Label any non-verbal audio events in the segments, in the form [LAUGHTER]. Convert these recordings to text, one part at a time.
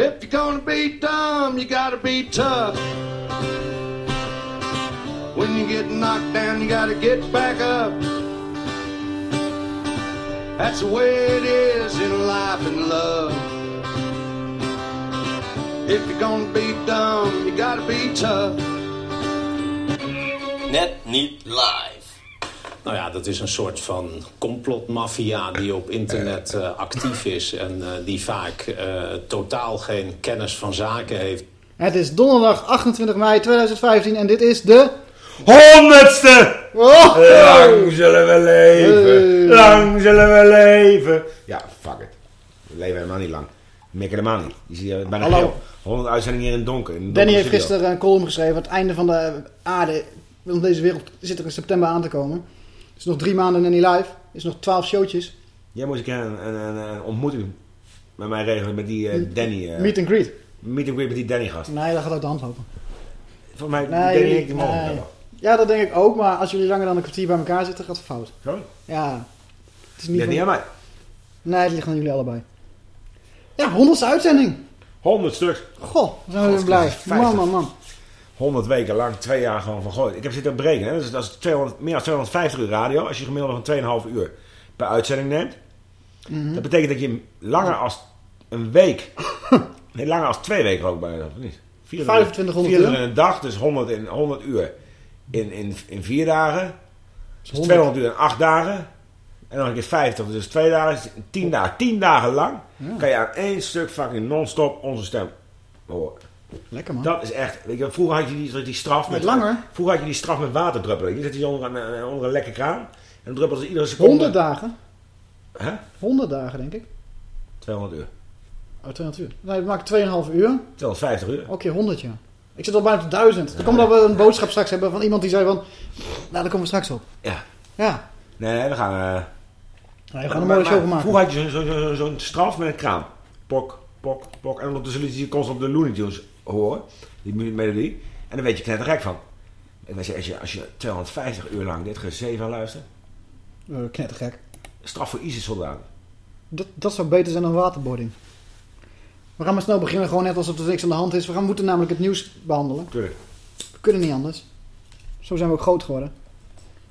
If you're gonna be dumb, you gotta be tough. When you get knocked down, you gotta get back up. That's the way it is in life and love. If you're gonna be dumb, you gotta be tough. Net niet live. Nou ja, dat is een soort van complotmafia die op internet uh, actief is... en uh, die vaak uh, totaal geen kennis van zaken heeft. Het is donderdag 28 mei 2015 en dit is de... Honderdste! Oh. Lang zullen we leven, lang zullen we leven. Ja, fuck it. We leven helemaal niet lang. Mikke de. Je ziet bijna Hallo. geel. 100 uitzendingen hier in het donker. In het Danny heeft gisteren een column geschreven. Het einde van de aarde, want deze wereld zit er in september aan te komen. Is nog drie maanden en niet live. Is nog twaalf showtjes. Jij moest een een, een, een, ontmoeting met mij regelen met die eh, Danny. eh, Meet and greet. meet and greet met die Danny gast. Nee, dat gaat uit de hand lopen. Volgens mij, Nee, Danny jullie- heeft die nee. hebben. Ja, dat denk ik ook. Maar als jullie langer dan een kwartier bij elkaar zitten, gaat het fout. Zo? Ja. Het is niet, van- niet aan mij. Nee, het ligt aan jullie allebei. Ja, honderdste uitzending. 100 stuks. Goh, zijn we weer blij. 50. Man, man, man. 100 weken lang, twee jaar gewoon van gooien. Ik heb zitten berekenen. Hè? Dus dat is 200, meer dan 250 uur radio. Als je gemiddeld van 2,5 uur per uitzending neemt. Mhm. Dat betekent dat je langer als een week... [LAUGHS] nee, langer als twee weken ook bij of niet? 2500 uur. in een dag, dus 100, in, 100 uur in, in, in vier dagen. Dus 100. 200 uur in acht dagen. En dan een keer 50, dus twee dagen. Dus 10 dagen. 10 dagen lang kan je aan één stuk fucking non-stop onze stem horen. Lekker man. Dat is echt. Weet je, vroeger had je die, die straf met. Met langer. Vroeger had je die straf met waterdruppelen. Je zet die onder een, eh, onder een lekke kraan. En dan druppelt ze iedere seconde. 100 dagen. Hè? 100 dagen, denk ik. 200 uur. Oh, 200 uur. Nee, we maken 2,5 uur. 250 uur. Ook keer 100, ja. Ik zit al bijna op de 1000. Dan komt dat we een boodschap straks hebben van iemand die zei van... Nou, daar komen we straks op. Ja. Ja. Nee, nee, we gaan. eh, Nou, we gaan een mooie show van maken. Vroeger had je zo'n zo, zo, straf met een kraan. Pok, pok, pok. En ondertussen liet je constant op de Looney Tunes horen. Die melodie. En dan weet je knettergek van. En als je, als, je, als je 250 uur lang dit gezeven luistert. Uh, knettergek. Straf voor ISIS-soldaten. Dat, dat zou beter zijn dan waterboarding. We gaan maar snel beginnen, gewoon net alsof er niks aan de hand is. We gaan moeten namelijk het nieuws behandelen. Tuurlijk. We kunnen niet anders. Zo zijn we ook groot geworden.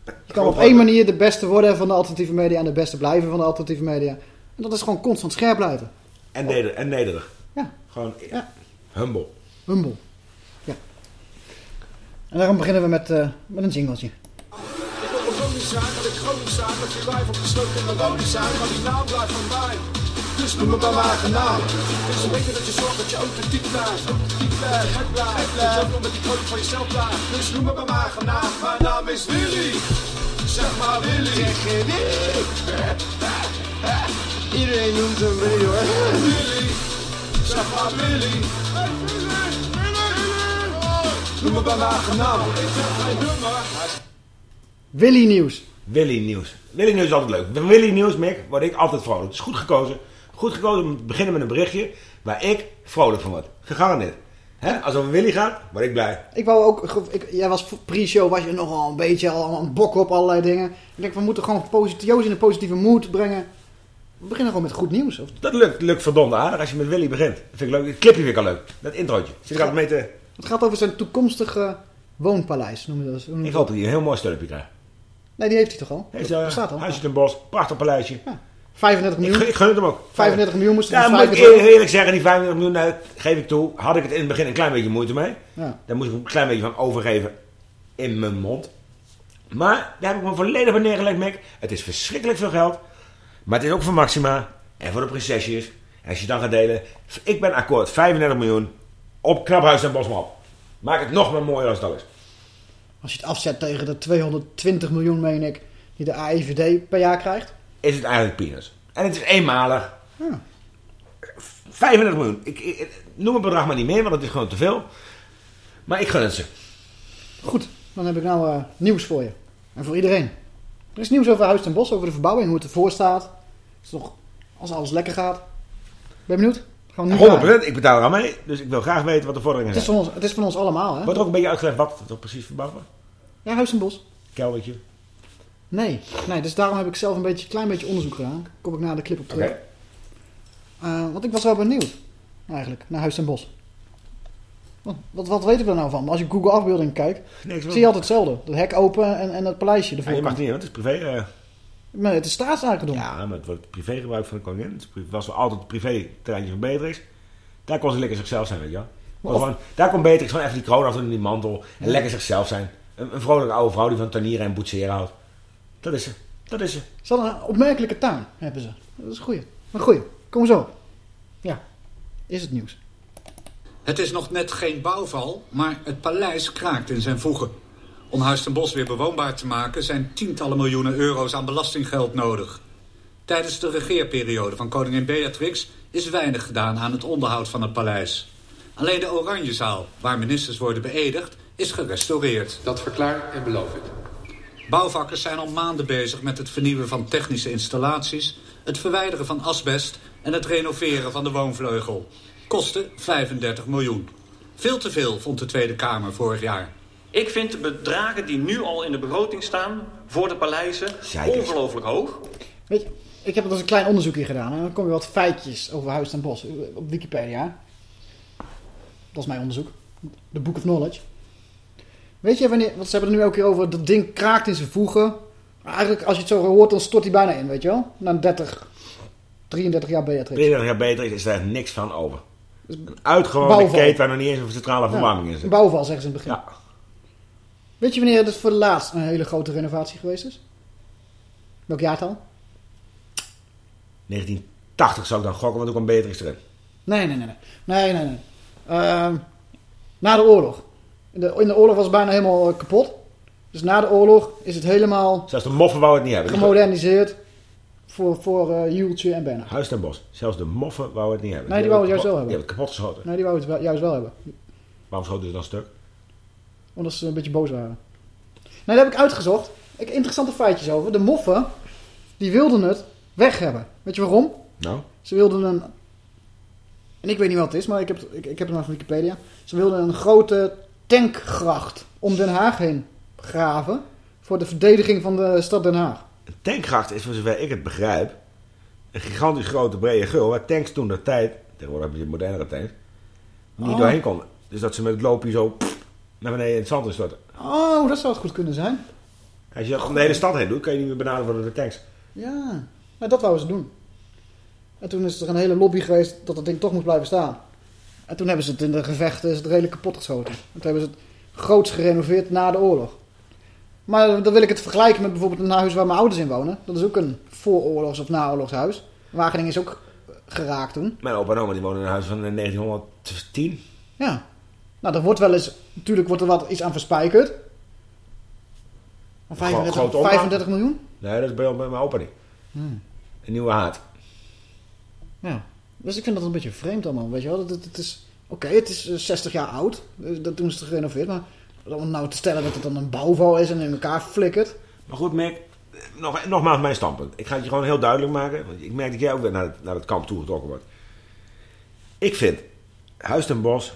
Je kan op één manier de beste worden van de alternatieve media en de beste blijven van de alternatieve media. En dat is gewoon constant scherp blijven. En, neder, en nederig. Ja. Gewoon Ja. humble. Humble. Ja. En daarom beginnen we met, eh, met een jingletje. Ik wil een ik woningszaak, dat je woningszaak, maar die naam blijft van mij. Dus noem me bij mijn eigen naam. Dus dan weet je dat je zorgt dat je authentiek blijft. Authentiek blijft, het blijft. Je ook met die jezelf blijft. Dus noem me bij mijn eigen naam. Mijn naam is Willy. Zeg maar Willy. Je Willy? Iedereen noemt hem Willy hoor. Willy. Zeg maar Willy. Noem me bij mijn. Willy Nieuws. Willy Nieuws. Willy Nieuws is altijd leuk. Willy Nieuws, Mick, word ik altijd vrolijk. Het is goed gekozen. Goed gekozen om te beginnen met een berichtje waar ik vrolijk van word. Gegarandeerd. Hè? Als het over Willy gaat, word ik blij. Ik wou ook, ik, jij was pre-show, was je nogal een beetje al aan het bokken op allerlei dingen. Ik denk, we moeten gewoon posit- Joost in een positieve mood brengen. We beginnen gewoon met goed nieuws. Of- Dat lukt, lukt verdomd aardig als je met Willy begint. Dat vind ik leuk. Het clipje vind ik al leuk. Dat introotje. Zit ik altijd mee te... Het gaat over zijn toekomstige woonpaleis, noemen dat. noemen Ik hoop dat hij een heel mooi stulpje krijgt. Nee, die heeft hij toch al? Hij is, dat uh, bestaat al. Huisje ten Bos, prachtig paleisje. 35 Ik, miljoen. ik gun het hem ook. 35 miljoen moest Ja, hij moet ik vijf keer eer- eerlijk zeggen, die 35 miljoen, nou, geef ik toe, had ik het in het begin een klein beetje moeite mee. Ja. Daar moest ik een klein beetje van overgeven in mijn mond. Maar daar heb ik me volledig bij neergelegd, Mick. Het is verschrikkelijk veel geld. Maar het is ook voor Maxima en voor de prinsesjes. En als je dan gaat delen, ik ben akkoord, 35 miljoen op Knaphuis en Bosman. Maak het nog maar mooier als dat is. Als je het afzet tegen de 220 miljoen, meen ik, die de AIVD per jaar krijgt. Is het eigenlijk peanuts. En het is eenmalig. Ja. 35 miljoen. Ik, ik- ik- noem het bedrag maar niet meer, want het is gewoon te veel. Maar ik gun het ze. Goed, dan heb ik nou eh, nieuws voor je. En voor iedereen. Er is nieuws over Huis ten Bos, over de verbouwing, hoe het ervoor staat. Is toch, als alles lekker gaat. Ben je benieuwd? Gaan we nu 100%, draaien. ik betaal er aan mee. Dus ik wil graag weten wat de vorderingen Het is, zijn. van ons, het is van ons allemaal, hè? Wordt er ook een beetje uitgelegd wat het precies verbouwd wordt? Ja, Huis ten Bos. Keldertje. Nee, nee, dus daarom heb ik zelf een beetje, klein beetje onderzoek gedaan. Kom ik na de clip op terug. Eh, want ik was wel benieuwd, eigenlijk, naar Huis ten Bos. Wat, wat, wat weten we er nou van? Als je Google afbeelding kijkt, zie je altijd hetzelfde. Dat hek open en, en dat paleisje Ja, ervoor. je mag niet, want het is privé. eh, Maar het is staatseigendom. ja, maar het wordt privé gebruik van de koningin. Het was wel altijd het privé terreintje van Beatrix. Daar kon ze lekker zichzelf zijn, weet je wel. Gewoon- daar kon Beatrix gewoon even die kroon af doen in die mantel. En lekker zichzelf zijn. Een, een vrolijke oude vrouw die van tuinieren en boetseren houdt. Dat is ze. Dat is ze. Ze hadden een opmerkelijke tuin, hebben ze. Dat is een goeie. Een goeie. Kom zo. Ja, is het nieuws. Het is nog net geen bouwval, maar het paleis kraakt in zijn voegen. Om Huis ten Bosch weer bewoonbaar te maken zijn tientallen miljoenen euro's aan belastinggeld nodig. Tijdens de regeerperiode van koningin Beatrix is weinig gedaan aan het onderhoud van het paleis. Alleen de Oranjezaal, waar ministers worden beëdigd, is gerestaureerd. Dat verklaar en beloof ik. Bouwvakkers zijn al maanden bezig met het vernieuwen van technische installaties... het verwijderen van asbest en het renoveren van de woonvleugel. Kosten 35 miljoen. Veel te veel, vond de Tweede Kamer vorig jaar. Ik vind de bedragen die nu al in de begroting staan voor de paleizen ongelooflijk hoog. Weet je, ik heb er dus een klein onderzoekje gedaan. En dan kom je wat feitjes over Huis ten Bos op Wikipedia. Dat is mijn onderzoek. De Book of Knowledge. Weet je wanneer, want ze hebben het nu ook hier over, dat ding kraakt in zijn voegen. Maar eigenlijk, als je het zo hoort, dan stort hij bijna in, weet je wel? Na 30, 33 jaar Beatrix. 33 jaar Beatrix is daar niks van over. Een uitgewone keten waar nog niet eens een centrale verwarming in Een zit. bouwval, zeggen ze in het begin. Ja. Weet je wanneer het voor het laatst een hele grote renovatie geweest is? Welk jaartal? 1980 zou ik dan gokken, want toen kwam Beatrix erin. Nee, nee, nee. Nee, nee, nee. nee. Ehm, na de oorlog. In de, in de oorlog was het bijna helemaal eh, kapot. Dus na de oorlog is het helemaal Zelfs de moffen wou het niet hebben. gemoderniseerd voor, voor Jultje en Bernhard. Huis ten Bos. Zelfs de moffen wou het niet hebben. Nee, die wou het juist wel hebben. Die hebben het kapot geschoten. Nee, die wou het wel- juist wel hebben. Waarom schoten ze dan stuk? Omdat ze een beetje boos waren. Nee, dat heb ik uitgezocht. Ik interessante feitjes over. De moffen, die wilden het weg hebben. Weet je waarom? Nou, Ze wilden een... En ik weet niet wat het is, maar ik heb, ik, ik heb het maar van Wikipedia. Ze wilden een grote tankgracht om Den Haag heen graven. Voor de verdediging van de stad Den Haag. een tankgracht is, voor zover ik het begrijp, een gigantisch grote brede gul waar tanks toen de tijd, tegenwoordig hebben je modernere tanks, niet Oh. doorheen konden. Dus dat ze met het loopje zo pff, naar beneden in het zand instorten. Oh, dat zou het goed kunnen zijn. Als je dat om de hele stad heen doet, kan je niet meer benaderd worden door de tanks. Ja, nou, dat wouden ze doen. En toen is er een hele lobby geweest dat dat ding toch moest blijven staan. En toen hebben ze het in de gevechten is het redelijk kapot geschoten. En toen hebben ze het groots gerenoveerd na de oorlog. Maar dan wil ik het vergelijken met bijvoorbeeld een huis waar mijn ouders in wonen. Dat is ook een vooroorlogs- of naoorlogshuis. Wageningen is ook geraakt toen. Mijn opa en oma die wonen in een huis van 1910. Ja. Nou, er wordt wel eens... Natuurlijk wordt er wat iets aan verspijkerd. Maar Gro- 35, grote opbouw. 35 miljoen? Nee, dat is bij, bij mijn opa niet. Hmm. Een nieuwe haat. Ja. Dus ik vind dat een beetje vreemd allemaal, weet je wel. Het, het, het is... Oké, het is eh, 60 jaar oud. Dus dat toen is het gerenoveerd. Maar om nou te stellen dat het dan een bouwval is en in elkaar flikkert. Maar goed, Mick, nog, nogmaals mijn standpunt. Ik ga het je gewoon heel duidelijk maken. Want ik merk dat jij ook weer naar het, naar het kamp toegetrokken wordt. Ik vind, Huis ten Bos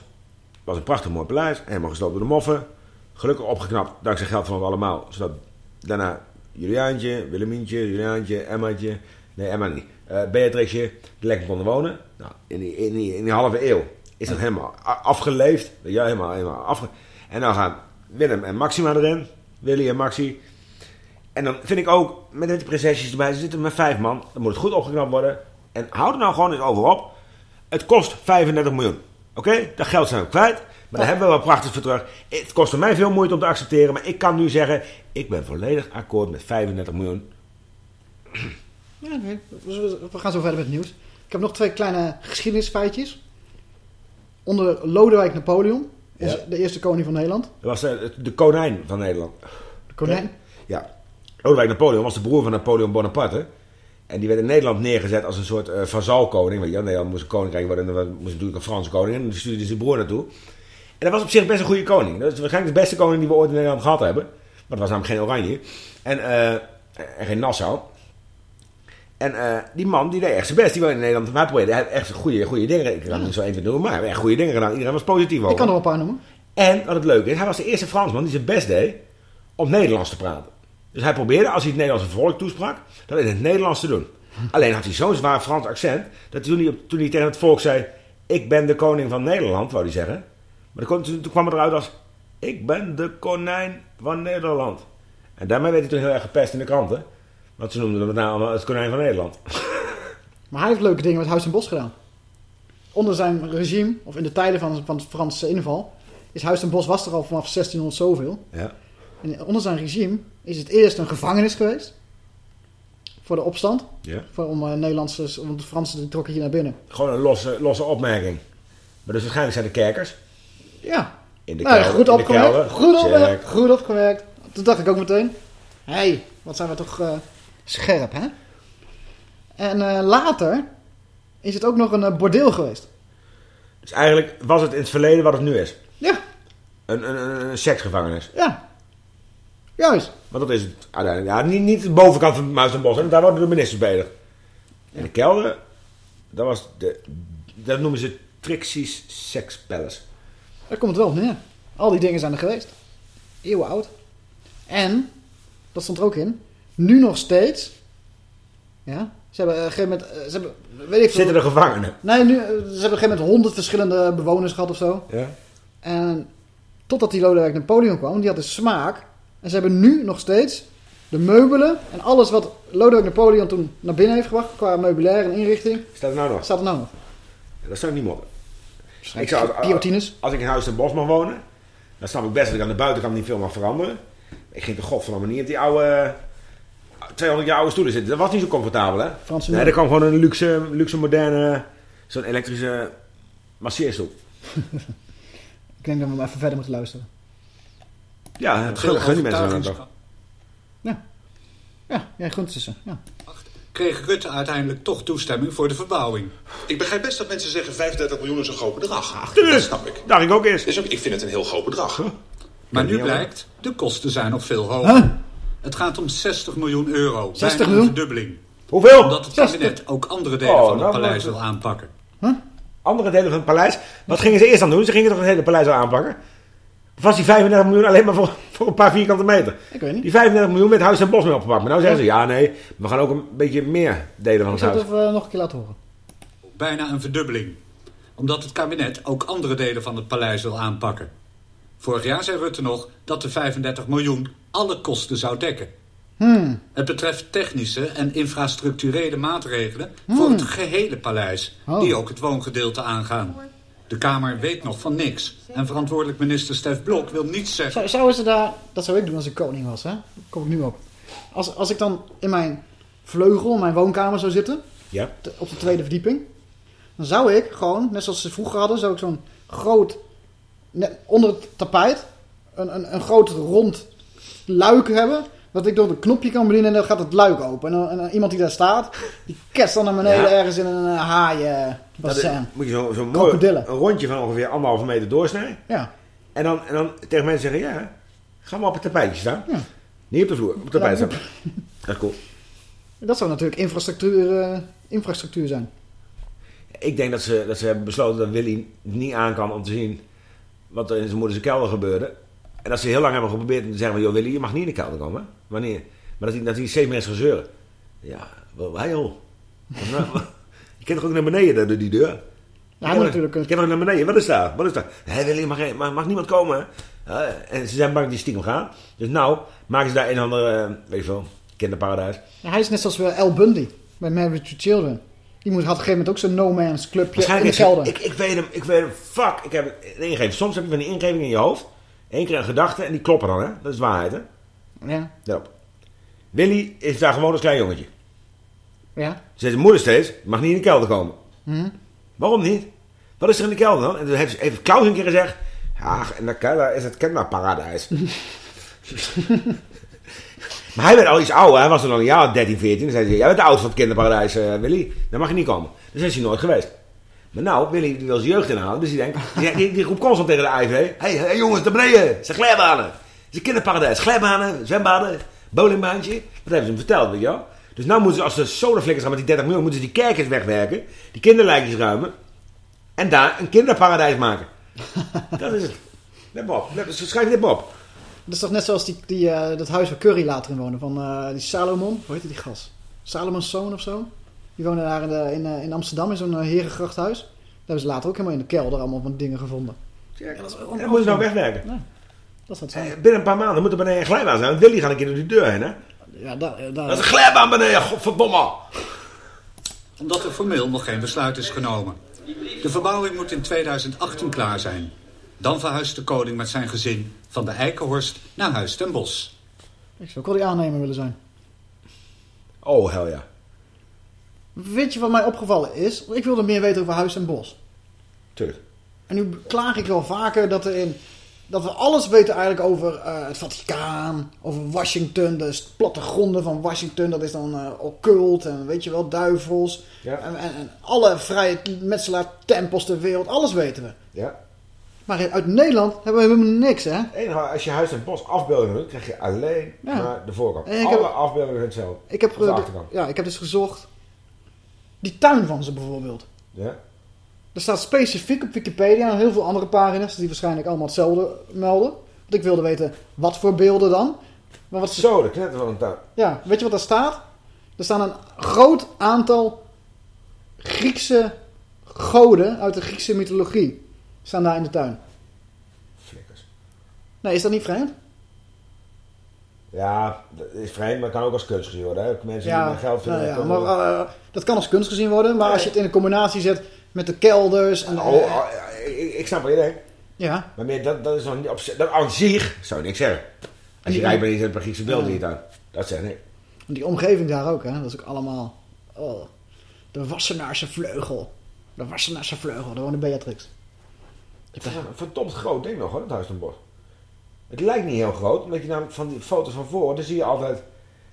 was een prachtig mooi paleis. Helemaal gesloopt door de moffen. Gelukkig opgeknapt dankzij geld van ons allemaal. Zodat daarna Juliaantje, Willemientje, Juliaantje, Emmaatje... Nee, Emma niet. eh Beatrixje, die lekker konden wonen. Nou, in, die, in, in halve eeuw is dat helemaal afgeleefd. Ja, helemaal, helemaal afge... En dan gaan Willem en Maxima erin. Willy en Maxi. En dan vind ik ook, met de prinsesjes erbij, ze zitten met vijf man. Dan moet het goed opgeknapt worden. En houd er nou gewoon eens over op. Het kost 35 miljoen. Oké, dat geld zijn we kwijt. Maar daar hebben we wel prachtig voor terug. Het kostte mij veel moeite om te accepteren. Maar ik kan nu zeggen, ik ben volledig akkoord met 35 miljoen. Ja. Dus we gaan zo verder met het nieuws. Ik heb nog twee kleine geschiedenisfeitjes. Onder Lodewijk Napoleon is Ja. de eerste koning van Nederland. Dat was eh, de konijn van Nederland. De konijn. Ja. Lodewijk Napoleon was de broer van Napoleon Bonaparte. En die werd in Nederland neergezet als een soort eh vazalkoning. Weet je, wel. Nederland moest een koninkrijk worden en was- moest natuurlijk een Franse koning. En dan stuurde zijn broer naartoe. En dat was op zich best een goede koning. Dat is waarschijnlijk de beste koning die we ooit in Nederland gehad hebben. Maar dat was namelijk geen Oranje. En, eh, en geen Nassau. En eh, die man die deed echt zijn best. Die woonde in Nederland. Maar probeerde hij echt goede, goede dingen. Ik kan het niet zo even doen, maar hij heeft echt goede dingen gedaan. Iedereen was positief over. Ik kan er wel een paar noemen. En wat het leuke is, hij was de eerste Fransman die zijn best deed om Nederlands te praten. Dus hij probeerde, als hij het Nederlandse volk toesprak, dat in het Nederlands te doen. Alleen had hij zo'n zwaar Frans accent, dat toen hij, toen hij tegen het volk zei... Ik ben de koning van Nederland, wou hij zeggen. Maar toen, toen kwam het eruit als... Ik ben de konijn van Nederland. En daarmee werd hij toen heel erg gepest in de kranten. Want ze noemden hem nou het konijn van Nederland. [LAUGHS] Maar hij heeft leuke dingen met Huis en Bos gedaan. Onder zijn regime, of in de tijden van, van de Franse inval, is Huis en Bos was er al vanaf 1600 zoveel. Ja. En onder zijn regime is het eerst een gevangenis geweest. Voor de opstand. ja. Voor, om Nederlandse, want de Fransen die trokken hier naar binnen. Gewoon een losse, losse opmerking. Maar dus waarschijnlijk zijn de kerkers Ja, in de nou, kelder. goed opgewerkt. Goed opgewerkt. Check. Goed. Toen dacht ik ook meteen, hé, hey, wat zijn we toch eh, scherp, hè? En eh, later is het ook nog een bordeel geweest. Dus eigenlijk was het in het verleden wat het nu is. Ja, Een, een, een, een seksgevangenis. ja. Juist. Want dat is het uiteindelijk. Ja, niet, niet de bovenkant van Muis en Bos. hè, Daar worden de ministers bezig. En de kelder, dat was de... Dat noemen ze Trixie's Sex Palace. Daar komt het wel op neer. Al die dingen zijn er geweest. Eeuwen oud. En, dat stond er ook in, nu nog steeds. Ja, ze hebben op een gegeven moment, eh, ze hebben, weet ik. Zitten er gevangenen. Nee, nu, eh, ze hebben op een gegeven moment honderd verschillende bewoners gehad of zo. Ja. En totdat die Lodewijk Napoleon kwam, die had de smaak. En ze hebben nu nog steeds de meubelen en alles wat Lodewijk Napoleon toen naar binnen heeft gebracht, qua meubilair en inrichting, Staat er nou nog? staat er nou nog. Dat zou ik niet mogen. Ik zou, Guillotines. als ik in Huis en Bos mag wonen, dan snap ik best dat ik aan de buitenkant niet veel mag veranderen. Ik ging de godverdomme niet op die oude... eh, 200 jaar oude stoelen zitten. Dat was niet zo comfortabel, hè? Franse Nee, er kwam gewoon een luxe, luxe moderne... Zo'n elektrische masseerstoel. [LAUGHS] Ik denk dat we maar even verder moeten luisteren. Ja, dat Veel gun die mensen dan toch. overtuigings- Ja, jij gunt het ze. Ja. kreeg Rutte uiteindelijk toch toestemming voor de verbouwing. Ik begrijp best dat mensen zeggen 35 miljoen is een groot bedrag. tuurlijk. Dat snap ik. Dacht ik ook eerst. Dus ook, ik vind het een heel groot bedrag. Maar nu blijkt, de kosten zijn nog veel hoger. Huh? Het gaat om 60 miljoen euro. 60 bijna een miljoen? verdubbeling. Hoeveel? Omdat het kabinet ook andere delen Oh, van het nou, paleis wil aanpakken. Andere delen van het paleis. Wat gingen ze eerst aan doen? Ze gingen toch het hele paleis al aanpakken? Of was die 35 miljoen alleen maar voor, voor een paar vierkante meter? Ik weet niet. Die 35 miljoen met huis en bos mee opgepakt. Maar nou zeggen ze, ja nee, we gaan ook een beetje meer delen van Ik het zal het huis. even eh, nog een keer laten horen. Bijna een verdubbeling. Omdat het kabinet ook andere delen van het paleis wil aanpakken. Vorig jaar zei Rutte nog dat de 35 miljoen alle kosten zou dekken. Hmm. Het betreft technische en infrastructurele maatregelen voor het gehele paleis, Oh. die ook het woongedeelte aangaan. De Kamer weet nog van niks. En verantwoordelijk minister Stef Blok wil niets zeggen. Zou, zouden ze daar... Dat zou ik doen als ik koning was, hè? Daar kom ik nu op. Als, als ik dan in mijn vleugel, in mijn woonkamer zou zitten... Ja. te- op de tweede verdieping... dan zou ik gewoon, net zoals ze vroeger hadden... zou ik zo'n groot... net onder het tapijt... een, een, een groot rond luik hebben... dat ik door een knopje kan bedienen en dan gaat het luik open. En, dan, en dan iemand die daar staat... die kerst dan naar beneden Ja. ergens in een uh, haaien... Dat is- bassin. moet je zo'n zo mooi een rondje van ongeveer anderhalve meter doorsnijden. Ja. En dan, en dan tegen mensen zeggen, ja, ga maar op het tapijtje staan. Ja. Niet op de vloer, op het tapijt staan. Dat is cool. Dat zou natuurlijk infrastructuur, eh, infrastructuur zijn. Ik denk dat ze, dat ze hebben besloten dat Willy niet aan kan om te zien wat er in zijn moeders kelder gebeurde. En dat ze heel lang hebben geprobeerd te zeggen van, joh Willy, je mag niet in de kelder komen. Wanneer? Maar dat hij, dat steeds meer is gaan zeuren. Ja, wel, hij joh. Nou? [LAUGHS] Je kent toch ook naar beneden door die deur? Ja, natuurlijk... Ik heb nog naar beneden. Wat is daar? Wat is daar? Nee, Willy, mag, mag, mag niemand komen. hè? En ze zijn bang dat die stiekem gaan. Dus nou, maken ze daar een of ander, eh, weet je wel, kinderparadijs. Ja, hij is net zoals uh, Al Bundy bij Married to Children. Die moet, had op een gegeven moment ook zo'n no man's clubje in de kelder. ik, ik weet hem, ik weet hem, fuck, ik heb een ingeving. Soms heb je van die ingeving in je hoofd. Eén keer een gedachte en die kloppen dan, hè. Dat is waarheid, hè. Ja, Ja. Willy is daar gewoon als klein jongetje. ja. Zegt zijn moeder steeds, mag niet in de kelder komen. Hm. Waarom niet? Wat is er in de kelder dan? En toen heeft, heeft Klaus een keer gezegd, ja, in de kelder is het kinderparadijs. [LAUGHS] Maar hij werd al iets ouder. Hij was toen al een jaar of 13, 14. Dan zei hij, jij bent de oud van het kinderparadijs, eh, Willy. Dan mag je niet komen. Dus is hij nooit geweest. Maar nou, Willy die wil zijn jeugd inhalen. Dus die denkt, die, die, roept constant tegen de IV. Hé hey, hey, jongens, beneden. Het zijn glijbanen. Het is een kinderparadijs. Glijbanen, zwembaden, bowlingbaantje. Dat hebben ze hem verteld, weet je wel. Dus nou moeten ze, als de solarflikkers gaan met die 30 miljoen, moeten ze die kerkers wegwerken. Die kinderlijkjes ruimen. En daar een kinderparadijs maken. [LAUGHS] dat is het. Let maar op. Schrijf dit maar op. Dat is toch net zoals die, die, eh, dat huis waar Curry later in woonde. Van eh, die Salomon. Hoe heet die gas? Salomon's zoon of zo? Die woonde daar in, de, in, eh, in Amsterdam in zo'n uh, herengrachthuis. Daar hebben ze later ook helemaal in de kelder allemaal van dingen gevonden. Ja, dat, en moeten ze nou wegwerken. Ja, dat is wat zijn. Eh, binnen een paar maanden moet er beneden een glijbaan zijn. Want Willy gaat een keer door die deur heen, hè? Ja, daar, daar, Dat is een glijbaan beneden, godverdomme. Omdat er formeel nog geen besluit is genomen. De verbouwing moet in 2018 klaar zijn. Dan verhuist de koning met zijn gezin van de Eikenhorst naar Huis ten Bosch. Ik zou ook wel die aannemer willen zijn. Oh, hel ja. Weet je wat mij opgevallen is? Ik wilde meer weten over Huis en Bos. Tuurlijk. En nu klaag ik wel vaker dat, er in, dat we alles weten eigenlijk over eh, het Vaticaan, over Washington, de plattegronden van Washington. Dat is dan eh occult en weet je wel, duivels. Ja. En, en, en alle vrije metselaar tempels ter wereld, alles weten we. Ja. Maar uit Nederland hebben we helemaal niks, hè? Enige, als je huis en bos afbeeldingen doet, krijg je alleen Ja. maar de voorkant. Alle heb- afbeeldingen hetzelfde. Ik heb, de eh, ja, ik heb dus gezocht. Die tuin van ze bijvoorbeeld. Ja. Er staat specifiek op Wikipedia en heel veel andere pagina's die waarschijnlijk allemaal hetzelfde melden. Want ik wilde weten wat voor beelden dan. Maar wat Zo, de knetter van een tuin. ja, weet je wat daar staat? Er staan een groot aantal Griekse goden uit de Griekse mythologie. Staan daar in de tuin. Flikkers. Nee, is dat niet vreemd? Ja, dat is vreemd, maar kan ook als kunst gezien worden. Hè? Mensen die Ja, met geld vinden. nou ja, maar eh, dat kan als kunst gezien worden. Maar als je het in een combinatie zet met de kelders en... Oh, oh, ik, ik snap wat je denkt. ja, Maar meer, dat, dat is nog niet op. Dat aan zich zou ik niks zeggen. Als je rijk bent en je een Griekse in je tuin. Dat zeg ik. die omgeving daar ook, hè. Dat is ook allemaal... Oh, de Wassenaarse vleugel. De Wassenaarse vleugel, daar woonde Beatrix. Het is een verdomd groot ding nog hoor, het Huis ten Bosch. Het lijkt niet heel groot, omdat je namelijk van die foto's van voor, dan zie je altijd,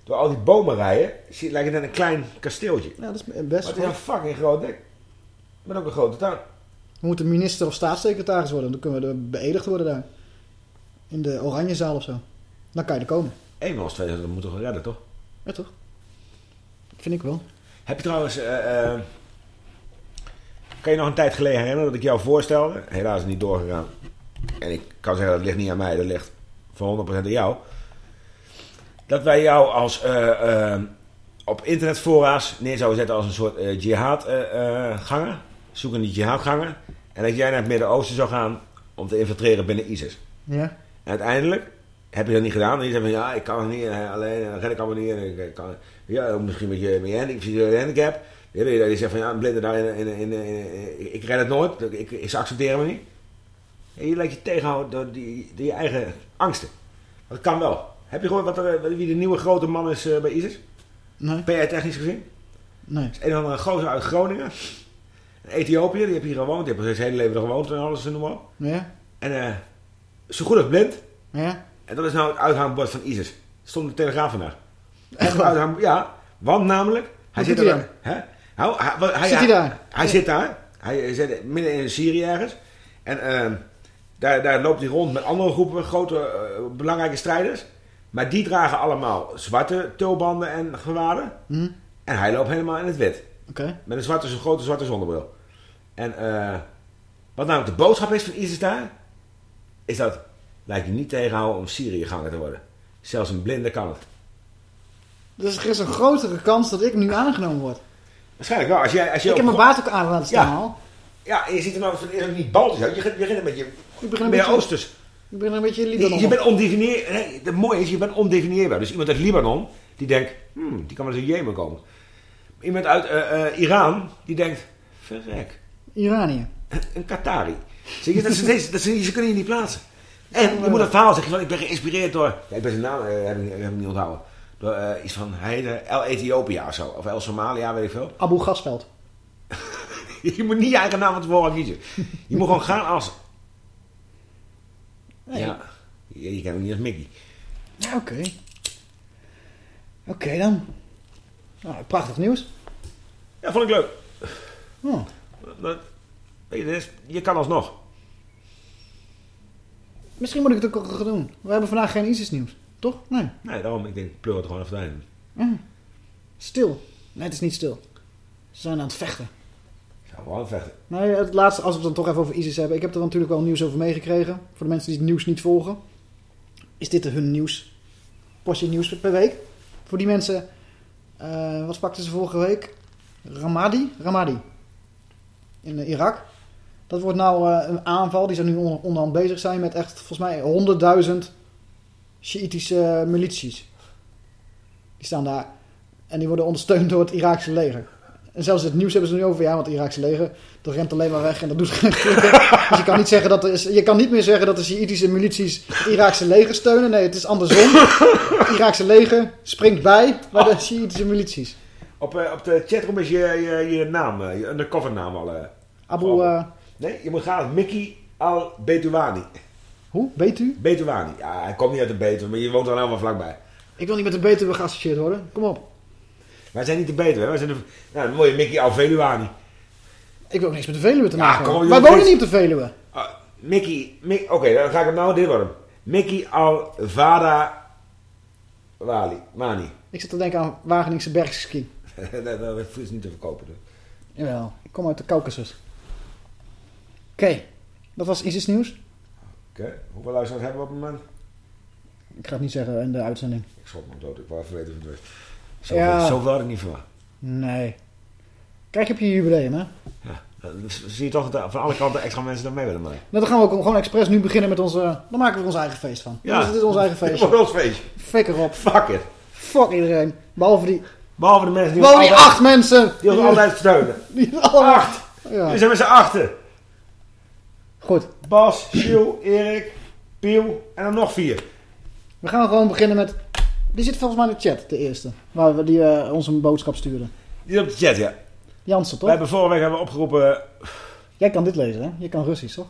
door al die bomenrijen, zie je, lijkt het net een klein kasteeltje. Ja, dat is Maar best het is een fucking groot ding. Met ook een grote tuin. We moeten minister of staatssecretaris worden. Dan kunnen we er beëdigd worden daar. In de Oranjezaal of zo. Dan kan je er komen. Eenmaal als twee, dat moeten we gaan redden toch? Ja, toch? Vind ik wel. Heb je trouwens, eh, kan je nog een tijd geleden herinneren dat ik jou voorstelde? Helaas niet doorgegaan. En ik kan zeggen dat ligt niet aan mij, dat ligt voor 100% aan jou. Dat wij jou als eh, eh, op internetfora's neer zouden zetten als een soort eh jihad-ganger. zoekende jihad-ganger. En dat jij naar het Midden-Oosten zou gaan om te infiltreren binnen ISIS. Ja. En uiteindelijk heb je dat niet gedaan. En je zegt van ja, ik kan het niet alleen, eh, red ik allemaal niet. Ik kan, ja, misschien met je, met je handicap. Die, die zegt van ja, een blinde daar in, in, in, ik red het nooit. Ik, ik, ze accepteren me niet. En je laat je tegenhouden door, die, door je eigen angsten. Dat kan wel. Heb je gehoord wat er, wie de nieuwe grote man is eh, bij ISIS? Nee. Ben jij technisch gezien? Nee. Het is een of andere gozer uit Groningen. Een Ethiopië, die heeft hier gewoond. Die heeft zijn hele leven er gewoond en alles en noem maar op. Ja. En eh, zo goed als blind. Ja. En dat is nou het uithangbord van ISIS. Stond de Telegraaf vandaag. Echt waar? ja, want namelijk... Hij zit er... Hè? Hij, hij, Zit hij daar? Hij zit daar. Hij zit midden in Syrië ergens. En eh, daar, daar loopt hij rond met andere groepen grote, eh, belangrijke strijders. Maar die dragen allemaal zwarte tulbanden en gewaden. Hm. En hij loopt helemaal in het wit. Met een zwarte, grote zwarte zonnebril. En eh, wat nou de boodschap is van ISIS daar... is dat... lijkt je niet tegenhouden om Syrië ganger te worden. Zelfs een blinde kan het. Dus er is een grotere kans dat ik nu aangenomen word. Waarschijnlijk wel. Als jij, als je Ik heb mijn baard ook aan laten staan Ja. al. Ja, en je ziet er nou ook niet Baltisch uit. Je begint- je begint een beetje... Ik begin een meer beetje, Oosters. ik begin een beetje Je, Libanon. je bent ondefinieerbaar. Nee, het mooie is, je bent ondefinieerbaar. Dus iemand uit Libanon, die denkt... Hmm, die kan wel eens in Jemen komen. Iemand uit eh, eh, Iran, die denkt... Verrek. Iranië. [LAUGHS] Een Qatari. Zie je, dat is, dat is, dat ze kunnen je niet plaatsen. En je moet een verhaal zeggen van, ik ben geïnspireerd door... Ja, ik ben zijn naam, eh, heb, ik, heb ik niet onthouden. Door eh, iets van, hij heette El Ethiopia of zo. Of El Somalia, weet ik veel. Abu Gasveld. [LAUGHS] [LAUGHS] Je moet niet je eigen naam van tevoren kiezen. Je moet gewoon gaan als... Nee. Ja, je, je kent hem niet als Mickey. Ja, Oké. Oké dan. Nou, prachtig nieuws. Ja, vond ik leuk. Oh. Weet je, je kan alsnog. Misschien moet ik het ook gaan doen. We hebben vandaag geen ISIS nieuws. Toch? Nee. Nee, daarom, ik denk, pleur het gewoon even erin. Stil. Nee, het is niet stil. Ze zijn aan het vechten. Het vechten. Nee, het laatste, als we het dan toch even over ISIS hebben. Ik heb er natuurlijk wel nieuws over meegekregen. Voor de mensen die het nieuws niet volgen. Is dit hun nieuws? Postje nieuws per week. Voor die mensen... eh, wat pakten ze vorige week? Ramadi? Ramadi. In eh, Irak. Dat wordt nou eh, een aanval. Die zijn nu on- onderhand bezig zijn met echt volgens mij 100.000 Sjiitische milities. Die staan daar. En die worden ondersteund door het Iraakse leger. En zelfs het nieuws hebben ze nu over. Ja, want het Iraakse leger dat rent alleen maar weg en dat doet geen. [LAUGHS] Dus je kan, niet zeggen dat je kan niet meer zeggen dat de Sjiitische milities het Iraakse leger steunen. Nee, het is andersom. Het Iraakse leger springt bij bij de Sjiitische milities. Op, eh, op de chatroom is je, je, je naam, eh, je undercover naam al. eh. Abu, eh, Nee, je moet gaan Mickey al-Betouani. hoe? Betu? Betouani. Ja, hij komt niet uit de Betuwe, maar je woont er helemaal vlakbij. Ik wil niet met de Betuwe geassocieerd worden. Kom op. Wij zijn niet de Betuwe, hè. wij zijn de, nou, de mooie Mickey al-Veluani. Ik wil ook niks met de Veluwe te maken op. Wij joh, wonen niet op de Veluwe. Ah, Mickey, Mick, oké, dan ga ik hem nou, dit worden. Mickey al-Vada Wali, Mani. Ik zit te denken aan Wageningse bergski. [LAUGHS] dat, is niet te verkopen. dus. Jawel, ik kom uit de Caucasus. Oké, dat was ISIS nieuws. Oké, hoeveel luisteraars hebben we op het moment? Ik ga het niet zeggen in de uitzending. Ik schot me dood, ik wou even weten of het was. Zo, Ja. Zoveel had ik niet verwacht. Nee. Kijk, heb je jubileum, hè? Ja, dan zie je toch dat van alle kanten extra mensen er mee willen mee. Nou, dan gaan we ook gewoon expres nu beginnen met onze... Dan maken we er ons eigen feest van. Ja. Dus het is ons eigen [LAUGHS] Het feestje. wordt ons feestje. Fik erop. Fuck it. Fuck iedereen. Behalve die... Behalve de mensen die Behalve die altijd, acht mensen! die ons altijd steunen. [LAUGHS] Die allemaal- Acht. Ja. We zijn met z'n achten. Goed. Bas, Giel, Erik, Piel en dan nog vier. We gaan gewoon beginnen met... Die zit volgens mij in de chat, de eerste. Waar we die eh, ons een boodschap stuurden. Die op de chat, ja. Jansen, toch? We hebben vorige week hebben we opgeroepen... Jij kan dit lezen, hè? Je kan Russisch, toch?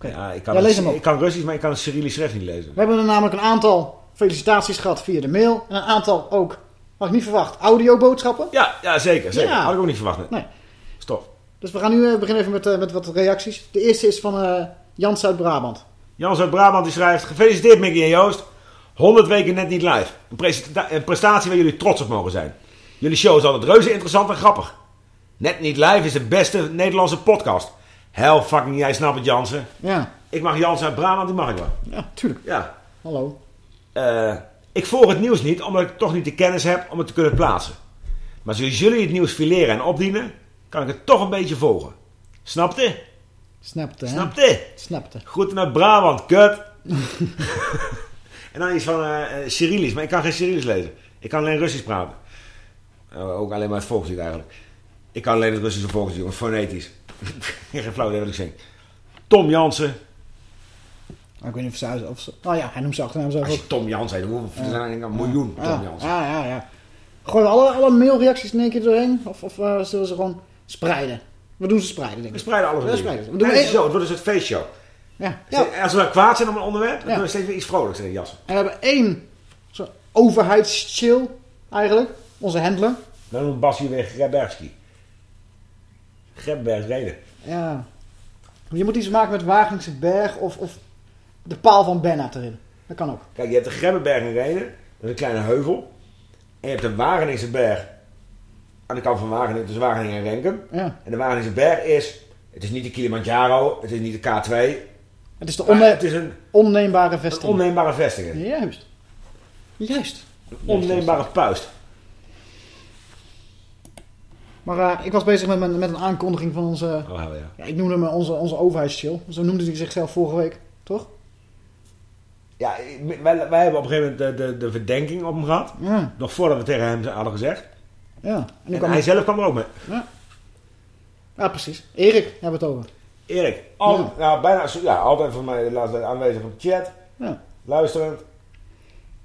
Ja, ik kan, Ja, lees hem op. ik kan Russisch, maar ik kan het Cyrillisch schrift niet lezen. We hebben er namelijk een aantal felicitaties gehad via de mail. En een aantal ook, had ik niet verwacht, audioboodschappen. Ja, ja zeker. zeker. Ja. Had ik ook niet verwacht. Nee. Nee. Stop. Dus we gaan nu eh, beginnen even met, eh, met wat reacties. De eerste is van eh Jans uit Brabant. Jans uit Brabant die schrijft... Gefeliciteerd Mickey en Joost. 100 weken net niet live. Een, prestatie waar jullie trots op mogen zijn. Jullie show is altijd reuze interessant en grappig. Net niet live is de beste Nederlandse podcast. Hell fucking jij snapt het Jansen. Ja, Ik mag Jans uit Brabant, die mag ik wel. ja, tuurlijk. Ja. Hallo. Eh, ik volg het nieuws niet, omdat ik toch niet de kennis heb om het te kunnen plaatsen. Maar zoals jullie het nieuws fileren en opdienen, kan ik het toch een beetje volgen. Snapte? Snapte, hè? Snapte? Snapte. Groeten uit Brabant, kut. [LAUGHS] en dan iets van eh, Cyrillisch, maar ik kan geen Cyrillisch lezen. Ik kan alleen Russisch praten. Eh, ook alleen maar het volkslied eigenlijk. Ik kan alleen het Russische volkslied, maar fonetisch. [LAUGHS] geen flauw idee wat ik zing. Tom Jansen. Maar ik weet niet of ze... Of ze oh ja, hij noemt zijn achternaam zelf Als je Tom Jansen heet, hoeveel- er zijn een miljoen Tom Ja, Jansen. ja, ja, ja. We alle, alle mailreacties in één keer doorheen? Of, of eh, zullen we ze gewoon spreiden? We doen ze spreiden, denk We ik. spreiden alles We spreiden. We doen Nee, het één- zo, het wordt een soort feestshow. Ja. ja. Als we kwaad zijn op een onderwerp, dan doen we steeds weer iets vrolijks in de jas. En we hebben één zo'n overheidschill, eigenlijk. Onze handler. Dan noemt Bas hier weer Greberski. Grebbergreden. Ja. Je moet iets maken met Wageningse Berg of, of de paal van Bennett erin. Dat kan ook. Kijk, je hebt de Grebbeberg in Reden. Dat is een kleine heuvel. En je hebt de Wageningse Berg. Aan de kant van Wageningen, tussen Wageningen en Renkum. Ja. En de Wageningse Berg is... Het is niet de Kilimanjaro. Het is niet de K2. Het is de onne- het is een, onneembare een vesting. onneembare vestiging. Juist. Juist. Een onneembare puist. Maar eh, ik was bezig met, met een aankondiging van onze... Oh, ja. Ja, ik noemde hem onze, onze overheidschill. Zo noemde hij zichzelf vorige week. Toch? Ja, wij, wij hebben op een gegeven moment de, de, de verdenking op hem gehad. Ja. Nog voordat we tegen hem hadden gezegd. Ja. En nu En kwam hij zelf kwam er ook mee. Ja, precies. Erik hebben we het over. Erik, altijd, nou, bijna, ja, altijd voor mij de laatste aanwezig op de chat. Ja. Luisterend.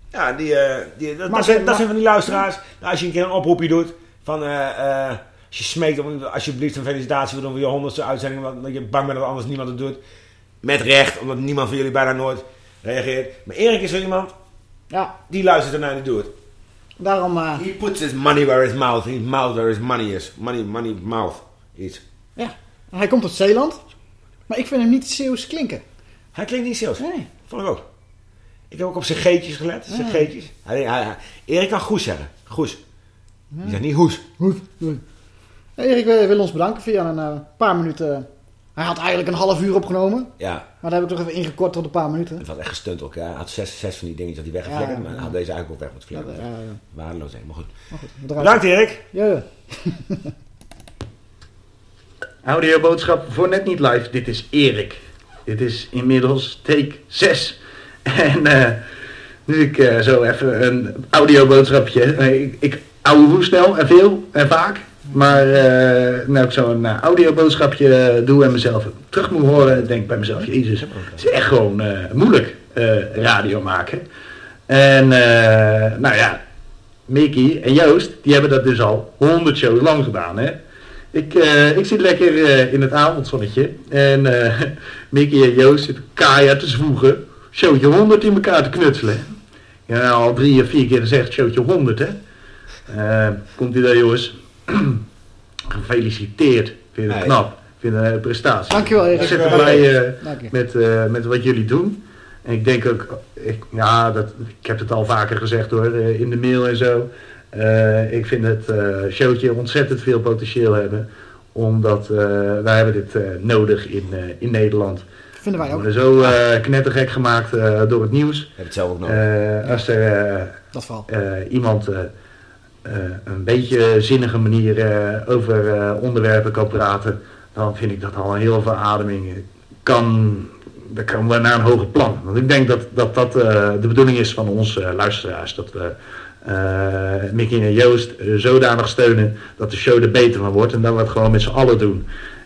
Ja, die, eh, die, dat, zijn, dat maar- zijn van die luisteraars. Nou, als je een keer een oproepje doet van... eh, eh, als je smeekt om alsjeblieft een felicitatie wil doen voor je honderdste uitzending... omdat je bang bent dat anders niemand het doet. Met recht, omdat niemand van jullie bijna nooit reageert. Maar Erik is zo iemand, Ja. die luistert ernaar en die doet het. Daarom, eh, He puts his money where his mouth, his mouth where his money is. Money, money, mouth is. ja. Hij komt uit Zeeland. Maar ik vind hem niet Zeeuws klinken. Hij klinkt niet zelfs. Nee. Vond ik ook. Ik heb ook op zijn geetjes gelet. Zijn geetjes. Hij, hij, hij- Erik kan goes zeggen. Goes. Die zegt niet hoes. Ja, Erik wil, ons bedanken via een eh, paar minuten. Hij had eigenlijk een half uur opgenomen. Ja, Maar daar heb ik toch even ingekort tot een paar minuten. het was echt gestunt ook. Ja. Hij had zes, zes van die dingetjes dat hij weggeflikkerd. Ja, maar ja. hij had deze eigenlijk ook weg moeten Ja, ja, ja. Waardeloos zijn, maar goed. Maar goed. Bedankt Erik. Ja, ja. [LAUGHS] Audioboodschap voor net niet live. Dit is Erik. Dit is inmiddels take 6. En eh dus ik eh, zo even een audioboodschapje. Eh, ik, ik ouwe hoe snel en veel en vaak. Maar eh nou ik zo'n audioboodschapje doe en mezelf terug moet horen, denk bij mezelf, jezus, het is echt gewoon moeilijk radio maken. En nou ja, Mickey en Joost, die hebben dat dus al honderd shows lang gedaan, hè. Ik, eh, ik zit lekker eh, in het avondzonnetje. En eh [LAUGHS] Mickey en Joost zitten keihard te zwoegen. Showtje 100 in elkaar te knutselen. Ja, al drie of vier keer gezegd showtje 100, hè. Eh, komt u daar, jongens. [CLEARS THROAT] Gefeliciteerd. Ik vind het Nee. knap. Ik vind het een prestatie. Dankjewel Erik. Ik zit eh, Dank je. met, eh, met wat jullie doen. En ik denk ook, ik, ja, dat, ik heb het al vaker gezegd hoor, eh, in de mail en zo. Eh, ik vind het eh, showtje ontzettend veel potentieel hebben. Omdat eh, wij hebben dit eh, nodig in, eh, in Nederland. Vinden wij We ook. worden zo eh, knettergek gemaakt eh, door het nieuws. Heb het zelf ook nodig. Eh, als er eh, Dat eh, iemand een beetje zinnige manier eh, over eh, onderwerpen kan praten, dan vind ik dat al een heel verademing. Kan, dan komen we naar een hoger plan. Want ik denk dat dat, dat eh, de bedoeling is van onze eh, luisteraars. Dat we eh Mickey en Joost eh, zodanig steunen dat de show er beter van wordt. En dat we het gewoon met z'n allen doen.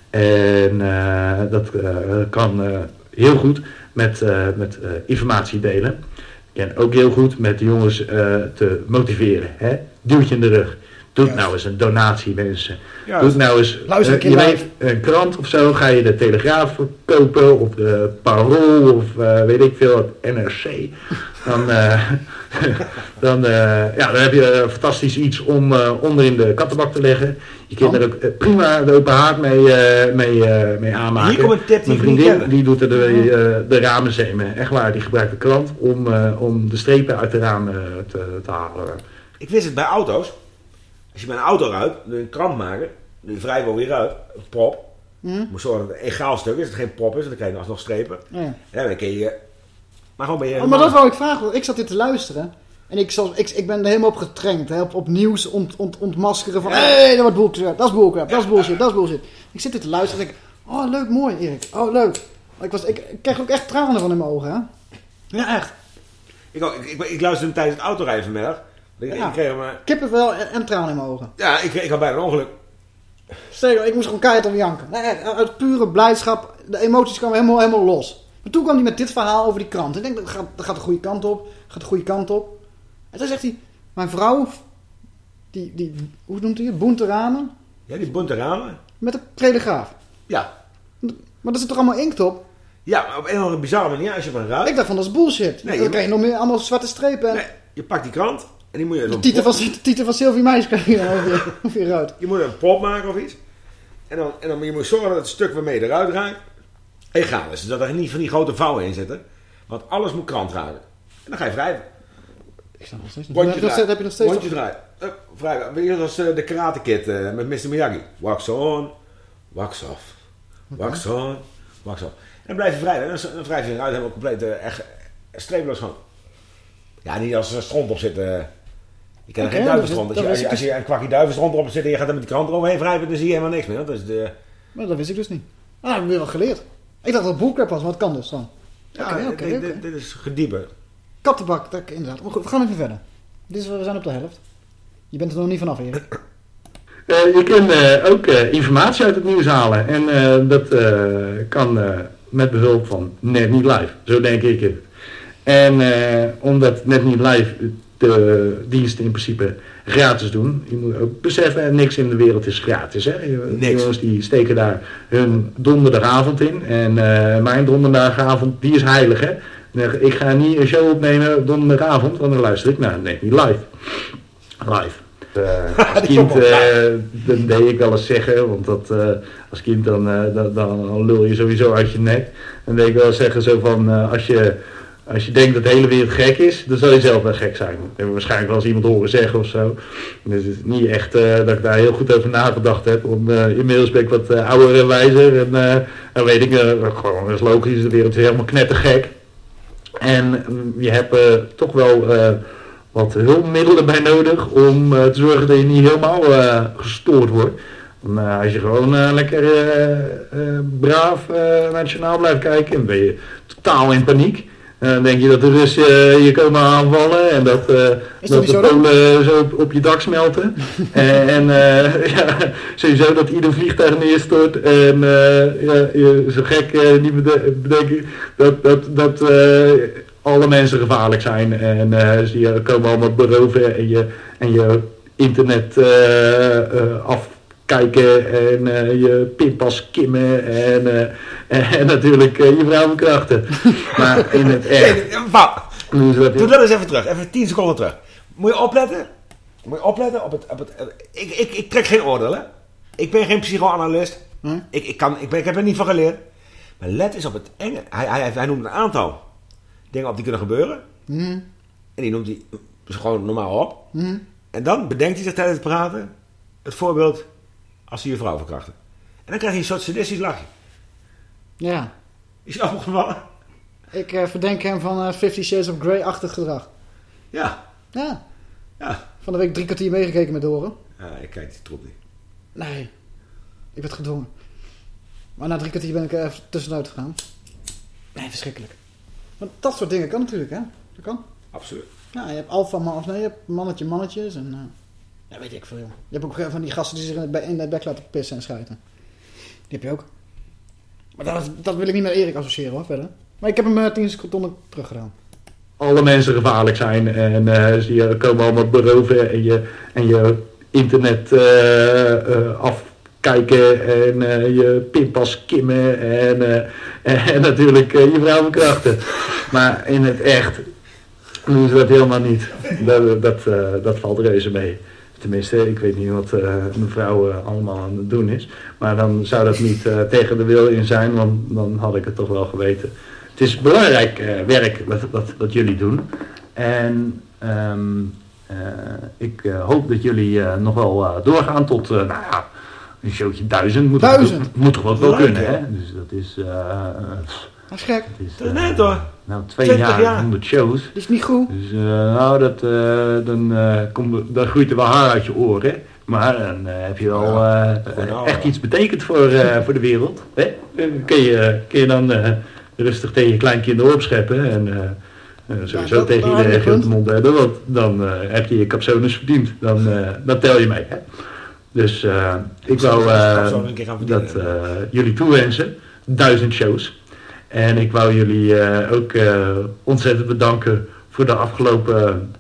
En eh, dat kan heel goed met, met informatie delen. En ook heel goed met de jongens te motiveren. Hè? Duwtje in de rug. Doe Juist. nou eens een donatie, mensen. Ja, Doe nou eens Luister een je weet, een krant of zo. Ga je de Telegraaf kopen of de Parool of weet ik veel, het NRC. Dan, [LAUGHS] dan, eh, ja, dan heb je eh, fantastisch iets om eh, onder in de kattenbak te leggen. Je kunt er ook prima de open haard mee, eh, mee, eh, mee aanmaken. Hier komt een tip die Mijn vriendin die doet er de, de ramen zemen. Echt waar, die gebruikt de krant om, eh, om de strepen uit de ramen te, te halen. Ik wist het bij auto's. Als je bij een auto je een krant maken. Je vrijwel weer uit. Een prop. Hm? Moet zorgen dat het een egaal stuk is. Dat het geen prop is. Want dan krijg je alsnog strepen. Ja. En dan kun je... Maar gewoon ben je... Oh, maar dat wou ik vragen. want Ik zat dit te luisteren. En ik, zal, ik, ik ben er helemaal op getraind. Hè, op, op nieuws ont, ont, ontmaskeren van... Hé, hey, dat wordt bullcrap. Dat is bullcrap. Dat is bullshit. Dat is bullshit. Ik zit dit te luisteren en denk... Oh, leuk, mooi, Erik. Oh, leuk. Maar Ik, was, ik, ik kreeg ook echt tranen van in mijn ogen, hè. Ja, echt. Ik, ook- ik, ik, ik luisterde hem tijdens het autorijden vanmiddag. Ik, Ja. ik kreeg hem... eh, Kippenvel en, en tranen in mijn ogen. Ja, ik, ik had bijna een ongeluk. Stel, ik moest gewoon keihard om janken. Nee, uit pure blijdschap. De emoties kwamen helemaal, helemaal los. Maar toen kwam hij met dit verhaal over die krant. Ik denk, dat gaat, dat gaat de goede kant op. Gaat de goede kant op. En toen zegt hij... Mijn vrouw... Die, die, hoe noemt hij het? Boente ramen. Ja, die bunte ramen. Met een telegraaf. Ja. Maar er zit toch allemaal inkt op? Ja, maar op een of andere bizarre manier, als je van rijdt... Ik dacht van, dat is bullshit. Nee, dan je krijg je nog meer allemaal zwarte strepen. En Nee, je pakt die krant en die moet je de titel van, de titel van Sylvie Meijs krijg je over je, je ruit. Je moet een prop maken of iets. En dan, en dan moet je moet zorgen dat het stuk waarmee je eruit raakt... egaal is. Dus dat er niet van die grote vouwen in zitten. Want alles moet krant raken. En dan ga je wrijven. Ik snap nog steeds niet. Rondje steeds- heb je nog steeds... Rondje draaien. Hup, wrijven. Weet je, dat eh, de Karate Kid eh, met Mr. Miyagi. Wax on, wax off. Wax on, wax off. En dan blijf je wrijven. En dan, wrijf je eruit helemaal compleet eh, echt streeploos gewoon. Ja, niet als er stront op zit. eh. je kent er geen duivenstront. Als je, als, je, als je een kwakje duivenstront erop zit en je gaat er met die krant eroverheen wrijven, dan zie je helemaal niks meer. Dat is de... Maar dat wist ik dus niet. Ah, dat heb ik weer wel geleerd. Ik dacht dat het bullcrap was, maar het kan dus dan. Ja, Oké, oké, dit, oké. dit, dit is gedieper. Kattenbak, dat, inderdaad. Maar goed, we gaan even verder. Dit is, we zijn op de helft. Je bent er nog niet vanaf, Erik. [CLEARS THROAT] Eh, je kunt eh, ook eh, informatie uit het nieuws halen. En eh, dat eh, kan eh, met behulp van Net Niet Live. Zo denk ik het. En eh, omdat Net Niet Live de diensten in principe gratis doen. Je moet ook beseffen, niks in de wereld is gratis. Hè? Niks. Jongens die steken daar hun donderdagavond in. En eh, mijn donderdagavond, die is heilig. Hè? Ik ga niet een show opnemen op donderdagavond, want dan luister ik naar Net Niet Live. live. Eh, [LAUGHS] als kind eh, dan deed ik wel eens zeggen, want dat, als kind dan, dan, dan lul je sowieso uit je nek. Dan deed ik wel eens zeggen zo van, als, je, als je denkt dat de hele wereld gek is, dan zal je zelf wel gek zijn. Dat heb ik waarschijnlijk wel eens iemand horen zeggen of zo. Dus het is niet echt eh, dat ik daar heel goed over nagedacht heb. Want eh, inmiddels ben ik wat eh, ouder en wijzer. En dan weet ik, gewoon, dat is logisch, de wereld is helemaal knettergek. En mm, je hebt toch wel wat hulpmiddelen bij nodig om te zorgen dat je niet helemaal gestoord wordt. Als je gewoon lekker eh, eh, braaf journaal blijft kijken, dan ben je totaal in paniek. En dan denk je dat de Russen eh, je komen aanvallen en dat, eh, dat de? Polen zo op, op je dak smelten. [LAUGHS] en eh, [LAUGHS] ja, sowieso dat ieder vliegtuig neerstort en eh, ja, je zo gek eh, niet bede- bedenken dat, dat, dat eh, alle mensen gevaarlijk zijn. En eh, ze je komen allemaal beroven en je, en je internet eh, afkijken en eh, je pinpas kimmen en, eh, [LAUGHS] en natuurlijk eh, je vrouw verkrachten. [LAUGHS] maar in het echt. Nee, Dus Doe dat eens even terug. Even 10 seconden terug. Moet je opletten? Moet je opletten op het... Op het ik, ik, ik trek geen oordeel, hè. Ik ben geen psychoanalist. Hm? Ik, ik, kan, ik, ben, ik heb er niet van geleerd. Maar let eens op het enge. Hij, hij, hij noemt een aantal dingen op die kunnen gebeuren. Hm, En die noemt hij gewoon normaal op. hm. En dan bedenkt hij zich tijdens het praten het voorbeeld als hij je vrouw verkrachten. En dan krijg je een soort sadistisch lachje. Ja. Is je opgevallen? Ik eh, verdenk hem van eh Fifty Shades of Grey-achtig gedrag. Ja. Ja. Ja. Van de week drie kwartier meegekeken met Doren. ja ik kijk die troep niet. Nee. Ik werd gedwongen. Maar na drie kwartier ben ik er even tussenuit gegaan. Nee, verschrikkelijk. Maar dat soort dingen kan natuurlijk, hè? Dat kan. Absoluut. Ja, je hebt alfa man, of nee, je hebt mannetje mannetjes en... eh, ja, weet ik veel. Je hebt ook eh, van die gasten die zich in het, in bek laten pissen en schijten. Die heb je ook. Maar dat, dat wil ik niet met Erik associëren, hoor, verder. Maar ik heb hem eh, tien seconden terug gedaan. alle mensen gevaarlijk zijn en eh, ze komen allemaal beroven en je, en je internet afkijken en je pinpas kimmen en, [LAUGHS] en natuurlijk je vrouw verkrachten. Maar in het echt doen ze dat helemaal niet. Dat, dat, dat valt reuze mee. Tenminste, ik weet niet wat eh mevrouw eh, allemaal aan het doen is. Maar dan zou dat niet eh, tegen de wil in zijn, want dan had ik het toch wel geweten. Het is belangrijk eh, werk wat, wat, wat jullie doen. En ehm, eh, ik hoop dat jullie eh, nog wel eh, doorgaan tot, eh, nou ja, een showtje duizend. Moet Duizend? Toch, moet toch wat wel Leuk, kunnen, hè? Dus dat is... Dat is gek. Dat is net hoor. Nou, twee 20 jaar, jaar. 100 shows. Dat is niet goed. Dus eh, nou, dat, eh, dan, eh, komt, dan groeit er wel haar uit je oren. Maar dan heb je eh, nou, echt ja. iets betekend voor, eh, voor de wereld. Hè? Dan kun je, kun je dan eh, rustig tegen je kleinkinderen opscheppen. En sowieso dat- tegen iedereen grote punt. mond hebben. Want dan eh, heb je je capsones verdiend. Dan, eh, dan tel je mee. Hè? Dus eh, ik wou eh, dat eh, jullie toewensen. Duizend shows. En ik wou jullie eh, ook eh, ontzettend bedanken voor de afgelopen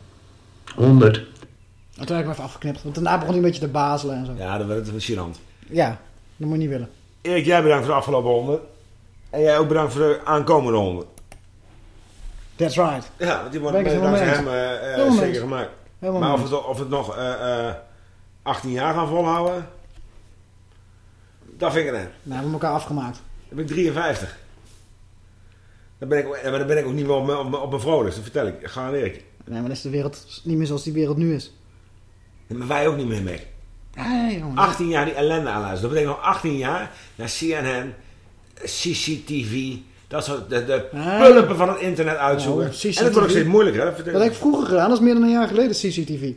honderd. En toen heb ik hem even afgeknipt. Want daarna begon hij een beetje te bazelen en zo. Ja, dan werd het gênant. Ja, dat moet je niet willen. Erik, jij bedankt voor de afgelopen 100. En jij ook bedankt voor de aankomende 100. That's right. Ja, want die worden dankzij hem mee zeker gemaakt. Helemaal Maar of het, of het nog eh, eh, 18 jaar gaan volhouden, dat vind ik end. Nou, we hebben elkaar afgemaakt. Dan ben ik 53. Dan ben ik, ook- maar dan ben ik ook niet meer op mijn, op mijn, op mijn vrolijkst, dat vertel ik. Ga aan Erik. Nee, maar dan is de wereld niet meer zoals die wereld nu is. Nee, Maar wij ook niet meer mee. Nee, jongen. 18 jaar die ellende aanluisteren. Dat betekent nog 18 jaar naar CNN, CCTV, dat soort de, de pulpen van het internet uitzoeken. En dat wordt ook steeds moeilijker. Hè? Dat heb ik vroeger gedaan, dat is meer dan een jaar geleden, CCTV.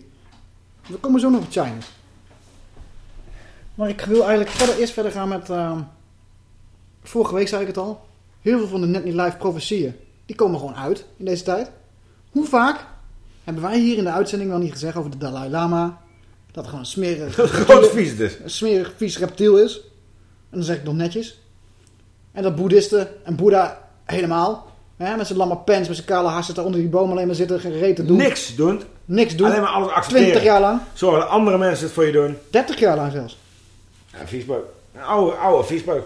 We komen zo nog op China. Maar ik wil eigenlijk verder, eerst verder gaan met... ehm, vorige week zei ik het al. Heel veel van de Net Niet Live profetieën, die komen gewoon uit in deze tijd. Hoe vaak hebben wij hier in de uitzending wel niet gezegd over de Dalai Lama... dat het gewoon een smerig, [LAUGHS] Groot vies dus. een smerig vies reptiel is. En dan zeg ik nog netjes. En dat boeddhisten en Boeddha helemaal... Hè, met zijn lamme pens, met zijn kale haar zit daar onder die boom alleen maar zitten gereden te doen. Niks doen. Niks doen. Alleen maar alles accepteren. 20 jaar lang. Zorgen dat andere mensen het voor je doen. 30 jaar lang zelfs. Ja, viesbeuk. Een oude, oude viesbeuk.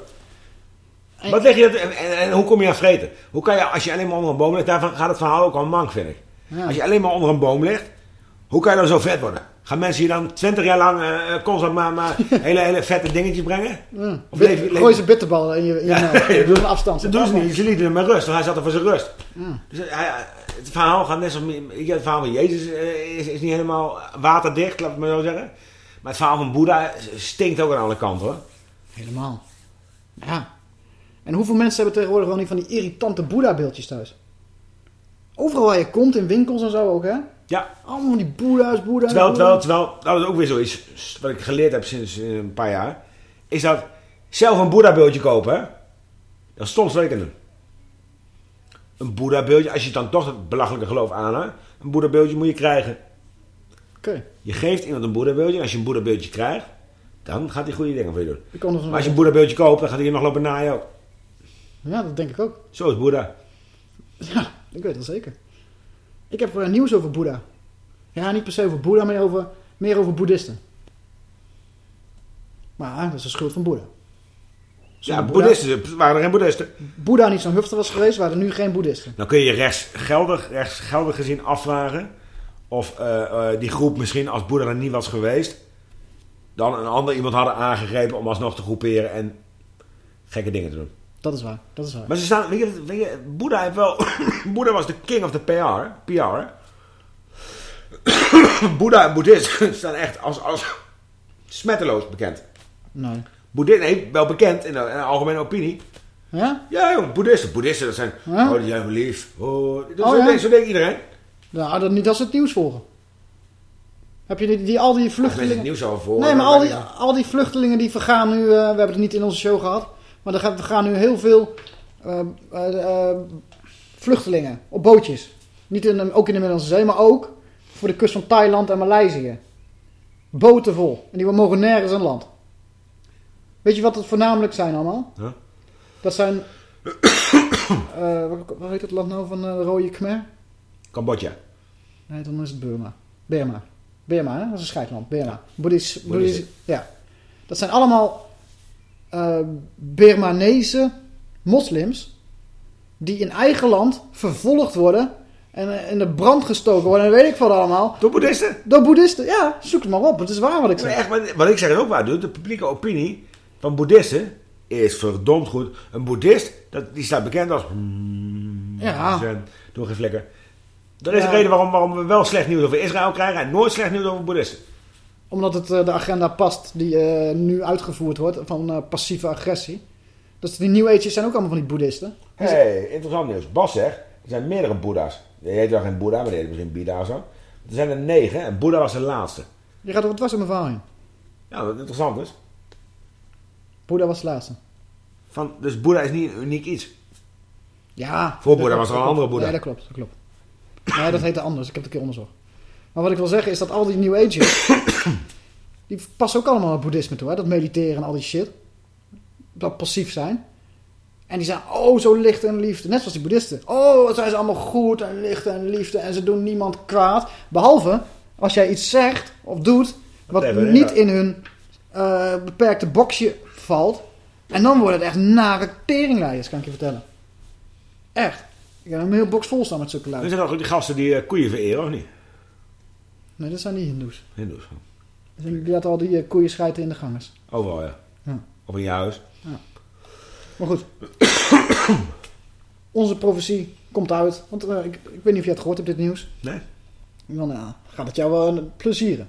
Wat leg je dat, en, en, en hoe kom je aan vreten? Hoe kan je, als je alleen maar onder een boom ligt, daarvan gaat het verhaal ook al mank, vind ik. Ja. Als je alleen maar onder een boom ligt, hoe kan je dan zo vet worden? Gaan mensen hier dan 20 jaar lang eh, constant maar, maar [LAUGHS] hele, hele vette dingetjes brengen? Ja. Of leef je- Gooi je- ze bitterballen in je, in je Ja. [LAUGHS] Je een afstand. Dat doen ze niet. Ze lieten hem met rust, want hij zat er voor zijn rust. Ja. Dus hij, het verhaal gaat net zoals... Het verhaal van Jezus eh, is, is niet helemaal waterdicht, laat ik het maar zo zeggen. Maar het verhaal van Boeddha stinkt ook aan alle kanten, hoor. Helemaal. Ja. En hoeveel mensen hebben tegenwoordig wel niet van die irritante Boeddha-beeldjes thuis? Overal waar je komt, in winkels en zo ook, hè? Ja. Allemaal die Boeddha's, Boeddha's. Terwijl, terwijl, terwijl, dat is ook weer zoiets wat ik geleerd heb sinds eh, een paar jaar. Is dat zelf een Boeddha-beeldje kopen, hè? Dat is soms aan. Een Boeddha-beeldje, als je dan toch het belachelijke geloof aanhangt. Een Boeddha-beeldje moet je krijgen. Oké. Je geeft iemand een Boeddha-beeldje. En als je een Boeddha-beeldje krijgt, dan gaat hij goede dingen voor je doen. Maar als je een Boeddha-beeldje koopt, dan gaat hij je nog lopen naaien ook. Ja, dat denk ik ook. Zo is Boeddha. Ja, ik weet dat zeker. Ik heb uh, nieuws over Boeddha. Ja, niet per se over Boeddha, maar over, meer over boeddhisten. Maar dat is de schuld van Boeddha. Ja, boeddhisten, waren er geen boeddhisten. Boeddha niet zo'n hufter was geweest, waren er nu geen boeddhisten. Dan kun je rechtsgeldig, rechtsgeldig gezien afvragen of eh, eh, die groep misschien als Boeddha er niet was geweest, dan een ander iemand hadden aangegrepen om alsnog te groeperen en gekke dingen te doen. Dat is waar, dat is waar. Maar ze staan, weet je, weet je Boeddha heeft wel, [COUGHS] Boeddha was de king of the PR, PR. [COUGHS] Boeddha en boeddhisten [COUGHS] staan echt als, als smetteloos bekend. Nee. Boeddhisten, nee, wel bekend in de, in de algemene opinie. Ja? Ja, joh, boeddhisten. Boeddhisten, dat zijn... Ja? Oh, die zijn lief. Oh, dat Oh, zo, ja? denkt, zo denkt iedereen. Nou, dat niet als ze het nieuws volgen. Heb je die, die al die Als mensen het vluchtelingen... nieuws al voor. Nee, maar al die, al die vluchtelingen die vergaan nu... eh, we hebben het niet in onze show gehad. Maar er gaan, nu heel veel eh, eh, eh, vluchtelingen op bootjes. Niet in, ook in de Middellandse Zee, maar ook voor de kust van Thailand en Maleisië. Boten vol. En die mogen nergens aan land. Weet je wat het voornamelijk zijn allemaal? Huh? Dat zijn... [COUGHS] eh wat, heet het land nou van eh, de rode Khmer? Cambodja. Nee, dan is het Burma. Burma. Burma, hè? Dat is een scheidland. Burma. Boeddhis, Boeddhisten. Boeddhis, ja. Dat zijn allemaal eh Birmanese moslims die in eigen land vervolgd worden en eh, in de brand gestoken worden en weet ik wat allemaal. Door boeddhisten? Door boeddhisten, ja. Zoek het maar op. Het is waar wat ik Maar zeg. echt, wat ik zeg is ook waar. De publieke opinie van boeddhisten is verdomd goed. Een boeddhist, dat, die staat bekend als... Ja. Zen, Doe geen flikker. Dat is Ja. de reden waarom, waarom we wel slecht nieuws over Israël krijgen en nooit slecht nieuws over boeddhisten. Omdat het eh, de agenda past die eh, nu uitgevoerd wordt van eh, passieve agressie. Dus die New Age's zijn ook allemaal van die boeddhisten. Hé, hey, interessant nieuws. Bas zegt, er zijn meerdere boeddha's. Die heet wel geen boeddha, maar die heet misschien Bida zo. Er zijn er negen en boeddha was de laatste. Je gaat er wat was in mijn verhaal heen. Ja, wat interessant is. Boeddha was de laatste. Van, dus boeddha is niet een uniek iets. Ja. Voor dat Boeddha was er een dat andere. Boeddha. Nee, dat klopt, dat klopt. Nee, dat heette anders. Ik heb het een keer onderzocht. Maar wat ik wil zeggen is dat al die New Ages... [COUGHS] die passen ook allemaal naar boeddhisme toe. Hè? Dat mediteren en al die shit. Dat passief zijn. En die zijn oh zo licht en liefde. Net zoals die boeddhisten. Oh, wat zijn ze allemaal goed en licht en liefde. En ze doen niemand kwaad. Behalve als jij iets zegt of doet... wat Whatever, niet ja. in hun eh, beperkte boxje valt. En dan worden het echt nare teringleiders, kan ik je vertellen. Echt. Ik heb een heel box vol staan met zulke Er lui. zijn ook die gasten die eh, koeien vereren, of niet? Nee, dat zijn die hindoes. Hindoes. Dat zijn Die laten al die eh, koeien schijten in de gangers. Overal, ja. Ja. Of in je huis. Maar goed. [COUGHS] Onze profetie komt uit. Want eh, ik, ik weet niet of jij het gehoord hebt, dit nieuws. Nee. Dan eh, gaat het jou wel een plezieren.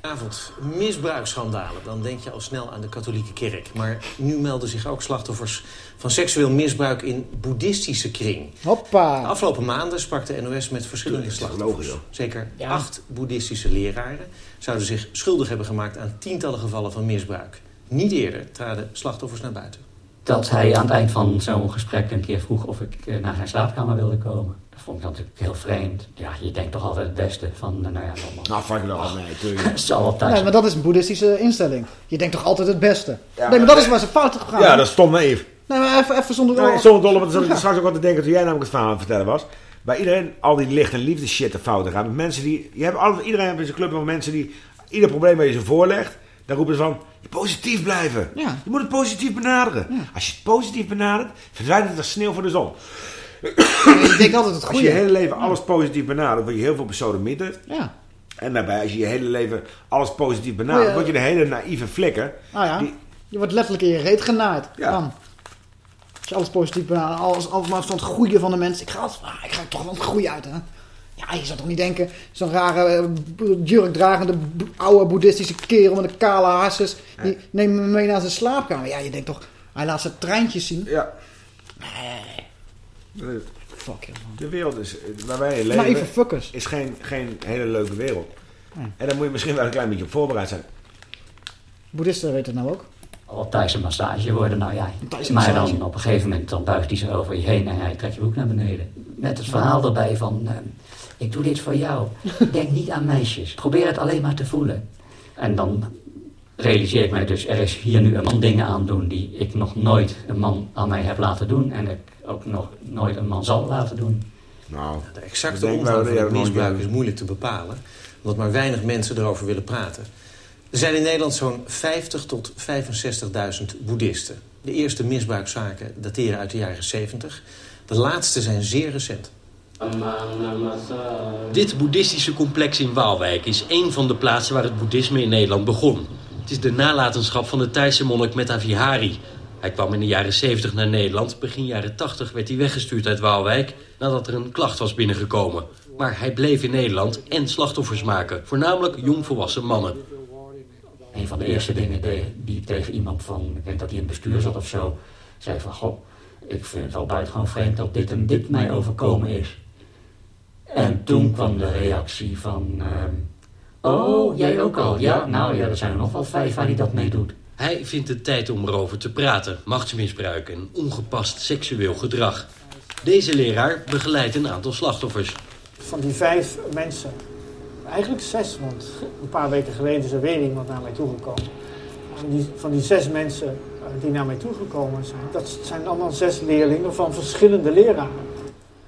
Avond misbruiksschandalen, dan denk je al snel aan de katholieke kerk. Maar nu melden zich ook slachtoffers van seksueel misbruik in boeddhistische kring. Hoppa. De afgelopen maanden sprak de NOS met verschillende slachtoffers. Zeker acht boeddhistische leraren zouden zich schuldig hebben gemaakt aan tientallen gevallen van misbruik. Niet eerder traden slachtoffers naar buiten. dat hij aan het eind van zo'n gesprek een keer vroeg of ik eh, naar zijn slaapkamer wilde komen. Dat vond ik natuurlijk heel vreemd. Ja, je denkt toch altijd het beste van, eh, nou ja, allemaal. Nou, fuck it al, nee, tuurlijk. [LAUGHS] Zal wel thuis. Nee, maar dat is een boeddhistische instelling. Je denkt toch altijd het beste. Ja, nee, maar dat is waar ze fout gegaan. Ja, dat is stom naïef. Nee, maar even, even zonder... Nee, zonder dolle, want dat zat ik Ja. straks ook wat te denken toen jij namelijk het verhaal aan het vertellen was. Bij iedereen al die licht en liefde shit te fouten gaan. Met mensen die, je hebt altijd, iedereen heeft in zijn club van mensen die, ieder probleem waar je ze voorlegt, daar roepen ze van, je positief blijven. Ja. Je moet het positief benaderen. Als je het positief benadert, verdwijnt het als sneeuw voor de zon. Je denkt altijd het Als je je goede. hele leven alles positief benadert, word je heel veel besodemieterd. Ja. En daarbij, als je je hele leven alles positief benadert, word je een hele naïeve flikker. Nou ja, Die- je wordt letterlijk in je reet genaaid. Ja. Dan. Als je alles positief benadert, alles, alles maar van het goede van de mensen. Ik ga, ah, ik ga toch van het goede uit, hè. Ja, je zou toch niet denken, zo'n rare eh, jurkdragende b- oude boeddhistische kerel met een kale harses, die neemt me mee naar zijn slaapkamer. Ja, je denkt toch, hij laat zijn treintjes zien. Ja. Nee, fuck je man. De wereld is, waar wij in leven, fuckers. is geen, geen hele leuke wereld. Nee. En daar moet je misschien wel een klein beetje op voorbereid zijn. Boeddhisten weten het nou ook. Al Thaise massage worden, nou ja. Maar dan op een gegeven moment dan buigt hij zich over je heen en hij trekt je broek naar beneden. Met het verhaal erbij van, eh, ik doe dit voor jou. Denk niet aan meisjes. Probeer het alleen maar te voelen. En dan realiseer ik mij dus, er is hier nu een man dingen aan doen die ik nog nooit een man aan mij heb laten doen. En ik ook nog nooit een man zal laten doen. Nou, De exacte omvang wel van het misbruik is moeilijk te bepalen. Omdat maar weinig mensen erover willen praten. Er zijn in Nederland zo'n 50 tot 65.000 boeddhisten. De eerste misbruikzaken dateren uit de jaren 70. De laatste zijn zeer recent. Dit boeddhistische complex in Waalwijk is een van de plaatsen waar het boeddhisme in Nederland begon. Het is de nalatenschap van de Thaise monnik Metta Vihari. Hij kwam in de jaren 70 naar Nederland. Begin jaren 80 werd hij weggestuurd uit Waalwijk nadat er een klacht was binnengekomen. Maar hij bleef in Nederland en slachtoffers maken, voornamelijk jongvolwassen mannen. Een van de eerste dingen die, ik tegen iemand van, ik denk dat hij in bestuur zat of zo, zei van, goh, ik vind het wel buitengewoon vreemd dat dit en dit mij overkomen is. En toen kwam de reactie van, ehm, oh, jij ook al? Ja, nou ja, er zijn er nog wel vijf waar hij dat mee doet. Hij vindt het tijd om erover te praten, machtsmisbruik en ongepast seksueel gedrag. Deze leraar begeleidt een aantal slachtoffers. Van die vijf mensen, eigenlijk zes, want een paar weken geleden is er weer iemand naar mij toegekomen. Van die, van die zes mensen eh, die naar mij toegekomen zijn, dat zijn allemaal zes leerlingen van verschillende leraren.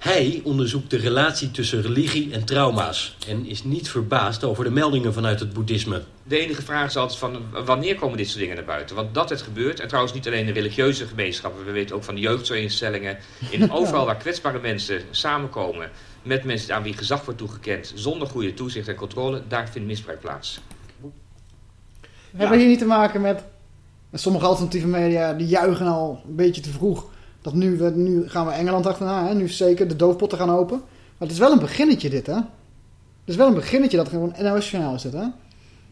Hij onderzoekt de relatie tussen religie en trauma's en is niet verbaasd over de meldingen vanuit het boeddhisme. De enige vraag is altijd van wanneer komen dit soort dingen naar buiten? Want dat het gebeurt, en trouwens niet alleen in religieuze gemeenschappen, we weten ook van de jeugdzorginstellingen, in [LAUGHS] overal waar kwetsbare mensen samenkomen met mensen aan wie gezag wordt toegekend, zonder goede toezicht en controle, daar vindt misbruik plaats. We hebben hier niet te maken met... met sommige alternatieve media, die juichen al een beetje te vroeg. Dat nu, we, nu gaan we Engeland achterna, hè? nu is zeker de doofpotten gaan open. Maar het is wel een beginnetje dit, hè? Het is wel een beginnetje dat gewoon NOS-journaal is dit, hè?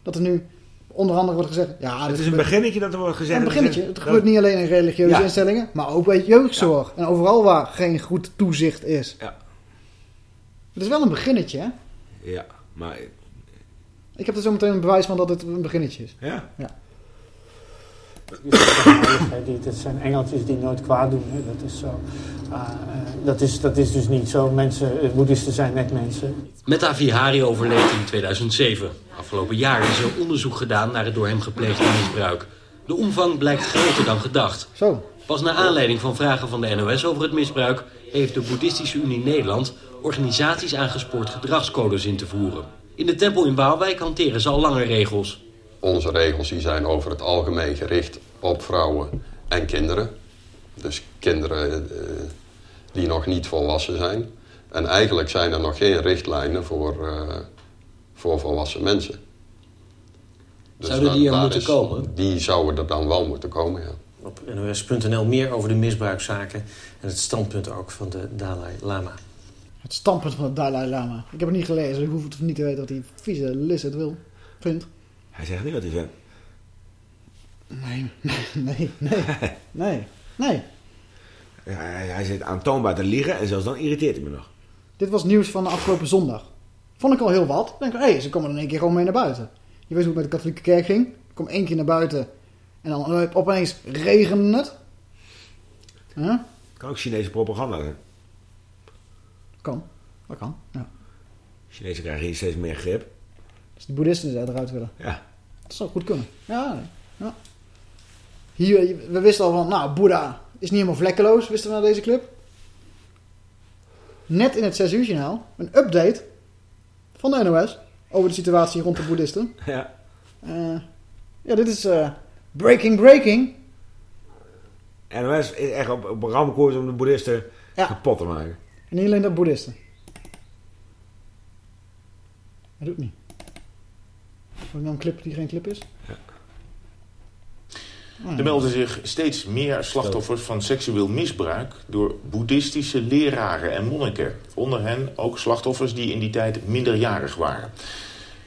Dat er nu onder andere wordt gezegd... Ja, dit het is een beginnetje dat er wordt gezegd. Een beginnetje. Het gebeurt niet alleen in religieuze Ja. instellingen, maar ook bij jeugdzorg. En overal waar geen goed toezicht is. Ja. Het is wel een beginnetje, hè? Ja, maar Ik heb er zo meteen een bewijs van dat het een beginnetje is. Ja. ja. Dat zijn engeltjes die nooit kwaad doen. Hè. Dat, is zo. Ah, eh, dat, is, dat is dus niet zo. Mensen, eh, boeddhisten zijn net mensen. Metta Vihari overleed in 2007. Afgelopen jaar is er onderzoek gedaan naar het door hem gepleegde misbruik. De omvang blijkt groter dan gedacht. Zo. Pas naar aanleiding van vragen van de NOS over het misbruik... heeft de Boeddhistische Unie Nederland organisaties aangespoord gedragscodes in te voeren. In de tempel in Waalwijk hanteren ze al lange regels. Onze regels die zijn over het algemeen gericht op vrouwen en kinderen. Dus kinderen eh, die nog niet volwassen zijn. En eigenlijk zijn er nog geen richtlijnen voor, eh, voor volwassen mensen. Dus Zouden die er moeten is- komen? Die zouden er dan wel moeten komen, ja. Op nos.nl meer over de misbruikzaken en het standpunt ook van de Dalai Lama. Het standpunt van de Dalai Lama. Ik heb het niet gelezen. Ik hoef het niet te weten wat die vieze lizard wil. Vindt. Hij zegt niet wat hij vindt. Nee, nee, nee, nee, nee. Hij, hij zit aantoonbaar te liegen en zelfs dan irriteert hij me nog. Dit was nieuws van de afgelopen zondag. Vond ik al heel wat. Ik denk, hé, hey, ze komen er in één keer gewoon mee naar buiten. Je weet hoe het met de katholieke kerk ging. Ik kom één keer naar buiten en dan eh, opeens regende het. Huh? Kan ook Chinese propaganda zijn. Kan. Dat kan. Ja. Chinezen krijgen hier steeds meer grip. Als die boeddhisten er eruit willen. Ja. Dat zou goed kunnen. Ja, ja. Hier, we wisten al van, nou, Boeddha is niet helemaal vlekkeloos, wisten we naar deze clip. Net in het 6 uur journaal, een update van de NOS over de situatie rond de boeddhisten. Ja. Eh, ja, dit is eh, breaking breaking. NOS is echt op, op ramkoers om de boeddhisten kapot te maken. En niet alleen de boeddhisten. Hij doet niet. Nou een clip die geen clip is? Er ja. melden zich steeds meer slachtoffers van seksueel misbruik door boeddhistische leraren en monniken. Onder hen ook slachtoffers die in die tijd minderjarig waren.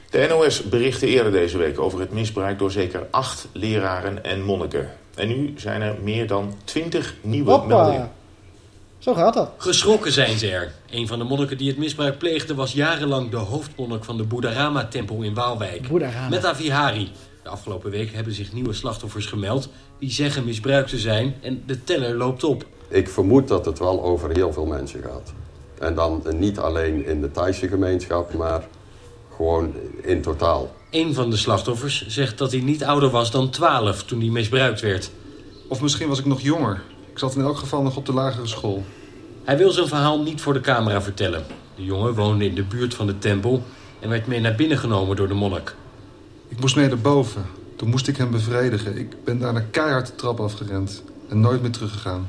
De NOS berichtte eerder deze week over het misbruik door zeker acht leraren en monniken. En nu zijn er meer dan twintig nieuwe meldingen. Zo gaat dat. Geschrokken zijn ze er. Een van de monniken die het misbruik pleegde was jarenlang de hoofdmonnik van de Boeddharama-tempel in Waalwijk. Boeddharama. Metta Vihari. De afgelopen week hebben zich nieuwe slachtoffers gemeld die zeggen misbruikt te zijn en de teller loopt op. Ik vermoed dat het wel over heel veel mensen gaat. En dan niet alleen in de Thaise gemeenschap, maar gewoon in totaal. Een van de slachtoffers zegt dat hij niet ouder was dan 12 toen hij misbruikt werd. Of misschien was ik nog jonger. Ik zat in elk geval nog op de lagere school. Hij wil zijn verhaal niet voor de camera vertellen. De jongen woonde in de buurt van de tempel en werd mee naar binnen genomen door de monnik. Ik moest mee naar boven. Toen moest ik hem bevredigen. Ik ben daarna keihard de trap afgerend. En nooit meer teruggegaan.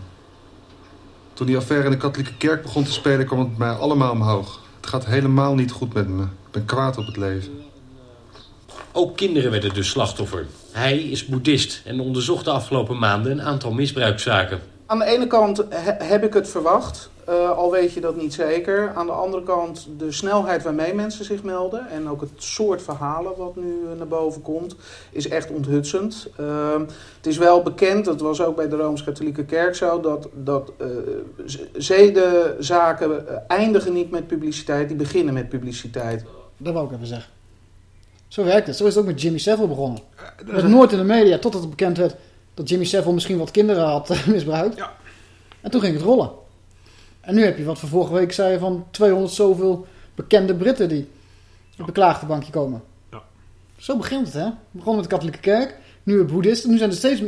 Toen die affaire in de katholieke kerk begon te spelen... kwam het mij allemaal omhoog. Het gaat helemaal niet goed met me. Ik ben kwaad op het leven. Ook kinderen werden dus slachtoffer. Hij is boeddhist en onderzocht de afgelopen maanden een aantal misbruikzaken. Aan de ene kant he- heb ik het verwacht, eh, al weet je dat niet zeker. Aan de andere kant de snelheid waarmee mensen zich melden en ook het soort verhalen wat nu eh, naar boven komt, is echt onthutsend. Ehm, het is wel bekend, dat was ook bij de Rooms-Katholieke Kerk zo, dat, dat eh, zedenzaken eindigen niet met publiciteit, die beginnen met publiciteit. Dat wou ik even zeggen. Zo werkt het. Zo is het ook met Jimmy Savile begonnen. Het werd nooit in de media, totdat het bekend werd dat Jimmy Savile misschien wat kinderen had eh, misbruikt. En toen ging het rollen. En nu heb je wat we vorige week zei van 200 zoveel bekende Britten die op de beklaagde bankje komen. Zo begint het, hè? We begonnen met de katholieke kerk, nu het boeddhisten, nu zijn er steeds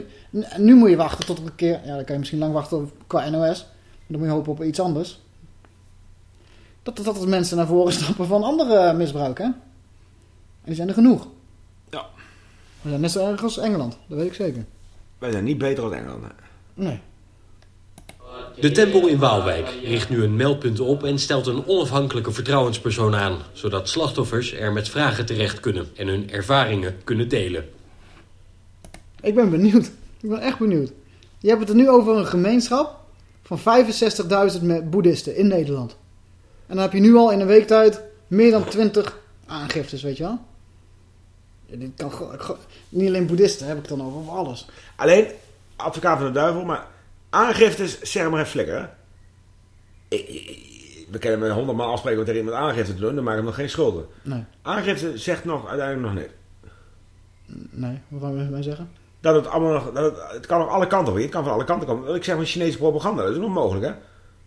nu moet je wachten tot er een keer... Ja, dan kan je misschien lang wachten op- qua NOS. Dan moet je hopen op iets anders. Dat, dat er mensen naar voren [LAUGHS] stappen van andere misbruik, hè? En die zijn er genoeg. Ja. We zijn net zo erg als Engeland, dat weet ik zeker. Wij zijn niet beter dan Engeland. hè. Nee. De tempel in Waalwijk richt nu een meldpunt op en stelt een onafhankelijke vertrouwenspersoon aan, zodat slachtoffers er met vragen terecht kunnen en hun ervaringen kunnen delen. Ik ben benieuwd. Ik ben echt benieuwd. Je hebt het er nu over een gemeenschap van 65.000 met boeddhisten in Nederland. En dan heb je nu al in een week tijd meer dan 20 aangiftes, weet je wel? Ja, dit kan, niet alleen boeddhisten, heb ik het dan over, over alles. Alleen, advocaat van de duivel, maar aangiftes, zeg maar even flikker. We kunnen met honderd man afspreken wat er iemand aangifte te doen, dan maak ik hem nog geen schulden. Nee. Aangifte zegt nog uiteindelijk nog niet. Nee, wat wou je mij zeggen? Dat het allemaal nog, dat het, het kan nog alle kanten op. Het kan van alle kanten komen. Ik zeg maar Chinese propaganda, dat is nog mogelijk hè.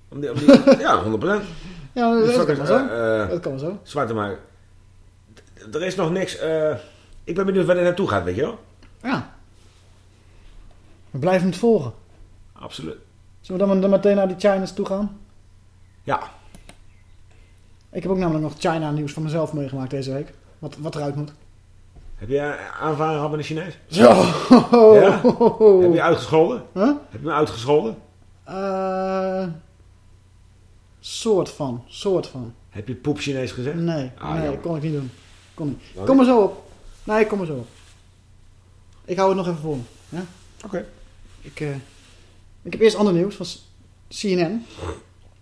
Om die, om die, [LAUGHS] ja, 100%. Ja, dat, Dus dat kan zo. eh, eh, dat kan zo. Zwart te maken. D- Er is nog niks. eh, ik ben benieuwd waar dit naartoe gaat, weet je wel? Ja. We blijven het volgen. Absoluut. Zullen we dan, meteen naar die China's toe gaan? Ja. Ik heb ook namelijk nog China nieuws van mezelf meegemaakt deze week. Wat, wat eruit moet. Heb je aanvaring gehad met een Chinees? Zo. Ja? Heb je uitgescholden? Huh? Heb je me uitgescholden? Eh, soort van, soort van. Heb je poep Chinees gezegd? Nee, Ah, nee, jammer. kon ik niet doen. Kon niet. Kom maar zo op. Nee, kom maar zo op. Ik hou het nog even voor me. Ja? Oké. Ik, eh, ik heb eerst ander nieuws van CNN.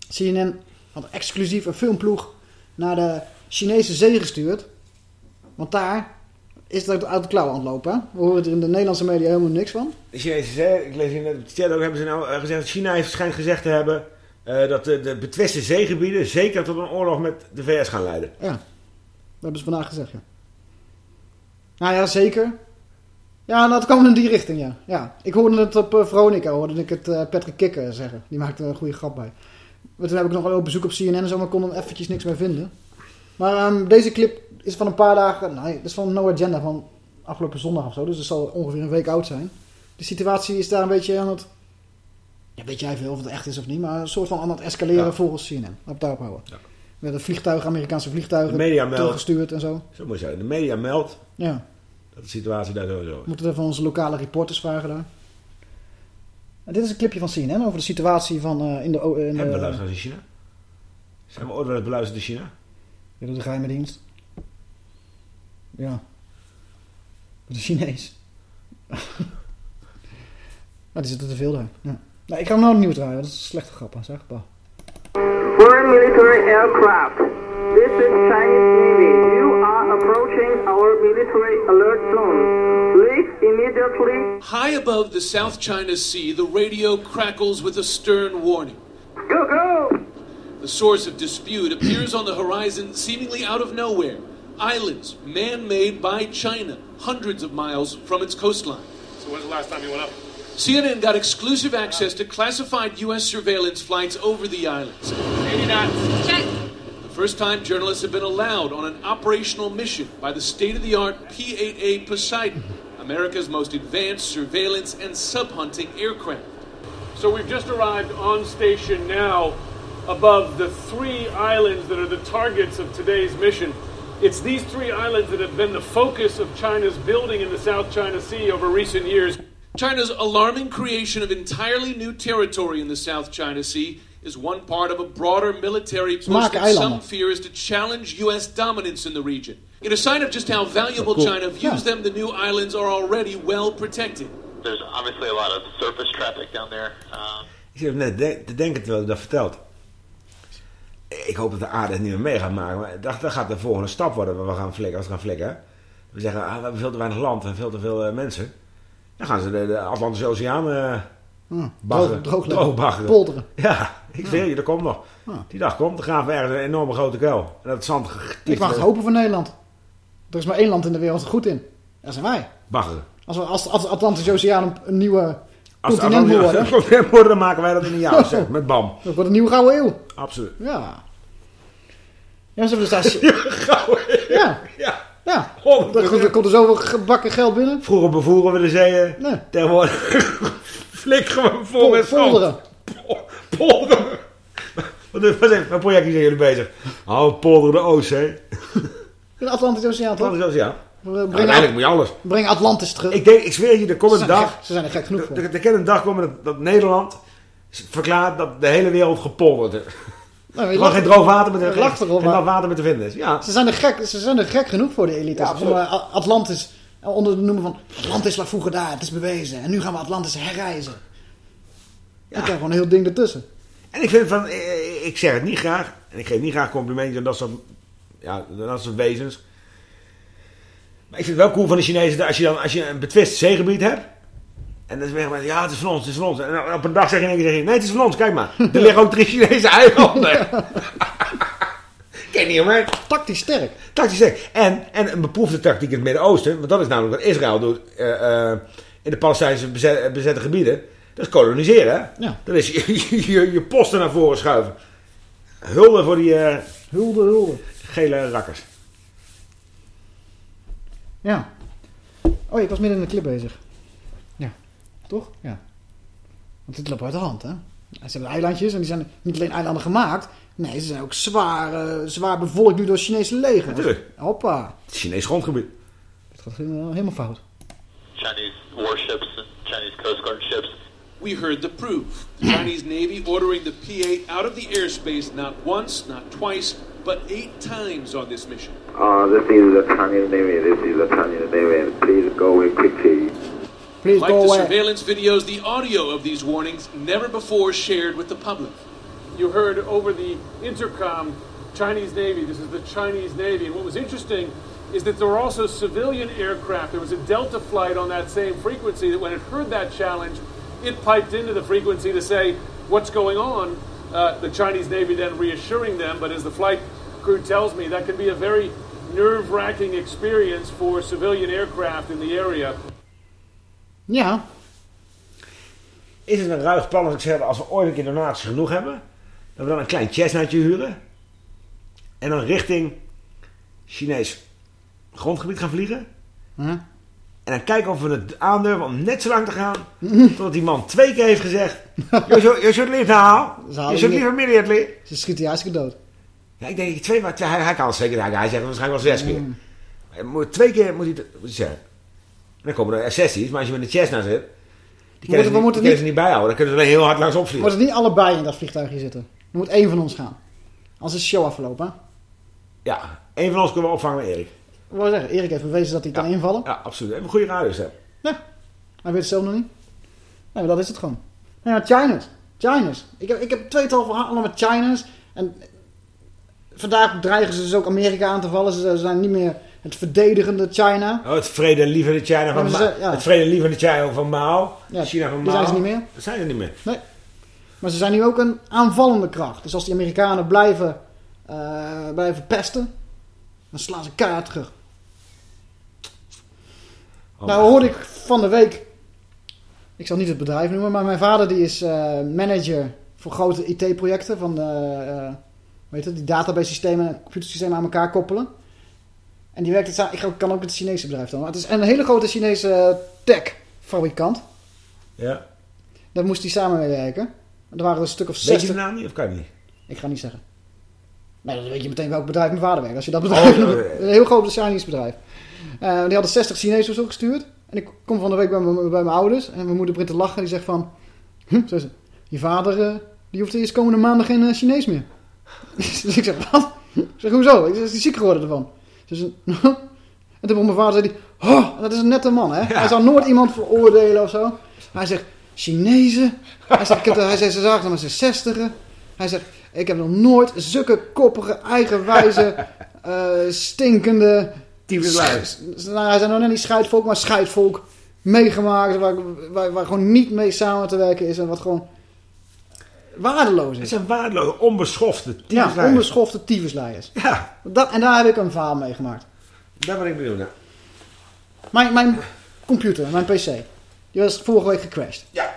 CNN had exclusief een filmploeg naar de Chinese zee gestuurd. Want daar is het uit, de klauwen aan het lopen. We horen er in de Nederlandse media helemaal niks van. De Chinese zee, ik lees hier net op de chat ook, hebben ze nou eh, gezegd... China heeft schijnt gezegd te hebben... eh, dat de, de betwiste zeegebieden zeker tot een oorlog met de VS gaan leiden. Ja, dat hebben ze vandaag gezegd, ja. Nou ja, zeker. Ja, nou, het kwam in die richting, ja. ja. Ik hoorde het op eh, Veronica, hoorde ik het eh, Patrick Kikker zeggen. Die maakte een goede grap bij. Maar toen heb ik nog wel op bezoek op CNN en zo, maar kon er eventjes niks meer vinden. Maar ehm, deze clip is van een paar dagen, nee, dat is van No Agenda van afgelopen zondag of zo. Dus het zal ongeveer een week oud zijn. De situatie is daar een beetje aan het, ja, weet jij veel of het echt is of niet, maar een soort van aan het escaleren Ja. volgens CNN. Het daarop houden. Er werden vliegtuigen, Amerikaanse De vliegtuigen, media meldt... teruggestuurd en zo. Zo moet je zeggen. De media meldt Ja. Dat de situatie daar sowieso We is. moeten er van onze lokale reporters vragen daar. En dit is een clipje van CNN over de situatie van eh, in de... o- In Hebben we de luisteraars in China? Zijn we ooit wel eens beluisterd in China? Ja, de geheime dienst. Ja. Dat is Chinees. [LAUGHS] nou, die zitten te veel daar. Ja. Nou, ik ga hem nou opnieuw draaien. Dat is een slechte grap, hè, zeg. Bah. Foreign military aircraft. This is Chinese Navy. You are approaching our military alert zone. Leave immediately. High above the South China Sea, the radio crackles with a stern warning. Go, go! The source of dispute appears on the horizon seemingly out of nowhere. Islands, man made by China, hundreds of miles from its coastline. So when's the last time you went up? CNN got exclusive access to classified U.S. surveillance flights over the islands. 80 knots. Check. First time journalists have been allowed on an operational mission by the state of the art P 8A Poseidon, America's most advanced surveillance and sub hunting aircraft. So we've just arrived on station now above the three islands that are the targets of today's mission. It's these three islands that have been the focus of China's building in the South China Sea over recent years. China's alarming creation of entirely new territory in the South China Sea is one part of a broader military push that some fear is to challenge U.S. dominance in the region. In a sign of just how valuable Cool. China views them, the new islands are already well protected. There's obviously a lot of surface traffic down there. Um, Ik zit net de- te denken terwijl je dat vertelt. Ik hoop dat de aarde het niet meer mee gaat maken. Maar dat, dat gaat de volgende stap worden waar we gaan flikken. Als we gaan flikken. We zeggen, ah, we hebben veel te weinig land en veel te veel eh, mensen. Dan gaan ze de, de Atlantische Oceaan eh Hm, baggeren. droog- droogleggen. baggeren. Polderen. Ja, ik Ja. zeg je, dat komt nog. Ja. Die dag komt, dan graven we ergens een enorme grote kuil. En dat zand Ik mag het hopen voor Nederland. Er is maar één land in de wereld goed in. Dat zijn wij. Baggeren. Als, we, als, als de Atlantische Oceaan een, een nieuwe Als continent worden. Oceaan [LAUGHS] worden, dan maken wij dat in een jaar. zeg, met bam. Dat wordt een nieuwe gouden eeuw. Absoluut. Ja. Ja, ze hebben dus daar... [LAUGHS] Ja. Ja. Oh, Er, er komt er zoveel gebakken geld binnen. Vroeger bevoeren we de zeeën. Nee. Tegenwoordig flikkeren we vol met. Polderen. Polderen. Wat is wat voor projectje zijn jullie bezig? Oh, polderen de Oostzee. De Atlantische Oceaan, toch? Atlantische Oceaan. We Nou, uiteindelijk moet je alles. Breng Atlantis terug. Ik denk, ik zweer je, er komt een zijn dag... gek- ze zijn er gek genoeg voor. Er, er kan een dag komen dat, dat Nederland verklaart dat de hele wereld gepolderd is. Nou, je Gewoon geen droog water je geen, lacht maar- water meer te vinden. Ja. Ze zijn, er gek, ze zijn er gek genoeg voor, de elites. Ja, Atlantis eh, onder de noemer van... Atlantis lag vroeger daar, het is bewezen. En nu gaan we Atlantis herreizen. Ja. Ik krijg gewoon een heel ding ertussen. En ik vind van, eh, ik zeg het niet graag. En ik geef niet graag complimentjes aan dat soort, ja, dat soort wezens. Maar ik vind het wel cool van de Chinezen, dat als je dan als je een betwist zeegebied hebt. En dan zeggen mensen, ja, het is van ons, het is van ons. En op een dag zeg je je, nee, het is van ons, kijk maar. Er liggen ook drie Chinese eilanden. [LAUGHS] Ken je niet omheen. Tactisch sterk. Tactisch sterk. En, en een beproefde tactiek in het Midden-Oosten, want dat is namelijk wat Israël doet eh, eh, in de Palestijnse bezet- bezette gebieden. Dat is koloniseren, hè? Ja. Dat is [LAUGHS] je, je, je posten naar voren schuiven. Hulde voor die eh, Hulde, hulde. gele rakkers. Ja. Oh, ik was midden in de clip bezig. Ja. Toch? Ja. Want dit loopt uit de hand, hè? Ze hebben eilandjes en die zijn niet alleen eilanden gemaakt. Nee, ze zijn ook zwaar, eh, zwaar bevolkt nu door het Chinese leger. Natuurlijk. Hoppa. Het Chinees grondgebied. Het gaat helemaal, fout. Chinese warships Chinese Coast Guard ships. We heard the proof. The Chinese Navy ordering the P-8 out of the airspace not once, not twice, but eight times on this mission. Uh, this is the Chinese Navy. This is the Chinese Navy. Please go away quickly. Please like go the away. surveillance videos, the audio of these warnings never before shared with the public. You heard over the intercom Chinese Navy. This is the Chinese Navy. And what was interesting is that there were also civilian aircraft. There was a Delta flight on that same frequency that when it heard that challenge, it piped into the frequency to say, What's going on? Uh, the Chinese Navy then reassuring them. But as the flight crew tells me, that can be a very nerve wracking experience for civilian aircraft in the area. Ja. Is het een ruig plan als ik zeg, als we ooit een keer donaties genoeg hebben, dat we dan een klein chestnutje huren en dan richting Chinees grondgebied gaan vliegen? Huh? En dan kijken of we het aandurven om net zo lang te gaan [LAUGHS] totdat die man twee keer heeft gezegd Je. Ze halen You should niet- leave immediately. Ze schiet die hartstikke dood. Ja, ik denk twee, maar hij, hij kan het zeker. Hij, hij zegt waarschijnlijk wel zes keer. Mm. Hij moet, twee keer moet hij, moet hij zeggen. Dan komen er sessies, maar als je met de Cessna zit, die kunnen ze, niet, bijhouden. Dan kunnen ze alleen heel hard langs Er opvliegen. moeten niet allebei in dat vliegtuigje zitten. Er moet één van ons gaan. Als is de show afgelopen. hè? Ja, één van ons kunnen we opvangen met Erik. Ik wou zeggen, Erik heeft bewezen dat hij kan invallen. Ja, absoluut. En een goede radiostem. Hij weet het zelf nog niet. Nee, maar dat is het gewoon. Nou ja, Chinese. Chinese. Ik heb, ik heb tweetal verhalen met Chinese. En vandaag dreigen ze dus ook Amerika aan te vallen. Ze zijn niet meer het verdedigende China. Oh, het vredelievende China van Mao. ja. Het vredelievende China van Mao. Ja, China van Mao. zijn ze niet meer. Dat zijn ze niet meer. Nee. Maar ze zijn nu ook een aanvallende kracht. Dus als die Amerikanen blijven, eh, blijven pesten, dan slaan ze keihard terug. Oh, nou hoorde ik van de week, ik zal niet het bedrijf noemen, maar mijn vader die is eh, manager voor grote IT-projecten van de, eh, weet het, die database systemen en computersystemen aan elkaar koppelen. En die werkt het samen, ik kan ook het Chinese bedrijf dan. Maar het is een hele grote Chinese tech-fabrikant. Ja. Daar moest hij samen mee werken. Er waren er een stuk of Weet je 60. de naam niet of kan niet? Ik ga niet zeggen. Nee, dan weet je meteen welk bedrijf mijn vader werkt. Als je dat bedrijf Oh, ja, ja. Een heel groot Chinese bedrijf. Eh, die hadden 60 Chinezen of zo gestuurd. En ik kom van de week bij, mijn- bij mijn ouders. En mijn moeder begint te lachen. Die zegt van... Hm, ze, je vader eh, die hoeft eerst komende maanden geen eh, Chinees meer. [LAUGHS] dus ik zeg, wat? Ik zeg, hoezo? Ik zeg, is die ziek geworden ervan? Dus, [LAUGHS] en toen begon mijn vader, zei. Oh, dat is een nette man, hè? Hij zou nooit iemand veroordelen of zo. Hij zegt, Chinezen? Hij zegt, ik heb, de- hij zegt ze zagen hem met zijn zestigen. Hij zegt, ik heb nog nooit zulke koppige, eigenwijze, [LAUGHS] eh, stinkende... Nou, hij zei nog net niet scheidvolk, maar scheidvolk meegemaakt. Waar, waar, waar gewoon niet mee samen te werken is en wat gewoon waardeloos is. Het zijn waardeloze, onbeschofte Ja, tyfusluiers. onbeschofte tyfusleiers. Ja. Dat, en daar heb ik een verhaal meegemaakt. Daar ben ik benieuwd naar. Mijn, mijn computer, mijn pc, die was vorige week gecrashed. Ja.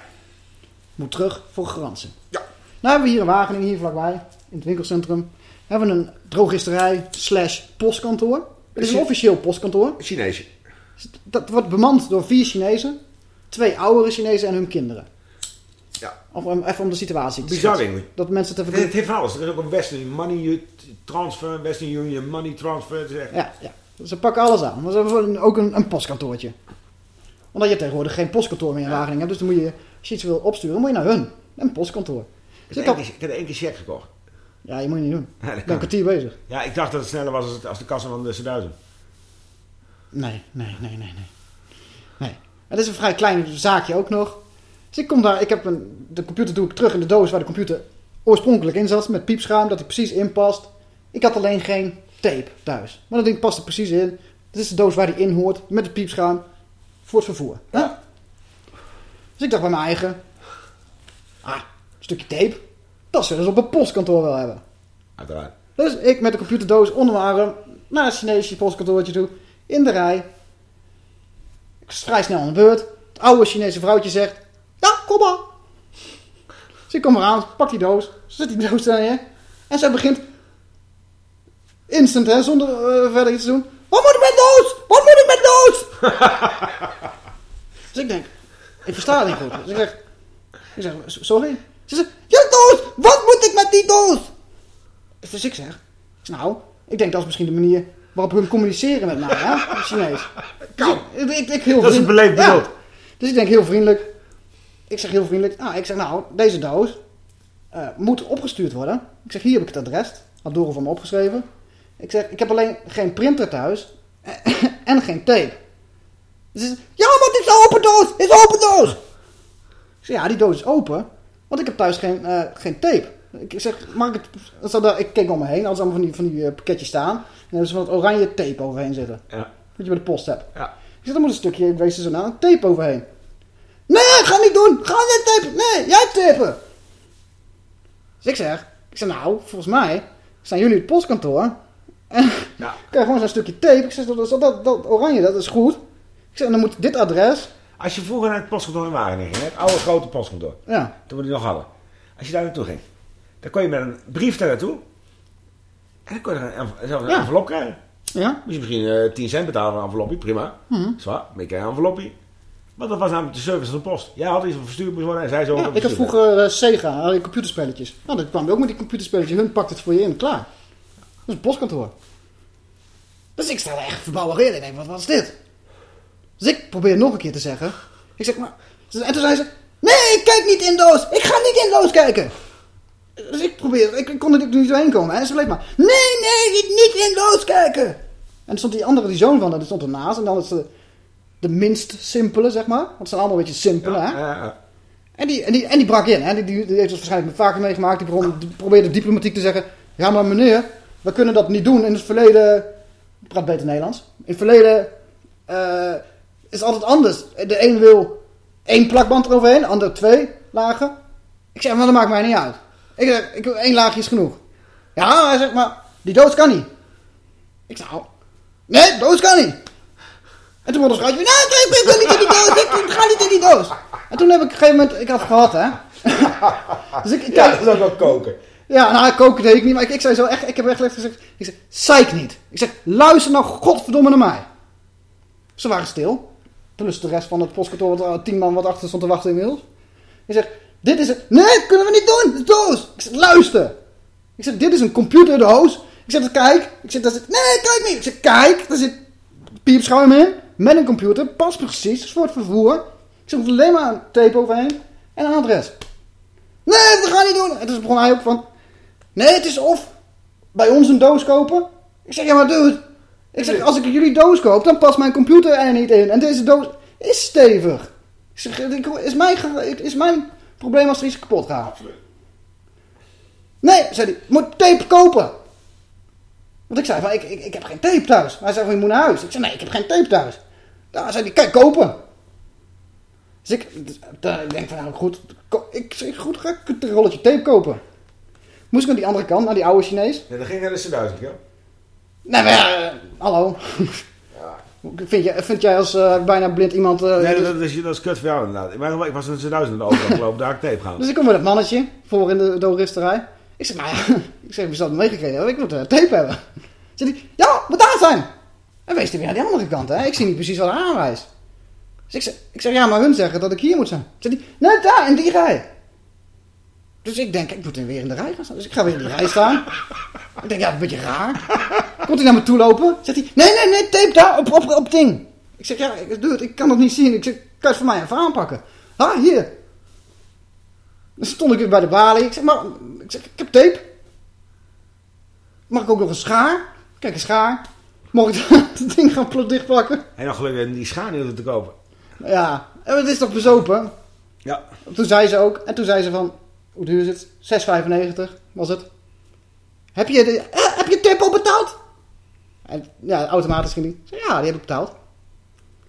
Moet terug voor garantie. Ja. Nou hebben we hier in Wageningen, hier vlakbij, in het winkelcentrum, hebben we een drogisterij slash postkantoor. Het is een officieel postkantoor. Chinees. Dat wordt bemand door vier Chinezen. Twee oudere Chinezen en hun kinderen. Ja. Of om, even om de situatie te Bizar schetsen. Dat mensen te Het, verdienen. het heeft van alles. Er is ook een Western Money Transfer, Western Union Money Transfer. Is echt... Ja, ja. Ze pakken alles aan. Maar ze hebben ook een, een postkantoortje. Omdat je tegenwoordig geen postkantoor meer in Wageningen hebt. Dus dan moet je, als je iets wil opsturen, moet je naar hun. Een postkantoor. Ik heb keer- ik heb één keer check gekocht. ja, je moet je niet doen. [LAUGHS] Ja, ik ben kan. een kwartier bezig. Ja, ik dacht dat het sneller was als, het- als de kassa van de C1000. Nee, nee, nee, nee, nee. Nee. Het is een vrij klein zaakje ook nog. Dus ik kom daar, ik heb een, de computer doe ik terug in de doos waar de computer oorspronkelijk in zat. Met piepschuim, dat hij precies in past. Ik had alleen geen tape thuis. Maar dat ding past er precies in. Dit is de doos waar die in hoort, met het piepschuim. Voor het vervoer. Hè? Dus ik dacht bij mijn eigen... Ah, een stukje tape. Dat zullen ze op een postkantoor wel hebben. Uiteraard. Dus ik met de computerdoos onder mijn arm naar het Chinese postkantoortje toe. In de rij. Ik vrij snel aan de beurt. Het oude Chinese vrouwtje zegt... Ja, kom maar. Dus ik kom eraan, pak die doos. Zet die doos daar neer. En zij begint... Instant, hè, zonder eh, verder iets te doen. Wat moet ik met doos? Wat moet ik met doos? [LAUGHS] dus ik denk... Ik versta het niet goed. Dus ik zeg... Ik zeg, sorry? Ze zegt, je doos! Wat moet ik met die doos? Dus ik zeg, nou, ik denk dat is misschien de manier waarop hun communiceren met mij, hè, in Chinees. Dus ik, ik, ik, heel Dat is een beleefd Ja. beeld. Dus ik denk heel vriendelijk. Ik zeg heel vriendelijk, nou, ik zeg nou, deze doos eh, moet opgestuurd worden. Ik zeg, hier heb ik het adres. Had Doris van me opgeschreven. Ik zeg, ik heb alleen geen printer thuis [LAUGHS] en geen tape. Ze zegt, ja, maar het is een open doos, is een open doos. Ik zeg, ja, die doos is open, want ik heb thuis geen, eh, geen tape. Ik zeg, mag ik het... daar- Ik keek om me heen, als allemaal van die, van die eh, pakketjes staan. En dan hebben ze van het oranje tape overheen zitten. Ja. Wat je bij de post hebt. Ja. Ik zeg, dan moet een stukje, wees er zo nou, tape overheen. Nee, ga niet doen! Ga niet tapen! Nee, jij tapen! Dus ik zeg, ik zeg nou, volgens mij zijn jullie het postkantoor. En Ja. [LAUGHS] krijg gewoon zo'n stukje tape. Ik zeg, dat, dat, dat, dat oranje, dat is goed. Ik zeg, en dan moet dit adres. Als je vroeger naar het postkantoor in Wageningen het oude grote postkantoor, Ja. toen we die nog hadden. Als je daar naartoe ging, dan kon je met een brief daar naartoe. En dan kon je er een, env- zo'n Ja. envelop krijgen. Ja. Moest je misschien eh 10 cent betalen voor een envelopje, prima. Zwaar, maar je kreeg een envelopje. Want dat was namelijk de service van de post. Jij had iets van verstuurd moest worden en zij zo Ja, ik had vroeger eh, Sega, ik computerspelletjes. Nou, dan kwam je ook met die computerspelletjes. Hun pakt het voor je in, klaar. Dat is een postkantoor. Dus ik sta er echt verbouwereerd. Ik denk, wat, wat is dit? Dus ik probeer nog een keer te zeggen. Ik zeg, maar... En toen zei ze... Nee, ik kijk niet in doos. Ik ga niet in doos kijken. Dus ik probeer... Ik, ik kon er niet doorheen komen. En ze bleef maar... Nee, nee, niet in doos kijken. En er stond die andere, die zoon van haar, die stond ernaast. En dan is de, de minst simpele, zeg maar. Want het zijn allemaal een beetje simpele, hè. En die, en, die, en die brak in. Hè? Die, die, die heeft het waarschijnlijk vaker meegemaakt. Die, begon, die probeerde diplomatiek te zeggen... Ja, maar meneer, we kunnen dat niet doen. In het verleden... Ik praat beter Nederlands. In het verleden eh, is altijd anders. De een wil één plakband eroverheen. De ander twee lagen. Ik zeg, maar dat maakt mij niet uit. Ik zeg, ik, één laagje is genoeg. Ja, hij zegt, maar die doos kan niet. Ik zeg, nou... Nee, doos kan niet. En toen begon schuitje... Nee, ik, wil niet in die doos. Ik, ga niet in die doos. En toen heb ik op een gegeven moment... Ik had het gehad, hè. [LAUGHS] dus ik, ik, Ja, dat is ook wel koken. Ja, nou, koken deed ik niet. Maar ik, ik zei zo echt... Ik heb echt gezegd... Ik zeg, zeik niet. Ik zeg, luister nou godverdomme naar mij. Ze waren stil. Plus de rest van het postkantoor... Wat, uh, tien man wat achter stond te wachten inmiddels. Ik zeg, dit is het... Nee, kunnen we niet doen. De doos. Ik zeg, luister. Ik zeg, dit is een computerdoos. Ik zeg, kijk. Ik zeg, zit... Nee, kijk niet. Ik zeg, kijk. Daar zit piepschuim in. Met een computer. Past precies. voor het vervoer. Ik zeg, er alleen maar een tape overheen. En een adres. Nee, dat we niet doen. En toen begon hij ook van... Nee, het is of bij ons een doos kopen. Ik zeg, ja maar dude. Ik zeg, als ik jullie doos koop, dan past mijn computer er niet in. En deze doos is stevig. Ik zeg, is mijn, is mijn probleem als er iets kapot gaat. Absoluut. Nee, zei hij, je moet tape kopen. Want ik zei van, ik, ik, ik heb geen tape thuis. Hij zei van, je moet naar huis. Ik zei, nee, ik heb geen tape thuis. Nou, zei hij, kijk, kopen. Dus ik, dus, daar- denk van, nou goed, ik zeg, goed, ga ik een rolletje tape kopen. Moest ik naar die andere kant, naar die oude Chinees. Nee, dat ging naar de C1000, ja. Nee, maar ja, eh, hallo. [LAUGHS] Vind, je, vind jij als eh, bijna blind iemand... eh, Nee, dat, dat, is, dat is kut voor jou inderdaad. Maar ik was in de C1000 in de overal gelopen, daar ik tape gaan. Dus ik kom met dat mannetje voor in de doristerij. Ik zeg, nou ja, [LAUGHS] ik zeg, we zouden meegekregen. Ik moet een tape hebben. Zegt hij, ja, moet daar zijn. En wees hij weer naar die andere kant, hè. Ik zie niet precies wat hij aanwijst. Dus ik zeg, ik zeg, ja, maar hun zeggen dat ik hier moet zijn. Zegt hij, nee, daar, in die rij. Dus ik denk, ik moet dan weer in de rij gaan staan. Dus ik ga weer in die rij staan. Ik denk, ja, een beetje raar. Komt hij naar me toe lopen? Zegt hij, nee, nee, nee, tape daar, op, op, op ding. Ik zeg, ja, ik, dude, ik kan het niet zien. Ik zeg, kan je het voor mij even aanpakken? Ah, hier. Dan stond ik weer bij de balie. Ik zeg, maar, ik, zeg, ik heb tape. Mag ik ook nog een schaar? Kijk, een schaar. Mocht ik [LAUGHS] het ding gaan pl- dichtplakken? En nog gelukkig die schaar te kopen. Ja, en het is toch bezopen? Ja. Toen zei ze ook, en toen zei ze van, hoe duur is het? 6,95 was het. Heb je, de, eh, heb je al betaald? En ja, automatisch ging die. Ja, die heb ik betaald.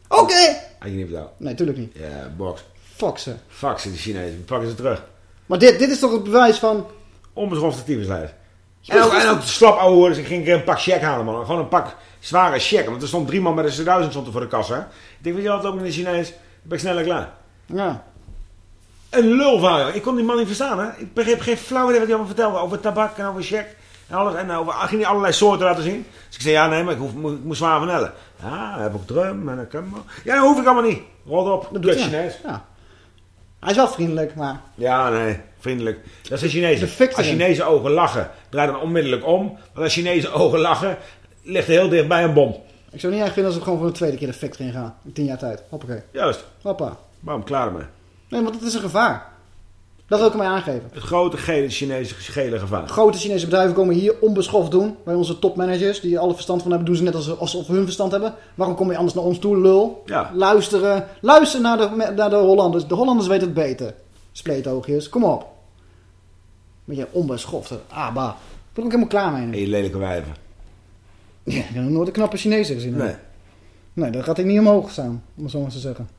Oké. Had je niet betaald? Nee, tuurlijk niet. Ja, box. Fuck ze. Fuck ze, die Chinezen. Die pakken ze terug. Maar dit, dit is toch het bewijs van... Onbeschofte tyfuslijst. En ook, en ook slap ouwe. Dus ik ging een keer een pak check halen, man. Gewoon een pak zware check. Want er stond drie man met een C1000 stond er voor de kassa. Ik denk, weet je wat, ook in de Chinees. Dan ben ik sneller klaar. Ja. Een lul van jou. Ik kon die man niet verstaan, hè. Ik begreep geen flauw idee wat hij allemaal vertelde. Over tabak en over check. En alles. En over, hij ging hij allerlei soorten laten zien. Dus ik zei, ja, nee, maar ik, hoef, moet- ik moet zwaar vanellen. Ja, we hebben ook drum en een. Ja, dat hoef ik allemaal niet. Rot op. Dat doet. Chinees. Ja. Hij is wel vriendelijk, maar... Ja, nee, vriendelijk. Dat is de Chinezen. De Als. Chinese ogen lachen, draai dan onmiddellijk om. Want als Chinese ogen lachen, ligt heel dichtbij een bom. Ik zou niet erg vinden als we gewoon voor de tweede keer de fik erin gaan. In tien jaar tijd. Hoppakee. Juist. Hoppa. Waarom klaar ermee? Nee, want het is een gevaar. Dat wil ik ermee aangeven. Het grote gele Chinese gele gevaar. Grote Chinese bedrijven komen hier onbeschoft doen. Bij onze topmanagers, die alle verstand van hebben, doen ze net als, alsof we hun verstand hebben. Waarom kom je anders naar ons toe, lul? Ja. Luisteren. Luister naar de, naar de Hollanders. De Hollanders weten het beter. Spleetoogjes, kom op. Beetje onbeschofte. Ah, bah. Ik ben ook helemaal klaar mee. nu. Je lelijke wijven. Ja, ik heb nog nooit een knappe Chinezen gezien. Nee. Nee, dan gaat hij niet omhoog staan, om het zo maar te zeggen.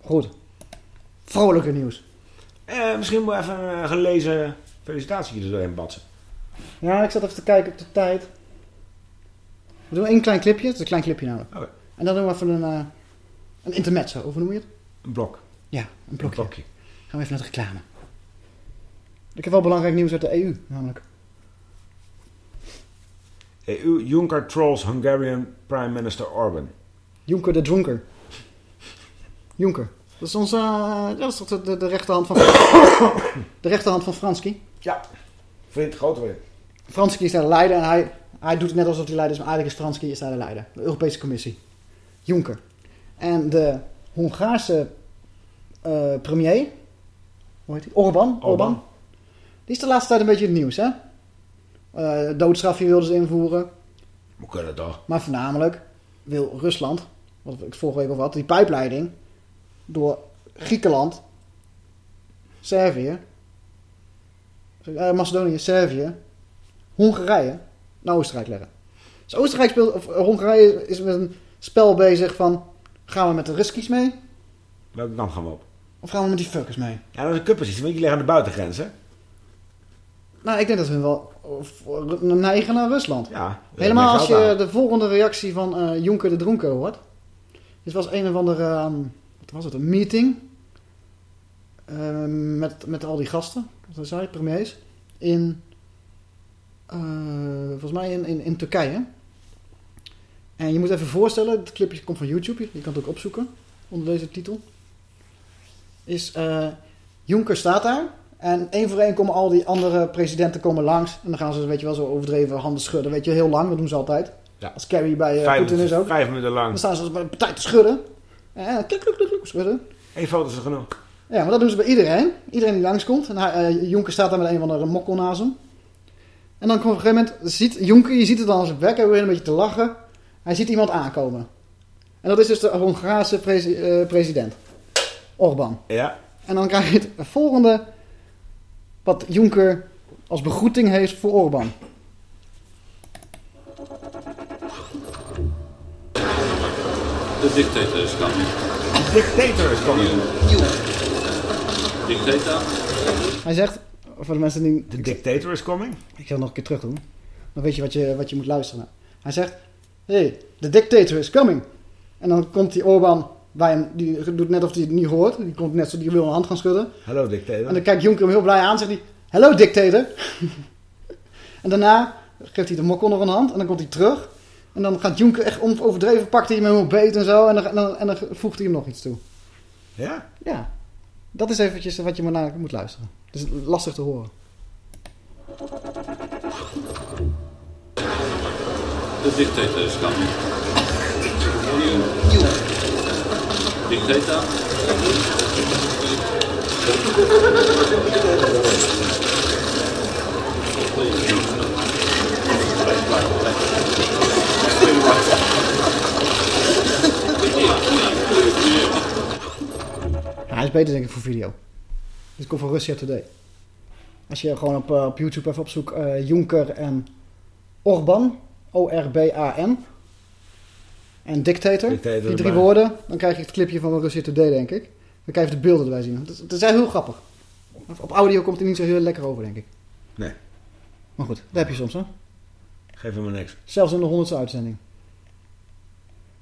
Goed. Vrolijke nieuws. Eh, misschien moet even een gelezen felicitatie er doorheen batsen. Ja, ik zat even te kijken op de tijd. We doen één klein clipje. Het is een klein clipje namelijk. Oké. En dan doen we even een, eh een intermezzo. Of hoe noem je het? Een blok. Ja, een blokje. Gaan we even naar de reclame. Ik heb wel belangrijk nieuws uit de EU, namelijk. EU Juncker trolls Hungarian Prime Minister Orban. Juncker de Dronker. Juncker. Dat is onze... eh, dat is toch de, de, de rechterhand van... [COUGHS] de rechterhand van Franski. Ja. Vriend, grote vriend. Franski is daar de leider en hij, hij doet het net alsof hij leider is, maar eigenlijk is Franski is daar de leider. De Europese Commissie. Juncker. En de Hongaarse eh, premier, hoe heet hij? Orbán. Orbán. Die is de laatste tijd een beetje in het nieuws, hè? Eh doodstrafje wilden ze invoeren. Hoe kan dat toch? Maar voornamelijk wil Rusland, wat ik vorige week over had, die pijpleiding door Griekenland, Servië, eh, Macedonië, Servië, Hongarije naar Oostenrijk leggen. Dus Oostenrijk speelt, of eh, Hongarije is met een spel bezig van, gaan we met de Ruskies mee? Welke kant gaan we op? Of gaan we met die fuckers mee? Ja, dat is een kuppensysteem. want Die liggen aan de buitengrens, hè? Nou, ik denk dat we wel of- neigen naar Rusland. Ja. Helemaal als je aan. de volgende reactie van eh Jonker de Dronken hoort. Dit was een of andere, ehm, was het, een meeting. eh, met, met al die gasten, wat zei premiers. In, eh, volgens mij in, in, in Turkije. En je moet even voorstellen, het clipje komt van YouTube, je kan het ook opzoeken onder deze titel. Is, eh Juncker staat daar en één voor één komen al die andere presidenten komen langs. En dan gaan ze, weet je wel, zo overdreven handen schudden. Weet je, heel lang, dat doen ze altijd. Ja. Als Kerry bij eh, Vijf Poetin is ook. vijf minuten lang. Dan staan ze bij de partij te schudden. En klik, klik, klik, klik, schudden. Eén foto is er genoeg. Ja, maar dat doen ze bij iedereen. Iedereen die langskomt. En hij, eh, Jonker staat daar met een van de mokkel naast hem. En dan komt op een gegeven moment, ziet Jonker, je ziet het dan als werk, hij weer een beetje te lachen. Hij ziet iemand aankomen. En dat is dus de Hongaarse presi- eh, president. Orbán. Ja. En dan krijg je het volgende wat Jonker als begroeting heeft voor Orbán. The dictator is coming. Dictator is coming. Dictator? Hij zegt, voor de mensen die... The dictator is coming? Ik zal het nog een keer terug doen. Dan weet je wat je, wat je moet luisteren naar. Hij zegt, hey, the dictator is coming. En dan komt die Orbán bij hem, die doet net of hij het niet hoort. Die komt net zo, die wil een hand gaan schudden. Hallo, dictator. En dan kijkt Juncker hem heel blij aan, zegt hij, hello dictator. [LAUGHS] en daarna geeft hij de mokkel nog een hand en dan komt hij terug. En dan gaat Juncker echt overdreven, pakt hij hem helemaal beet en zo. En dan, en dan, en dan voegt hij hem nog iets toe. Ja? Ja. Dat is eventjes wat je maar naar moet luisteren. Het is lastig te horen. The dictator is coming. Dictator? Ja, hij is beter denk ik voor video. Dit komt van Russia Today. Als je gewoon op, eh, op YouTube even opzoekt eh Juncker en Orban, O-R-B-A-N. En dictator, Dictator die drie erbij. woorden, dan krijg je het clipje van Russia Today denk ik. Dan krijg je de beelden erbij zien. Het is, het is heel grappig. Op- audio komt hij niet zo heel lekker over denk ik. Nee. Maar goed, dat heb je soms hè. Geef hem maar niks. Zelfs in de honderdste uitzending.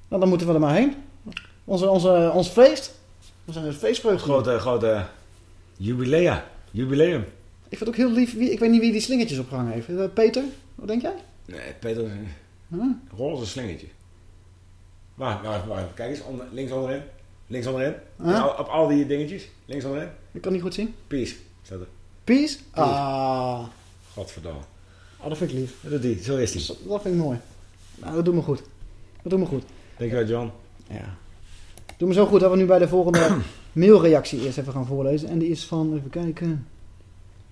Nou, dan moeten we er maar heen. Onze, onze, ons feest. We zijn een feestvreugde. Grote, grote jubilea. Jubileum. Ik vind het ook heel lief. Wie, ik weet niet wie die slingertjes opgehangen heeft. Eh, Peter? Wat denk jij? Nee, Peter is Huh? roze slingertje. Waar, waar, waar. Kijk eens, onder, links onderin. Links onderin. Huh? Op, op al die dingetjes. Links onderin. Ik kan niet goed zien. Peace. Staat er. Peace? Ah. Godverdomme. Oh, dat vind ik lief. Dat doet die. Zo is die. Dat vind ik mooi. Nou, dat doet me goed. Dat doet me goed. Dankjewel, John. Ja. Doe me zo goed dat we nu bij de volgende [CLEARS THROAT] mailreactie eerst even gaan voorlezen. En die is van, even kijken.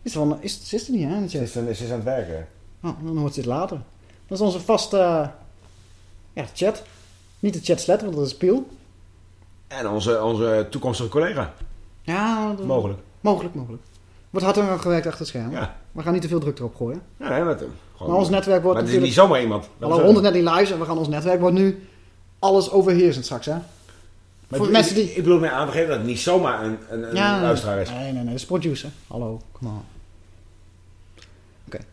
Is, van, is, is er niet, chat? is, ze is aan het werken. Oh, dan hoort ze dit later. Dat is onze vaste ja, chat. Niet de chat slet, want dat is Piel. En onze, onze toekomstige collega. Ja, dat- Mogelijk. Mogelijk, mogelijk. Wordt hard aan gewerkt achter het scherm. Ja. We gaan niet te veel druk erop gooien. Ja, nee, met hem. Maar ons netwerk wordt Maar het is niet zomaar iemand. Alle honderd net niet live en we gaan ons netwerk wordt nu alles overheersend straks, hè? Maar Voor ik, mensen ik- die... ik bedoel mij aan te geven dat het niet zomaar een, een, een luisteraar is. Nee, nee, nee. Dat is producer. Hallo, come on.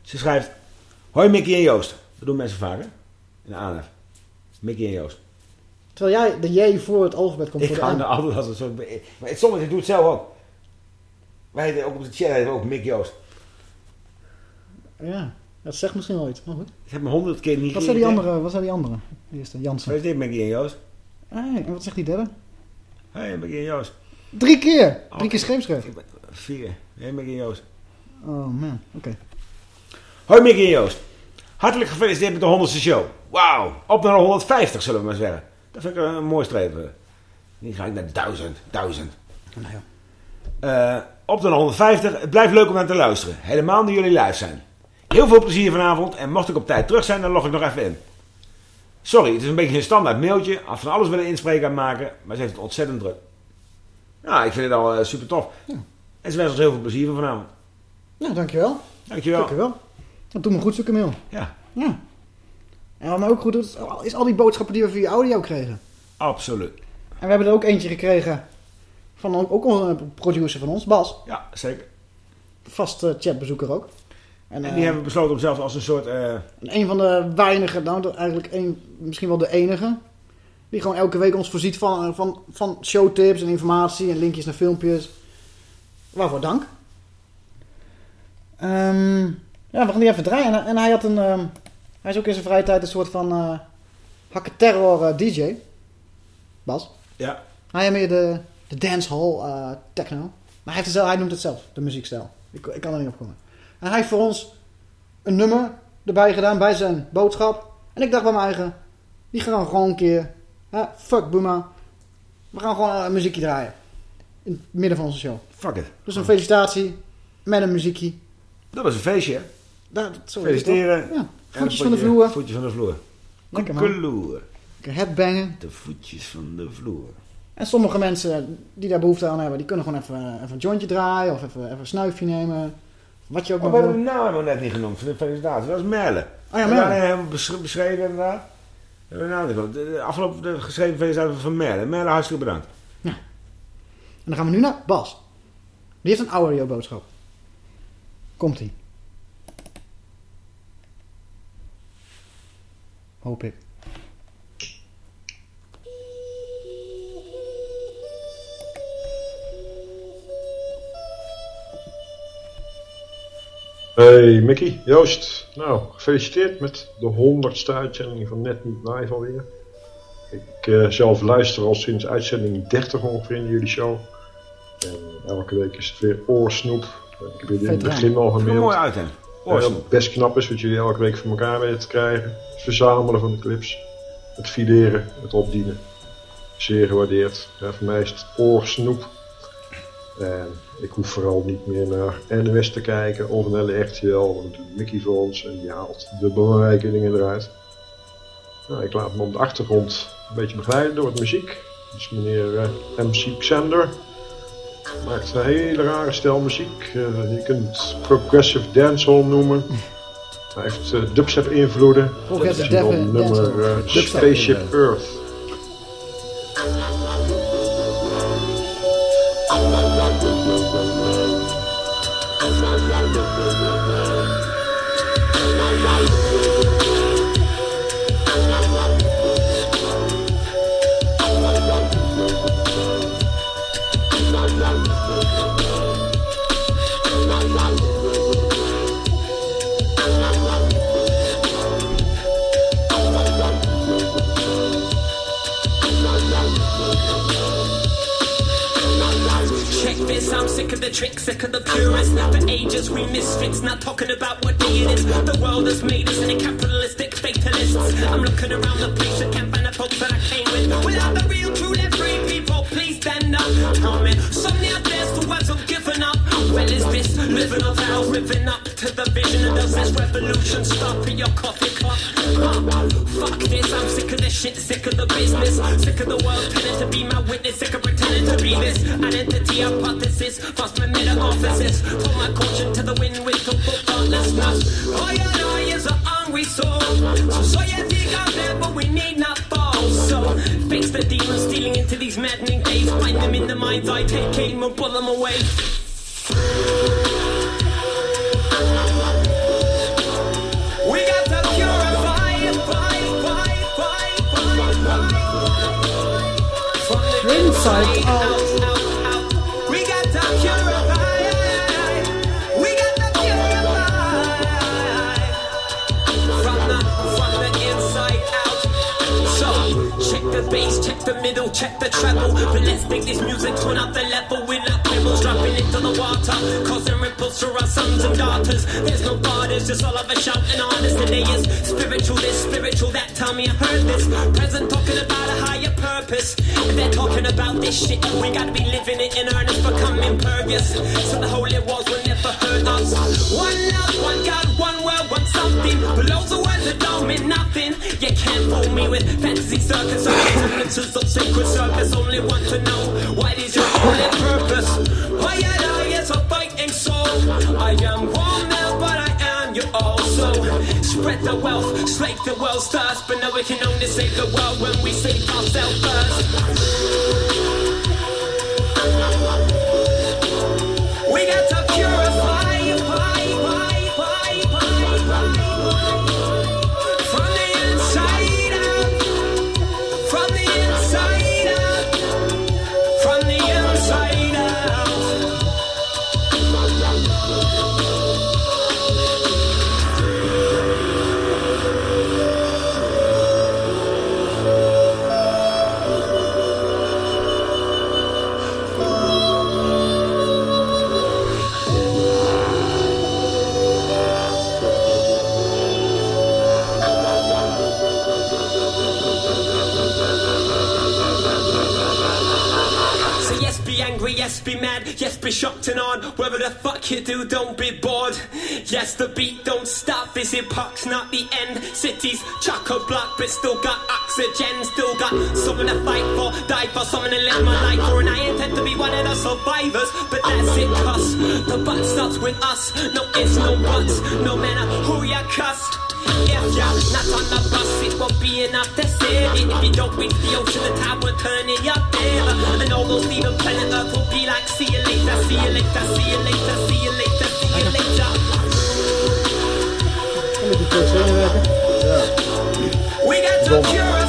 Ze schrijft... Hoi Mickey en Joost. Dat doen mensen vaker. In de aanhef. Mickey en Joost. Terwijl jij de J voor het alfabet komt Ik voor de ga N. er altijd als een soort... Maar het sommige doet het zelf ook. Wij ook op de chat we ook Mick Joost. Ja, dat zegt misschien iets. Maar goed. Ik heb me honderd keer niet Wat zijn die andere? Wat zijn die andere? De eerste, Jansen. Wat is dit Mickey en Joost? Hey, en wat zegt die derde? Hey Mickey en Joost. Drie keer! Oh, Drie keer scheepsrecht. Vier. Hey Mickey en Joost. Oh man, oké. Hoi Mickey en Joost. Hartelijk gefeliciteerd met de 100ste show. Wauw. Op naar de 150 zullen we maar zeggen. Dat vind ik een mooi streven. Nu ga ik naar 1000. 1000. Nou ja. Eh, op de 150. Het blijft leuk om naar te luisteren. Helemaal nu jullie live zijn. Heel veel plezier vanavond. En mocht ik op tijd terug zijn, dan log ik nog even in. Sorry, het is een beetje een standaard mailtje. Had van alles willen inspreken en maken. Maar ze heeft het ontzettend druk. Ja, ik vind het al super tof. En ze wenst ons heel veel plezier van vanavond. Nou, dankjewel. Dankjewel. Dankjewel. Dat doet me goed, zo'n mail. Ja. Ja. En wat me ook goed doet, is al die boodschappen die we via audio kregen. Absoluut. En we hebben er ook eentje gekregen van ook- een producer van ons, Bas. Ja, zeker. Vast eh, chatbezoeker ook. En eh, die hebben besloten om zelfs als een soort... eh, En een van de weinige, nou eigenlijk een, misschien wel de enige, die gewoon elke week ons voorziet van, eh, van, van showtips en informatie en linkjes naar filmpjes. Waarvoor dank. Ehm, ja, we gaan die even draaien. En, hij had een, ehm, hij is ook in zijn vrije tijd een soort van eh hakken terror eh, DJ. Bas. Ja. Hij heeft meer de, de dancehall eh, techno. Maar hij, heeft het zelf, hij noemt het zelf, de muziekstijl. Ik, ik kan er niet op komen. En hij heeft voor ons een nummer erbij gedaan bij zijn boodschap. En ik dacht bij mijn eigen, die gaan gewoon een keer, hè, fuck Buma. We gaan gewoon een muziekje draaien. In het midden van onze show. Fuck it. Dus een felicitatie met een muziekje. Dat was een feestje, hè? Dat, het Feliciteren. Ja, voetjes van de vloer. Voetjes van de vloer. Lekker, man. Headbangen. De voetjes van de vloer. En sommige mensen die daar behoefte aan hebben, die kunnen gewoon even, even een jointje draaien of even, even een snuifje nemen. Wat je ook Oh, we maar hebben de naam hebben we net niet genoemd van de felicitatie. Dat was Merle. Oh ja, We Merle. hebben helemaal besch- beschreven inderdaad. We hebben naam niet genoemd. De, afgelopen de geschreven felicitatie van Merle. Merle, hartstikke bedankt. En dan gaan we nu naar Bas. Die heeft een audioboodschap. Komt ie. Hoop ik. Hey Mickey, Joost. Nou, gefeliciteerd met de honderdste uitzending van Net Niet Live alweer. Ik eh, zelf luister al sinds uitzending 30 ongeveer in jullie show. En elke week is het weer oorsnoep. Ik heb jullie in het begin al gemaild. Ja, Oorsnoep. wat best knap is wat jullie elke week voor elkaar weten te krijgen. Het verzamelen van de clips. Het fileren, het opdienen. Zeer gewaardeerd. Ja, voor mij is het oorsnoep. En ik hoef vooral niet meer naar NOS te kijken of naar RTL, want Mickey voor ons en die haalt de belangrijke dingen eruit. Nou, ik laat me op de achtergrond een beetje begeleiden door het muziek. Dus meneer eh, MC Xander maakt een hele rare stijl muziek. Eh, je kunt het progressive dancehall noemen. Hij heeft eh, dubstep invloeden. Progressive Dat is def- dan nummer Spaceship. Earth. Of tricks, sick of the purists. For ages we misfits, not talking about what day it is. The world has made us into capitalistic fatalists. I'm looking around the place, I can't find the folks that I came with. Without the real, truly free people, please stand up. Tell me, something out there's the who've given up. Well, is this living or vow, living up to the vision? Does this revolution stop in your coffee cup? Fuck this, I'm sick of this shit, sick of the business. Sick of the world pretending to be my witness, sick of pretending to be this. Identity hypothesis, false metamorphosis. Throw my caution to the wind with total thoughtlessness. All you know is a hungry soul. So, so you think I'm there, but we need not fall. So, face the demons stealing into these maddening days. Find them in the mind's eye, take aim and pull them away inside out. Check the bass, check the middle, check the treble. But let's take this music to another level pebbles dropping into the water, causing ripples to our sons and daughters. There's no borders, just all of us shouting on this. Today is spiritual, this spiritual, that. Tell me I heard this. Present talking about a higher purpose. If they're talking about this shit, we gotta be living it in earnest, become impervious. So the holy walls will never hurt us. One love, one God, one something. Below the words that dominate nothing. You can't fool me with fantasy circus. Pictures of sacred circus. Only want to know what is your only purpose. Why I is a fighting soul. I am one now, but I am you also. Spread the wealth, slake the world's thirst. But now we can only save the world when we save ourselves first. Be shocked and on. Whatever the fuck you do, don't be bored. Yes, the beat don't stop. This hip not the end. Cities chock a block, but still got oxygen. Still got someone to fight for, die for, someone to live my life for. And I intend to be one of the survivors, but that's it, cuz the butt starts with us. No ifs, no buts, no matter who you cuss. If you're not on the bus, it won't be enough to save you. If you don't reach the ocean, the tide will turn in your favor. And all those leaving planet Earth will be like, see you later, see you later, see you later, see you later, see you later. Met die twee stenen werken. We got to Dom.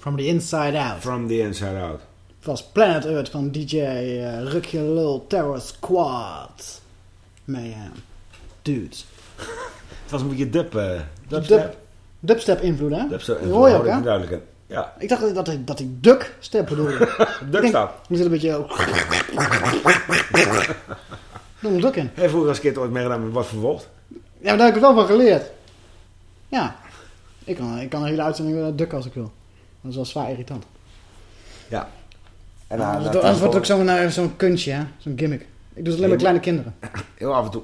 From the inside out. From the inside out. Het was Planet Earth van DJ eh Rukje Lul Terror Squad. Mayhem. Dudes. [LAUGHS] Het was een beetje dub, eh dubstep. Dub, dubstep invloed, hè? Dubstep Dat hoor je ook, invloed, hè? duidelijk. Ja. Ik dacht dat hij, dat duck step bedoelde. [LAUGHS] Dubstep. Er zit een beetje... [LAUGHS] Donald Duck in. Je vroeger als kind ooit meegedaan met wat vervolgd? Ja, maar daar heb ik wel van geleerd. Ja. Ik kan, ik kan een hele uitzending dukken als ik wil. Dat is wel zwaar irritant. Ja. En Ja, nou, dus dat het wordt ook zo'n eh, zo'n kunstje, hè? Zo'n gimmick. Ik doe het alleen met kleine kinderen. [LAUGHS] Heel af en toe.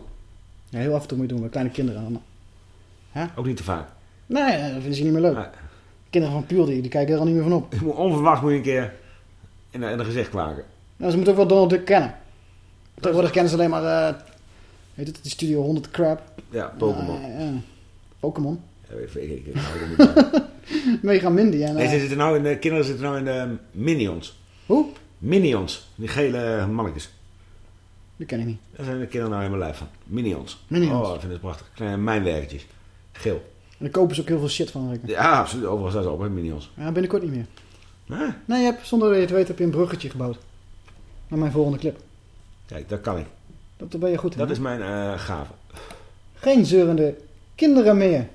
Ja, heel af en toe moet je doen met kleine kinderen. allemaal. Ook niet te vaak. Nee, eh, dat vinden ze niet meer leuk. Kinderen van Puur, die, die kijken er al niet meer van op. [LAUGHS] Onverwacht moet je een keer in, in een gezicht klagen. Nou, ze moeten ook wel Donald Duck kennen. Tegenwoordig kennen ze alleen maar, eh weet het, die Studio 100 crap. Ja, Pokémon. Pokémon. Ja, ik, ik, ik, [LAUGHS] Mega Mindy. En, Nee, eh, ze zitten nou in de, kinderen zitten nou in de Minions. Hoe? Minions. Die gele mannetjes. die ken ik niet. Daar zijn de kinderen nou helemaal lijf van. Minions. Minions. Oh, ik vind het prachtig. Kleine mijnwerkertjes. Geel. En daar kopen ze ook heel veel shit van. Ja, absoluut. Overal staan ze op, hè, Minions. Ja, binnenkort niet meer. Nee? Nee, je hebt, zonder dat je het weet heb je een bruggetje gebouwd. Naar mijn volgende clip. Kijk, dat kan ik. Dat, daar ben je goed in. Dat hè? is mijn eh, gave. Geen zeurende kinderen meer.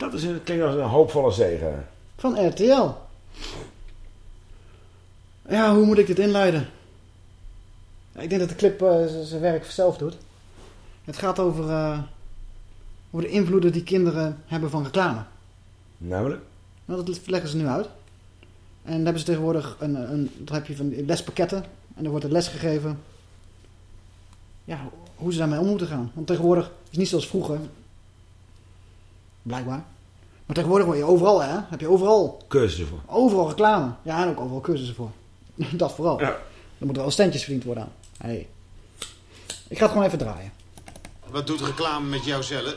Dat is een, klinkt als een hoopvolle zegen. Van RTL. Ja, hoe moet ik dit inleiden? Ik denk dat de clip z- zijn werk zelf doet. Het gaat over, eh, over de invloeden die kinderen hebben van reclame. Namelijk? Nou, dat leggen ze nu uit. En dan hebben ze tegenwoordig een, een, dan heb je van lespakketten. En er wordt er les gegeven. Ja, hoe ze daarmee om moeten gaan. Want tegenwoordig is het niet zoals vroeger. Blijkbaar. Maar tegenwoordig word je overal, hè? Heb je overal. Cursussen voor. Overal reclame. Ja, en ook overal cursussen voor. [LAUGHS] dat vooral. Ja. Er moeten wel centjes verdiend worden aan. Hey. Ik ga het gewoon even draaien. Wat doet reclame met jou zelf?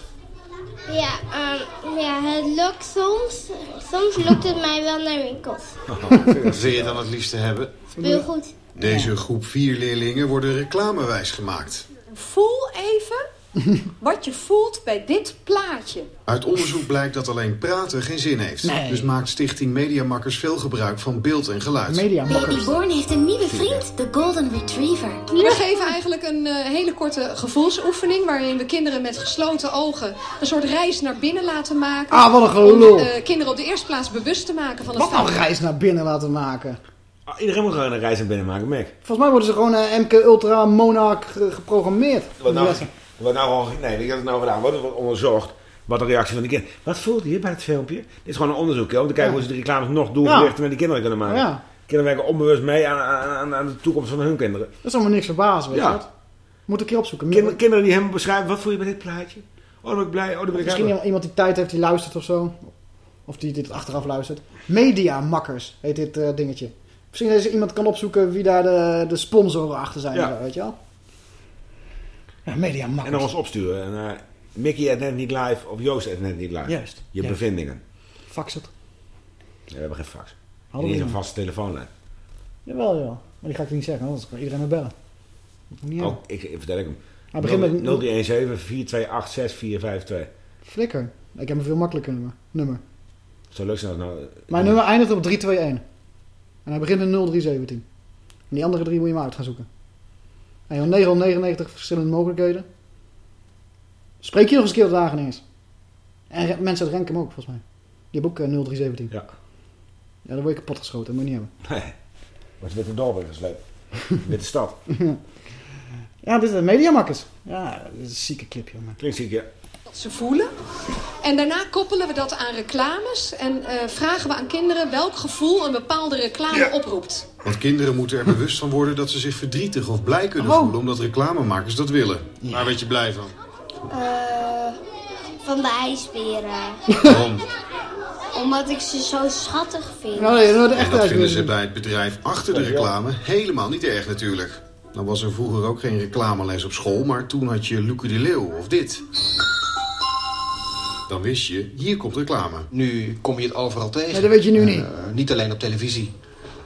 Ja, ehm, ja, het lukt soms. Soms lukt het mij wel naar winkels. [LAUGHS] Wat wil je dan het liefste hebben? Speelgoed. Deze groep 4 leerlingen worden reclamewijs gemaakt. Voel even [LAUGHS] wat je voelt bij dit plaatje. Uit onderzoek blijkt dat alleen praten geen zin heeft. Nee. Dus maakt Stichting Mediamakkers veel gebruik van beeld en geluid. Babyborn heeft een nieuwe vriend, de Golden Retriever. We geven eigenlijk een eh, hele korte gevoelsoefening... waarin we kinderen met gesloten ogen een soort reis naar binnen laten maken. Ah, wat een gelul. Om eh, kinderen op de eerste plaats bewust te maken van het Wat nou feit- reis naar binnen laten maken? Ah, iedereen moet gewoon een reis naar binnen maken, Mac. Volgens mij worden ze gewoon eh, MK Ultra Monarch ge- geprogrammeerd. Wat nou? Wordt nou al, nee, ik had het nou gedaan. Wordt er onderzocht wat de reactie van die kinderen... Wat voelt je bij het filmpje? Dit is gewoon een onderzoek, hè, om te kijken Ja. hoe ze de reclames nog doelgerichter naar die kinderen kunnen maken. Ja. Kinderen werken onbewust mee aan, aan, aan de toekomst van hun kinderen. Dat is allemaal niks verbazen, weet Ja. je wat? Moet ik een keer opzoeken. Kinderen, kinderen die hem beschrijven, wat voel je bij dit plaatje? Oh, dan ben ik blij, oh, dan ben ik Misschien blij. iemand die tijd heeft die luistert of zo. Of die dit achteraf luistert. Mediamakkers heet dit eh, dingetje. Misschien dat iemand kan opzoeken wie daar de, de sponsoren achter zijn. Ja. weet je wel? Ja, En mediamakkers. dan ons opsturen. En, eh, Mickey het net niet live of Joost het net niet live. Juist, Je juist. bevindingen. Fax het. Nee, we hebben geen fax. Hadden niet een vaste telefoonlijn. Jawel, jawel. Maar die ga ik niet zeggen, anders kan iedereen me bellen. Dat niet Oh, ik, ik vertel ik hem. Hij begint met- 0317 428 6452. Flikker. Ik heb een veel makkelijker nummer. nummer. Zou leuk zijn als nou... Mijn nummer eindigt op 321. En hij begint met 0317. En die andere drie moet je maar uit gaan zoeken. Je hebt 999 verschillende mogelijkheden. Spreek je nog eens een keer de Wageningen. En mensen uit Renkum ook, volgens mij. Die hebben ook eh, 0317. Ja. Ja, dan word je kapot geschoten. Dat moet je niet hebben. Nee. Wordt witte dorp ingesleept. [LAUGHS] witte stad. Ja, dit is de Mediamakkers. Ja, dit is een zieke clip, jongen. Klinkt ziek, ja. Wat ze voelen. En daarna koppelen we dat aan reclames en eh, vragen we aan kinderen welk gevoel een bepaalde reclame oproept. Want kinderen moeten er bewust van worden dat ze zich verdrietig of blij kunnen Oh. voelen... omdat reclamemakers dat willen. Waar werd je blij van? Eh, van de ijsberen. Waarom? [LAUGHS] Omdat ik ze zo schattig vind. Nou, nee, nou, de En dat vinden ze bij het bedrijf achter de reclame helemaal niet erg natuurlijk. Dan was er vroeger ook geen reclameles op school, maar toen had je Loeke de Leeuw of dit. Dan wist je, hier komt reclame. Nu kom je het overal tegen. Nee, dat weet je nu niet. Eh, niet alleen op televisie.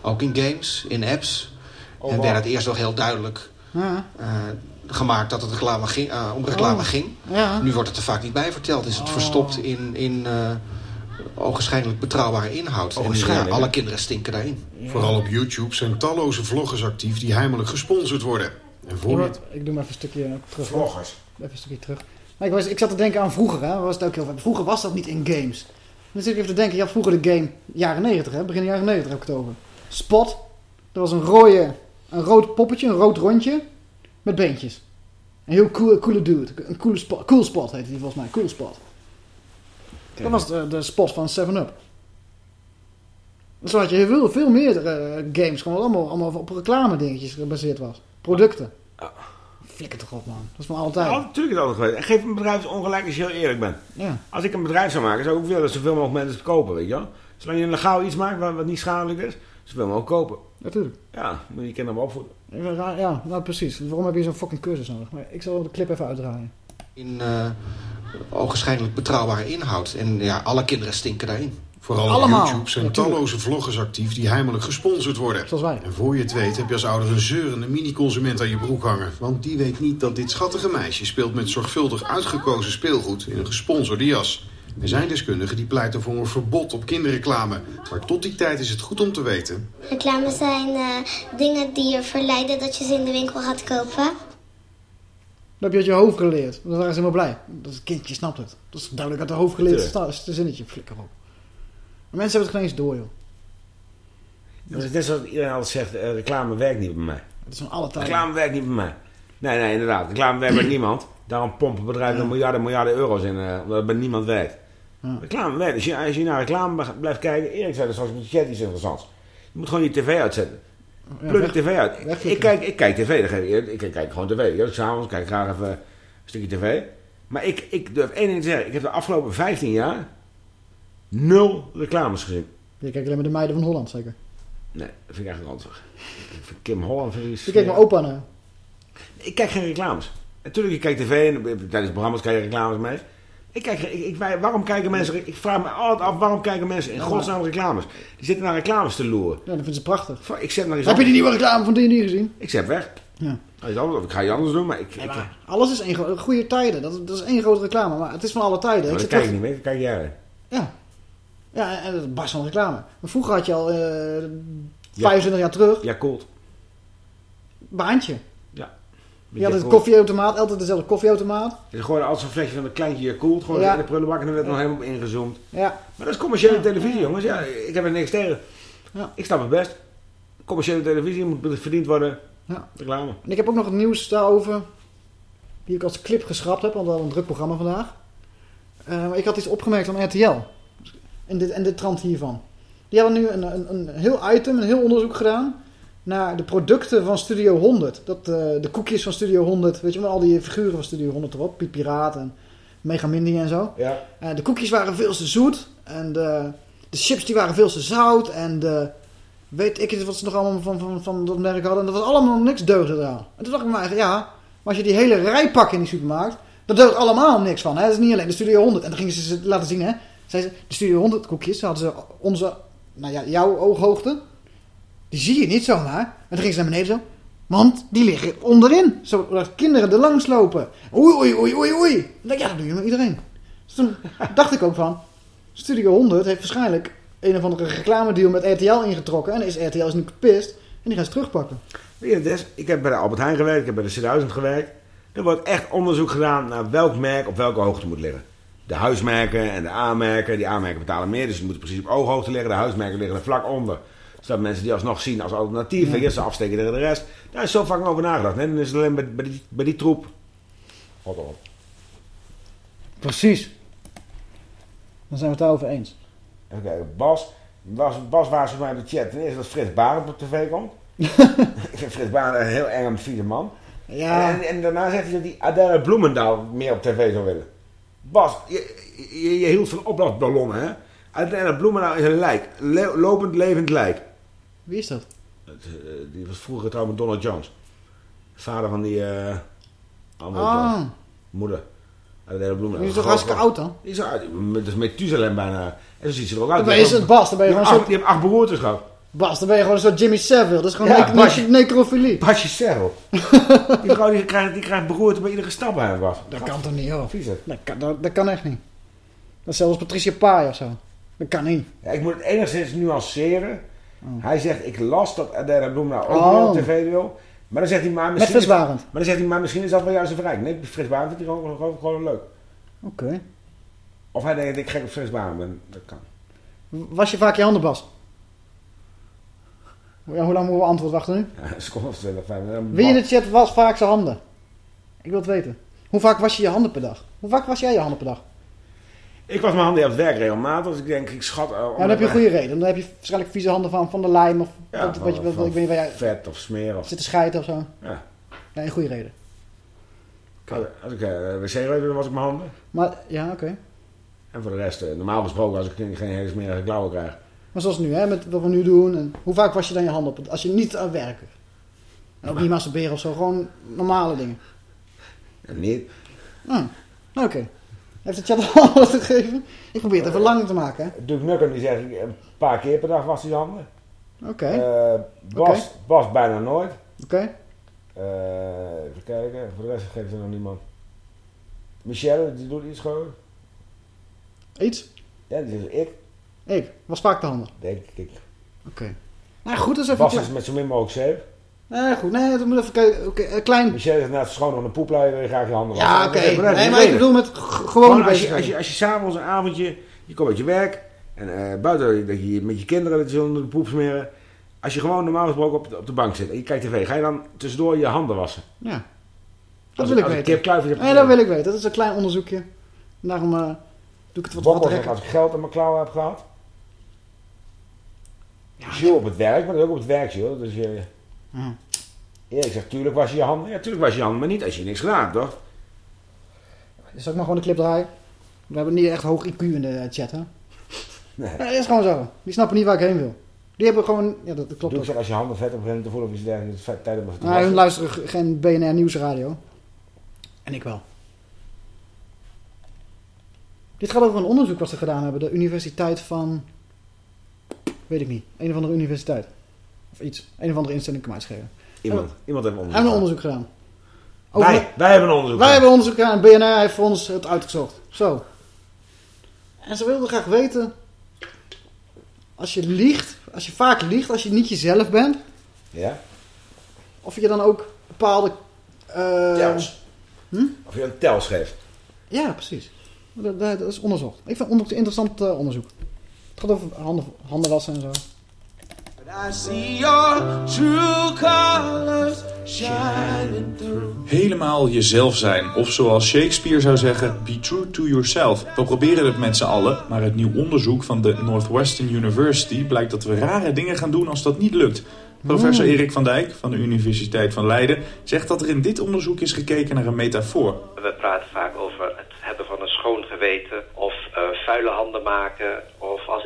Ook in games, in apps. Oh, en werd het eerst nog heel duidelijk Ja. eh, gemaakt dat het reclame ging, eh, om reclame Oh. ging. Ja. Nu wordt het er vaak niet bij verteld. Is het Oh. verstopt in, in eh ogenschijnlijk betrouwbare inhoud. En Ogenschijnlijk, ja, alle kinderen stinken daarin. Vooral op YouTube zijn talloze vloggers actief die heimelijk gesponsord worden. En voor je ik doe maar even een stukje terug. Vloggers. Even een stukje terug. Maar ik, was, ik zat te denken aan vroeger, hè. Was het ook heel, vroeger was dat niet in games. Dan zit ik even te denken, ja, vroeger de game, jaren 90, hè. Begin jaren 90 heb ik het over. Spot. Dat was een rode, een rood poppetje, een rood rondje. Met beentjes. Een heel cool, coole dude. Een coole spot. Cool spot heette die volgens mij. Cool spot. Dat was de, de spot van 7-Up. Zo had je heel veel, veel meer eh, games. Gewoon allemaal, allemaal op reclame dingetjes gebaseerd was. Producten. Flikker toch op man. Dat is van altijd. Ja, natuurlijk is het altijd geweest. En geef een bedrijf ongelijk als je heel eerlijk bent. Ja. Als ik een bedrijf zou maken, zou ik willen dat zoveel mogelijk mensen het kopen, weet je wel. Zolang je een legaal iets maakt wat, wat niet schadelijk is, zoveel mogelijk kopen. Natuurlijk. Ja, moet je je kinderen maar opvoeden. Ja, nou precies. Waarom heb je zo'n fucking cursus nodig? Maar ik zal de clip even uitdraaien. In eh ogenschijnlijk betrouwbare inhoud. En ja, alle kinderen stinken daarin. Vooral Allemaal. op YouTube zijn Natuurlijk. talloze vloggers actief die heimelijk gesponsord worden. Zoals wij. En voor je het weet heb je als ouder een zeurende mini-consument aan je broek hangen. Want die weet niet dat dit schattige meisje speelt met zorgvuldig uitgekozen speelgoed in een gesponsorde jas. Er zijn deskundigen die pleiten voor een verbod op kinderreclame. Maar tot die tijd is het goed om te weten. Reclames zijn eh, dingen die je verleiden dat je ze in de winkel gaat kopen. Dat heb je uit je hoofd geleerd. Dan waren ze helemaal blij. Dat het kindje snapt het. Dat is duidelijk uit de hoofd geleerd. Tuurlijk. sta- zinnetje. Flikker op. Maar mensen hebben het geen eens door, joh. Dat is net zoals iedereen altijd zegt, eh, reclame werkt niet bij mij. Het is van alle tijden. Reclame werkt niet bij mij. Nee, nee, inderdaad. Reclame werkt bij [CLEARS THROAT] niemand. Daarom pompen bedrijven er miljarden, miljarden euro's in, eh, omdat het bij niemand werkt. Ja. Reclame werkt. Als je, als je naar reclame blijft kijken, Erik zei dat straks met chat iets interessants. Je moet gewoon je tv uitzetten. Ja, Pluk weg- de tv uit. Ik, kijk, ik kijk tv, dat geef ik eerlijk. Ik kijk gewoon tv. Ik s'avonds kijk ik graag even een stukje tv. Maar ik, ik durf één ding te zeggen. Ik heb de afgelopen 15 jaar nul reclames gezien. Je kijkt alleen maar de meiden van Holland, zeker. Nee, dat vind ik eigenlijk ranzig. Vind Kim Holland vind ik... Je kijkt mijn opa naar. Ik kijk geen reclames. Natuurlijk, ik kijk tv en tijdens programma's kijk je reclames mee. Ik kijk, ik, waarom kijken mensen... Ik vraag me altijd af, waarom kijken mensen in godsnaam reclames? Die zitten naar reclames te loeren. Ja, dat vinden ze prachtig. Ik zet naar iets Heb je die nieuwe reclame van D&D gezien? Ik zet weg. Ja. Is ik ga iets anders doen, maar ik... maar Alles is één goede tijden. Dat, dat is één grote reclame. Maar het is van alle tijden. maar Ik dat kijk ik niet meer, kijk jij. Ja. Ja, en dat is barst van reclame. Maar vroeger had je al eh 25 jaar terug Ja, cool. baantje. Ja. Je had een koffieautomaat, altijd dezelfde koffieautomaat. Je gooide altijd zo'n flesje van een kleintje Yakult gewoon Ja. in de prullenbak en dan werd er nog helemaal op ingezoomd. Ja. Maar dat is commerciële televisie, jongens. Ja, ik heb er niks tegen. Ja. Ik snap het best. Commerciële televisie moet verdiend worden. Ja. Reclame. En ik heb ook nog het nieuws daarover. Die ik als clip geschrapt heb, want we hadden een druk programma vandaag. Eh, maar ik had iets opgemerkt van RTL. En dit, en dit trant hiervan. Die hadden nu een, een, een heel item, een heel onderzoek gedaan naar de producten van Studio 100. Dat, eh, de koekjes van Studio 100, weet je wel, al die figuren van Studio 100 erop. Piet Piraat en Mega Mindy en zo. Ja. Eh, de koekjes waren veel te zoet. En de, de chips die waren veel te zout. En de, weet ik het wat ze nog allemaal van, van, van dat merk hadden. En dat was allemaal niks deugde eraan. En toen dacht ik me eigenlijk, ja, maar als je die hele rij pakt in die supermarkt. Dat deugt allemaal niks van. Hè? Dat is niet alleen de Studio 100. En dan gingen ze ze laten zien, hè. Zeiden ze, de Studio 100 koekjes hadden ze onze, nou ja, jouw ooghoogte. Die zie je niet zomaar. En dan gingen ze naar beneden zo. Want die liggen onderin. Zodat kinderen er langs lopen. Oei, oei, oei, oei, oei. Ja, dat doe je met iedereen. Dus toen dacht ik ook van... Studio 100 heeft waarschijnlijk een of andere reclamedeal met RTL ingetrokken. En is RTL is nu gepist. En die gaan ze terugpakken. Is, ik heb bij de Albert Heijn gewerkt, ik heb bij de C1000 gewerkt. Er wordt echt onderzoek gedaan naar welk merk op welke hoogte moet liggen. De huismerken en de A-merken. Die A-merken betalen meer, dus die moeten precies op ooghoogte liggen. De huismerken liggen er vlak onder. Zodat mensen die alsnog zien als alternatief. Ja. Ze afsteken tegen de rest. Daar is zo vaak over nagedacht. Nee, dan is het alleen bij, bij, die, bij die troep. Wat op. Precies. Dan zijn we het daarover eens. Even kijken. Bas, Bas, Bas waarschuwt mij in de chat. Ten eerste dat Frits Barend op tv komt. [LAUGHS] ik vind Frits Barend een heel eng vieze man. Ja. En, en daarna zegt hij dat die Adela Bloemendaal meer op tv zou willen. Bas, je, je, je hield van opblaasballonnen, hè? Adela Bloemendaal is een lijk. Le- lopend, levend lijk. Wie is dat? Het, eh, die was vroeger met Donald Jones. Vader van die andere Ah. Jones. Moeder. Adela Bloemendaal. Die is toch hartstikke oud dan? Die is. Dat is Methuselem bijna. En zo ziet ze er ook uit. Dan is het Bas, dan ben je gewoon zo... acht- Die heeft acht beroertes gehad. Bas, dan ben je gewoon een soort Jimmy Savile. Dat is gewoon Ja, necrofilie. Basje Serrel. [LAUGHS] die vrouw die krijgt, die krijgt beroerte bij iedere stap bij hem was. Dat kan toch niet, hoor. Dat kan, dat, dat kan echt niet. Dat is zelfs Patricia Pai of zo. Dat kan niet. Ja, ik moet het enigszins nuanceren. Hij zegt, ik las dat Adela Bloem nou ook Oh. op tv wil. Maar dan zegt hij, maar misschien... Is-. Maar dan zegt hij, maar misschien is dat wel juist een verrijking. Nee, Frits Barend vindt hij gewoon, gewoon, gewoon leuk. Oké. Of hij denkt dat ik gek op Frits Barend ben. Dat kan. Was je vaak je handen, Bas? Ja, hoe lang moeten we antwoord wachten nu? Ja, een seconde of. Wie in de chat was vaak zijn handen? Ik wil het weten. Hoe vaak was je je handen per dag? Hoe vaak was jij je handen per dag? Ik was mijn handen op het werk regelmatig. Dus ik denk, ik schat... Ja, dan heb je een goede reden. Dan heb je waarschijnlijk vieze handen van, van de lijm of Ja, wat, wat je, wat, ik weet niet waar jij vet of smeer of... zit te schijten of zo. Ja. Nee, een goede reden. Als, als ik uh, wc reed, was ik mijn handen. Maar, ja, oké. En voor de rest, eh, normaal besproken, als ik geen, geen hele smerige klauwen krijg. Maar zoals nu, hè, met wat we nu doen. En hoe vaak was je dan je handen op? het- Als je niet aan het werken. En ook niet masturberen of zo. Gewoon normale dingen. En niet. Ah, oké. Heeft de chat al antwoord gegeven? Ik probeer het even lang te maken, hè. Duke Nukem die zegt, een paar keer per dag was hij handen. Oké. Eh, Bas. Bas bijna nooit. Oké. Eh, even kijken, voor de rest geeft er nog niemand. Michelle, die doet iets gewoon. Iets? Ja, die zegt ik. Ik. Was vaak de handen. Denk ik. Oké. Nou goed, dat is even... Klein- is met zo min mogelijk zeep. Nee, goed. Nee, dat moet even kijken. Oké, eh, klein... Michelle zegt, het verschonen van de poeplui je graag je handen Ja, wassen. oké. dat is Nee, maar ik bedoel met Gewoon als je, als je, als je s'avonds een avondje, je komt uit je werk en eh, buiten dat je met je kinderen dat je onder de poep smeren. Als je gewoon normaal gesproken op de, op de bank zit en je kijkt tv, ga je dan tussendoor je handen wassen? Ja. Dat wil ik- ik weten. heb Nee, dat wil ik weten. Dat is een klein onderzoekje. En daarom eh, doe ik het wat, wat rekker. als ik geld in mijn klauwen heb gehad. Ja, op het werk, maar dat is ook op het werk, joh. Dus je... Ja. Erik zegt, tuurlijk was je handen. Ja, tuurlijk was je handen, maar niet als je niks gedaan hebt, toch? Zal ik maar gewoon de clip draaien? We hebben niet echt hoog IQ in de chat, hè? Nee. Ja, dat is gewoon zo. Die snappen niet waar ik heen wil. Die hebben gewoon... Ja, dat, dat klopt Doe ik zeg, als je handen vet op beginnen te voelen of iets dergelijks, tijd te Nou, hun luisteren geen BNR Nieuwsradio. En ik wel. Dit gaat over een onderzoek wat ze gedaan hebben. De universiteit van... Weet ik niet. Een of andere universiteit. Of iets. Een of andere instelling kan mij schelen. Iemand, iemand heeft een onderzoek gedaan. onderzoek gedaan. Wij, wij hebben een onderzoek Wij gedaan. hebben onderzoek gedaan. BNR heeft voor ons het uitgezocht. Zo. En ze wilden graag weten... Als je liegt, als je vaak liegt, als je niet jezelf bent... Ja? Of je dan ook bepaalde... eh, Tels. Hm? Of je een tel schreef. Ja, precies. Dat, dat dat is onderzocht. Ik vind het een interessant eh, onderzoek. Het gaat over handen, handen wassen en zo. I see your true colors shining through. Helemaal jezelf zijn. Of zoals Shakespeare zou zeggen, be true to yourself. We proberen het met z'n allen, maar uit nieuw onderzoek van de Northwestern University blijkt dat we rare dingen gaan doen als dat niet lukt. Professor Mm. Erik van Dijk van de Universiteit van Leiden zegt dat er in dit onderzoek is gekeken naar een metafoor. We praten vaak over het hebben van een schoon geweten of eh, vuile handen maken.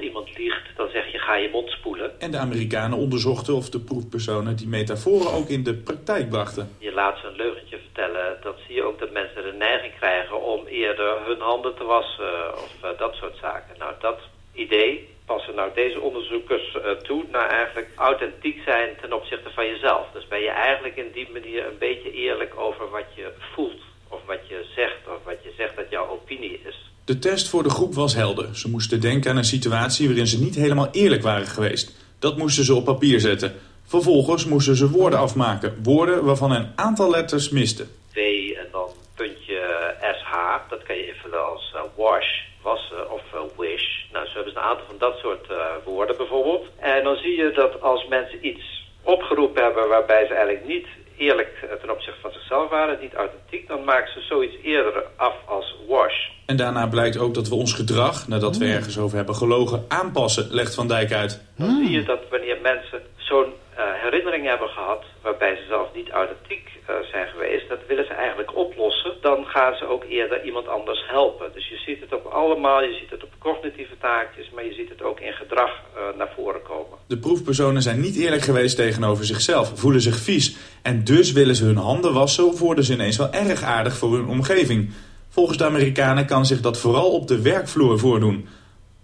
Iemand liegt, dan zeg je ga je mond spoelen. En de Amerikanen onderzochten of de proefpersonen die metaforen ook in de praktijk brachten. Je laat ze een leugentje vertellen, dan zie je ook dat mensen de neiging krijgen om eerder hun handen te wassen of eh, dat soort zaken. Nou, dat idee passen nou deze onderzoekers eh, toe naar eigenlijk authentiek zijn ten opzichte van jezelf. Dus ben je eigenlijk in die manier een beetje eerlijk over wat je voelt of wat je zegt of wat je zegt dat jouw opinie is. De test voor de groep was helder. Ze moesten denken aan een situatie waarin ze niet helemaal eerlijk waren geweest. Dat moesten ze op papier zetten. Vervolgens moesten ze woorden afmaken. Woorden waarvan een aantal letters misten. W en dan puntje SH. Dat kan je invullen als eh, wash, wassen of eh, wish. Nou, zo hebben ze een aantal van dat soort eh, woorden bijvoorbeeld. En dan zie je dat als mensen iets opgeroepen hebben waarbij ze eigenlijk niet eerlijk ten opzichte van zichzelf waren, niet authentiek, dan maken ze zoiets eerder af als. En daarna blijkt ook dat we ons gedrag, nadat we ergens over hebben gelogen, aanpassen, legt Van Dijk uit. Dan zie je dat wanneer mensen zo'n eh, herinnering hebben gehad waarbij ze zelf niet authentiek eh, zijn geweest, dat willen ze eigenlijk oplossen. Dan gaan ze ook eerder iemand anders helpen. Dus je ziet het op allemaal, je ziet het op cognitieve taakjes, maar je ziet het ook in gedrag eh, naar voren komen. De proefpersonen zijn niet eerlijk geweest tegenover zichzelf, voelen zich vies. En dus willen ze hun handen wassen of worden ze ineens wel erg aardig voor hun omgeving. Volgens de Amerikanen kan zich dat vooral op de werkvloer voordoen.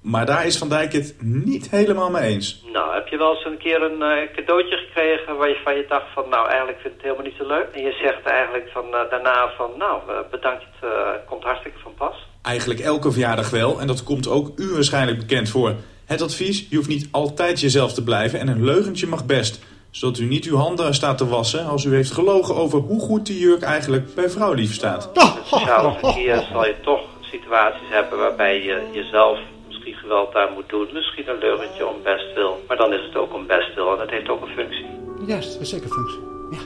Maar daar is Van Dijk het niet helemaal mee eens. Nou, heb je wel eens een keer een eh, cadeautje gekregen waar je van je dacht van, nou eigenlijk vind ik het helemaal niet zo leuk. En je zegt eigenlijk van, eh, daarna van, nou eh, bedankt, het komt hartstikke van pas. Eigenlijk elke verjaardag wel, en dat komt ook u waarschijnlijk bekend voor. Het advies, je hoeft niet altijd jezelf te blijven en een leugentje mag best. Zodat u niet uw handen staat te wassen als u heeft gelogen over hoe goed die jurk eigenlijk bij vrouwlief staat. In het sociale verkeer zal je toch situaties hebben waarbij je jezelf misschien geweld aan moet doen. Misschien een leugentje om best wil. Maar dan is het ook om best wil en het heeft ook een functie. Juist, dat is zeker functie. Ja.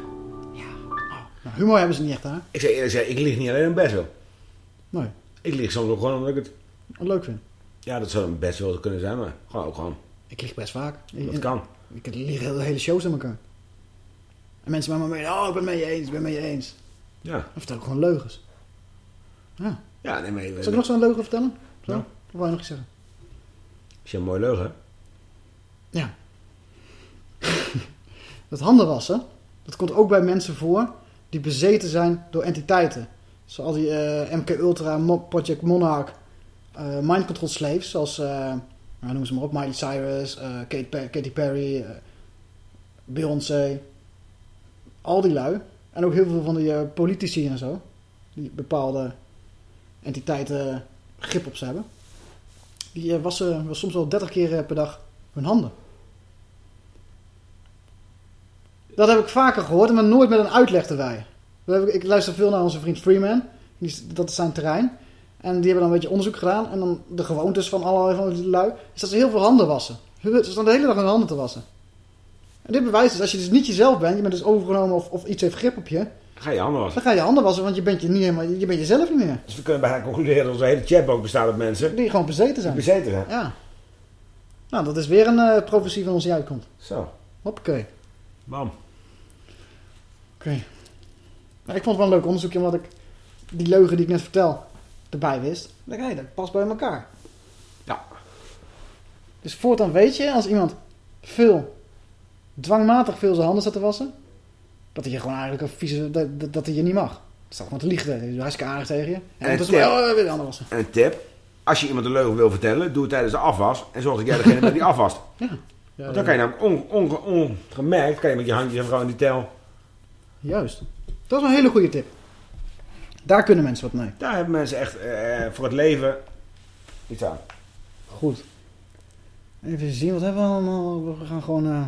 ja. Nou, humor hebben ze niet echt, hè? Ik zei eerlijk, zeggen, ik lieg niet alleen om best wel. Nee. Ik lieg soms ook gewoon omdat ik het... Leuk vind. Ja, dat zou een best wel kunnen zijn, maar gewoon ook gewoon. Ik lig best vaak. Dat kan. Ik lig hele, hele shows aan elkaar. En mensen maken me mee, oh, ik ben je eens, ik ben je eens. Ja. Dan vertel ik gewoon leugens. Ja. Ja, nee, maar... Zal ik nog zo'n leugen vertellen? Zo? Ja. Of wil je nog iets zeggen? Is je een mooi leugen? Ja. [LAUGHS] dat handen wassen, dat komt ook bij mensen voor die bezeten zijn door entiteiten. Zoals die eh, MK Ultra, Project Monarch, eh, Mind Control Slaves, zoals, eh, nou, noem ze maar op, Miley Cyrus, eh, Kate Katy Perry, eh, Beyoncé, al die lui. En ook heel veel van die eh, politici en zo, die bepaalde entiteiten grip op ze hebben. Die wassen was soms wel 30 keer per dag hun handen. Dat heb ik vaker gehoord, maar nooit met een uitleg erbij. Ik, luister veel naar onze vriend Freeman. Dat is zijn terrein. En die hebben dan een beetje onderzoek gedaan. En dan de gewoontes van allerlei van die lui. Is dat ze heel veel handen wassen. Ze staan de hele dag hun handen te wassen. En dit bewijst dus, als je dus niet jezelf bent, je bent dus overgenomen of, of iets heeft grip op je. Ga je handen wassen. Dan ga je handen wassen, want je bent je niet helemaal, je bent jezelf niet meer. Dus we kunnen bijna concluderen dat onze hele chatbox bestaat uit mensen... Die gewoon bezeten zijn. Die bezeten zijn. Ja. Nou, dat is weer een eh profetie van ons die uitkomt. Zo. Hoppakee. Bam. Oké. Nou, ik vond het wel een leuk onderzoekje, omdat ik die leugen die ik net vertel erbij wist. Dan denk ik, hé, dat past bij elkaar. Ja. Dus voortaan weet je, als iemand veel, dwangmatig veel zijn handen staat te wassen, dat hij je gewoon eigenlijk een vieze, dat, dat, dat hij je niet mag. Dat staat gewoon te liegen. Hij is hartstikke aardig tegen je. En En ondertussen tip. maar, oh, weer de handen wassen. En een tip. Als je iemand een leugen wil vertellen, doe het tijdens de afwas. En zorg dat jij degene bent die afwast. [LAUGHS] Ja. Want dan kan je namelijk on, on, ongemerkt, kan je met je handjes en gewoon die tel. Juist. Dat is een hele goede tip. Daar kunnen mensen wat mee. Daar hebben mensen echt eh, voor het leven iets aan. Goed. Even zien, wat hebben we allemaal? We gaan gewoon... eh,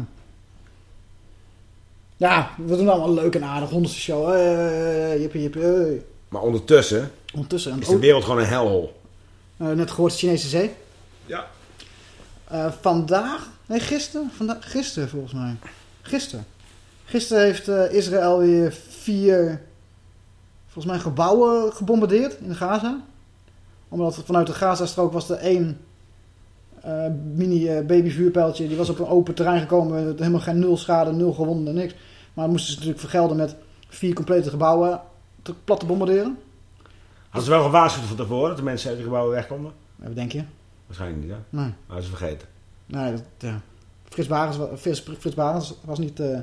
Ja, we doen allemaal leuk en aardig. Honderdste show. Hey, jippie, jippie. Maar ondertussen Ondertussen. is de wereld gewoon een helhol. Eh, net gehoord, Chinese zee. Ja. Vandaag, nee gisteren, vanda gisteren volgens mij. Gisteren. Gisteren heeft Israël weer vier, volgens mij gebouwen gebombardeerd in Gaza. Omdat vanuit de Gazastrook was er één eh, mini eh, babyvuurpijltje. Die was op een open terrein gekomen. met Helemaal geen nul schade, nul gewonden, niks. Maar dat moesten ze natuurlijk vergelden met vier complete gebouwen te plat te bombarderen. Hadden ze wel gewaarschuwd van tevoren dat de mensen uit de gebouwen weg konden? Wat denk je? Waarschijnlijk niet, hè? Nee. Hadden ze vergeten. Nee, dat, ja. Frits Barens, wa- Frits, Frits Barens was, niet, eh,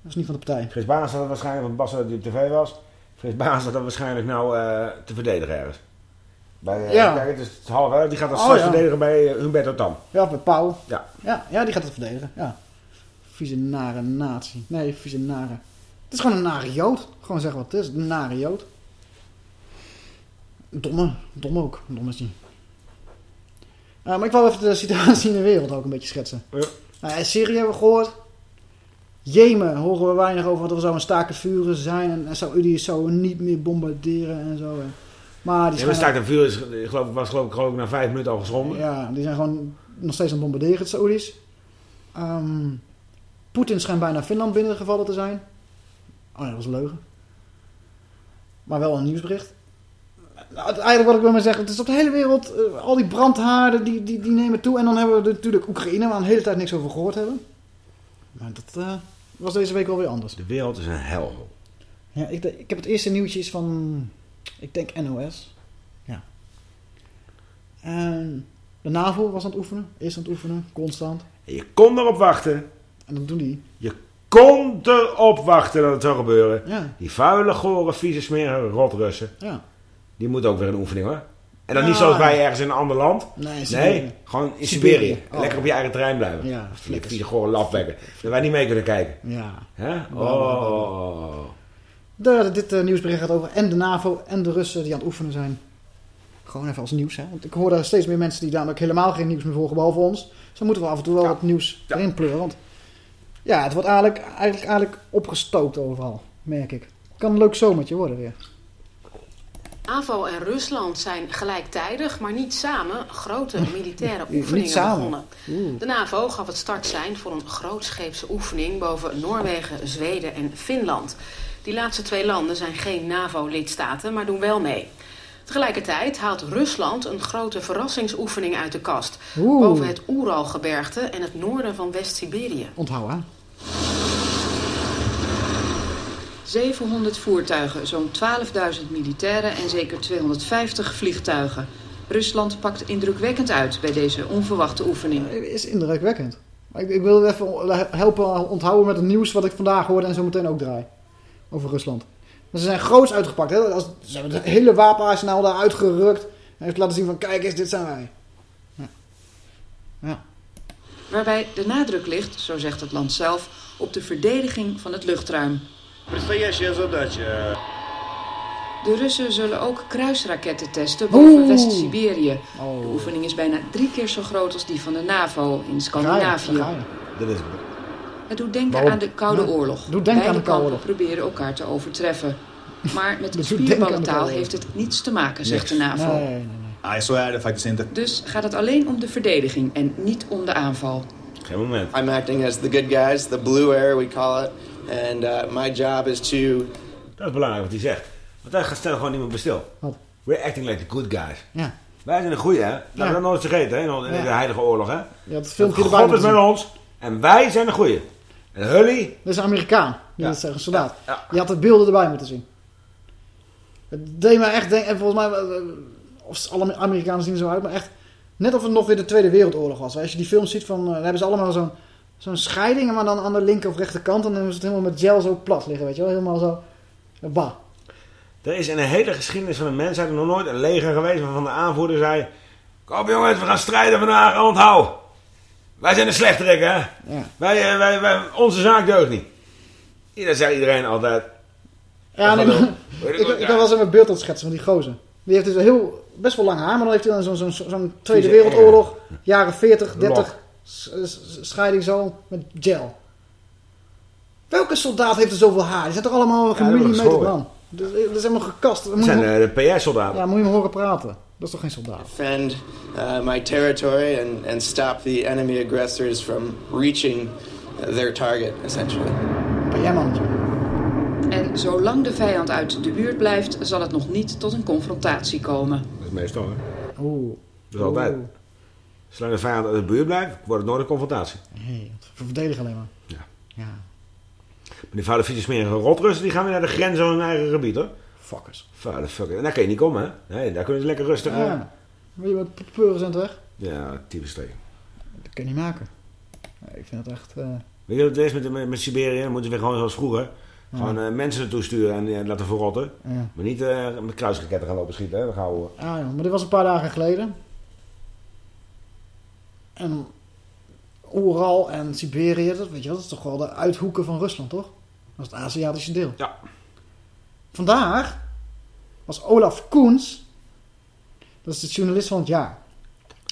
was niet van de partij. Frits Baas had waarschijnlijk, want Bas die op tv was. Frits Baas dat waarschijnlijk nou eh, te verdedigen ergens. Bij, eh, Ja. Kijk, het is het half? Die gaat dat Oh, straks ja. verdedigen bij eh, Humberto Tam. Ja, bij Pauw. Ja. Ja, ja, die gaat het verdedigen. Ja. Vieze nare natie. Nee, vieze nare. Het is gewoon een nare jood. Gewoon zeggen wat het is. Een nare jood. Domme. Dom ook. Dom is die. Maar ik wil even de situatie in de wereld ook een beetje schetsen. Ja. In Syrië hebben we gehoord. Jemen horen we weinig over, want er zou een staak het vuren zijn. En, en zou, die zouden niet meer bombarderen en zo. Maar die Ja, maar staakt vuur is, ik geloof, was geloof ik, geloof ik na vijf minuten al geschonden. ja, die zijn gewoon nog steeds aan het bombarderen, het Saoedi's. Ehm, Poetin schijnt bijna Finland binnengevallen te zijn. Oh ja, dat was een leugen. Maar wel een nieuwsbericht. Eigenlijk wat ik wil maar zeggen, het is op de hele wereld, eh, al die brandhaarden die, die, die nemen toe. En dan hebben we natuurlijk Oekraïne, waar we de hele tijd niks over gehoord hebben. Maar dat eh, was deze week wel weer anders. De wereld is een hel. Ja, ik, ik heb het eerste nieuwtje is van, ik denk NOS. Ja. En de NAVO was aan het oefenen, is aan het oefenen, constant. En je kon erop wachten. En dat doen die. Je kon erop wachten dat het zou gebeuren. Ja. Die vuile, gore, vieze, smerige rotrussen. Ja. Die moeten ook weer een oefening hoor. En dan Ja. niet zoals wij ergens in een ander land. Nee, gewoon in Siberië. Oh. Lekker op je eigen terrein blijven. Ja, Die flikkers. vieze, gore lafbekken. Dat wij niet mee kunnen kijken. Ja. Hè? Ja, Oh. De, dit eh, nieuwsbericht gaat over en de NAVO en de Russen die aan het oefenen zijn. Gewoon even als nieuws, hè. Want ik hoor daar steeds meer mensen die namelijk helemaal geen nieuws meer volgen, behalve ons. Dus dan moeten we af en toe wel wat nieuws erin pleuren. Want ja, het wordt eigenlijk, eigenlijk, eigenlijk opgestookt overal, merk ik. Kan een leuk zomertje worden weer. NAVO en Rusland zijn gelijktijdig, maar niet samen, grote [LAUGHS] militaire oefeningen begonnen. De NAVO gaf het startsein voor een grootscheepse oefening boven Noorwegen, Zweden en Finland. Die laatste twee landen zijn geen NAVO-lidstaten, maar doen wel mee. Tegelijkertijd haalt Rusland een grote verrassingsoefening uit de kast. Boven het Oeralgebergte en het noorden van West-Siberië. Onthoud, hè. 700 voertuigen, zo'n 12.000 militairen en zeker 250 vliegtuigen. Rusland pakt indrukwekkend uit bij deze onverwachte oefening. is indrukwekkend. Ik, ik wil even helpen onthouden met het nieuws wat ik vandaag hoorde en zo meteen ook draai. Over Rusland. Maar ze zijn groots uitgepakt. Hè? Ze hebben het hele wapenarsenaal daar uitgerukt. En heeft laten zien van kijk eens, dit zijn wij. Ja. ja. Waarbij de nadruk ligt, zo zegt het land zelf, op de verdediging van het luchtruim. De Russen zullen ook kruisraketten testen boven West-Siberië. De oh. oefening is bijna drie keer zo groot als die van de NAVO in Scandinavië. Het doet denken aan de Koude Oorlog. Doet denken Beide aan de Koude Oorlog. proberen elkaar te overtreffen. Maar met [LAUGHS] spierballentaal heeft het niets te maken, zegt de NAVO. Dus gaat het alleen om de verdediging en niet om de aanval. Geen moment. I'm acting as the good guys, the blue air we call it and uh, my job is to Dat is belangrijk wat hij zegt. Want daar staat gewoon niemand bij stil. Wat? We're acting like the good guys. Ja. Wij zijn de goeie, hè? Laten we Ja. dat nooit vergeten, hè? In de Ja. Heilige Oorlog, hè? Je had het filmpje Dat erbij God is moeten met zien. ons en wij zijn de goeie. En Hully, Dat is een Amerikaan. Die Ja. dat zegt, een soldaat. Ja. Je had de beelden erbij moeten zien. Het deed me echt denken, en volgens mij, eh, of alle Amerikanen zien er zo uit, maar echt, net of het nog weer de Tweede Wereldoorlog was. Als je die films ziet, van, eh, dan hebben ze allemaal zo'n zo'n scheiding, maar dan aan de linker of rechterkant, en dan is het helemaal met gel zo plat liggen, weet je wel, helemaal zo, bah. er is in de hele geschiedenis van de mensheid nog nooit een leger geweest waarvan de aanvoerder zei... Kom jongens, we gaan strijden vandaag, onthoud. Wij zijn de slechterik, hè? Ja. Wij, eh, wij, wij, onze zaak deugt niet. Dat zei iedereen altijd. Ja, nee, maar, [LAUGHS] ik, ik kan wel eens een beeld aan het schetsen van die gozer. Die heeft dus een heel, best wel lang haar, maar dan heeft hij dan zo'n zo'n Tweede Wereldoorlog, jaren 40, 30, Lok. s- s- scheiding zo, met gel. Welke soldaat heeft er zoveel haar? Die zijn toch allemaal wordt gemillimeterd geschoren. man? Dat dat is helemaal gekast. Dat zijn eh, de PS-soldaten. ja, moet je hem horen praten. Dat is toch geen soldaat? defend uh, my territory and, and stop the enemy aggressors from reaching their target, essentially. Mannetje? En zolang de vijand uit de buurt blijft, zal het nog niet tot een confrontatie komen. Dat is meestal, hè? Oeh. Dat is altijd. Zolang de vijand uit de buurt blijft, wordt het nooit een confrontatie. Nee, we verdedigen alleen maar. Ja. Ja. Maar die vuile vieze smerige rotrussen, die gaan weer naar de grens van hun eigen gebied, hoor. Fuckers. Vuile fuckers. En daar kun je niet komen, hè? Nee, daar kunnen ze lekker rustig... Ja. Weet je wat peuren zijn weg? Ja, typisch tegen. Dat kun je niet maken. Nee, ik vind het echt... eh, Weet je wat het is met, met, met Siberië? Dan moeten we weer gewoon zoals vroeger. Ja. Gewoon eh, mensen naartoe sturen en eh, laten verrotten. Ja. Maar niet met kruisraketten gaan lopen schieten, hè? Dat gaan we... Ah ja, maar dit was een paar dagen geleden. En Oeral en Siberië, dat, weet je, dat is toch wel de uithoeken van Rusland, toch? Dat is het Aziatische deel. Ja. Vandaag was Olaf Koens, dat is de journalist van het jaar,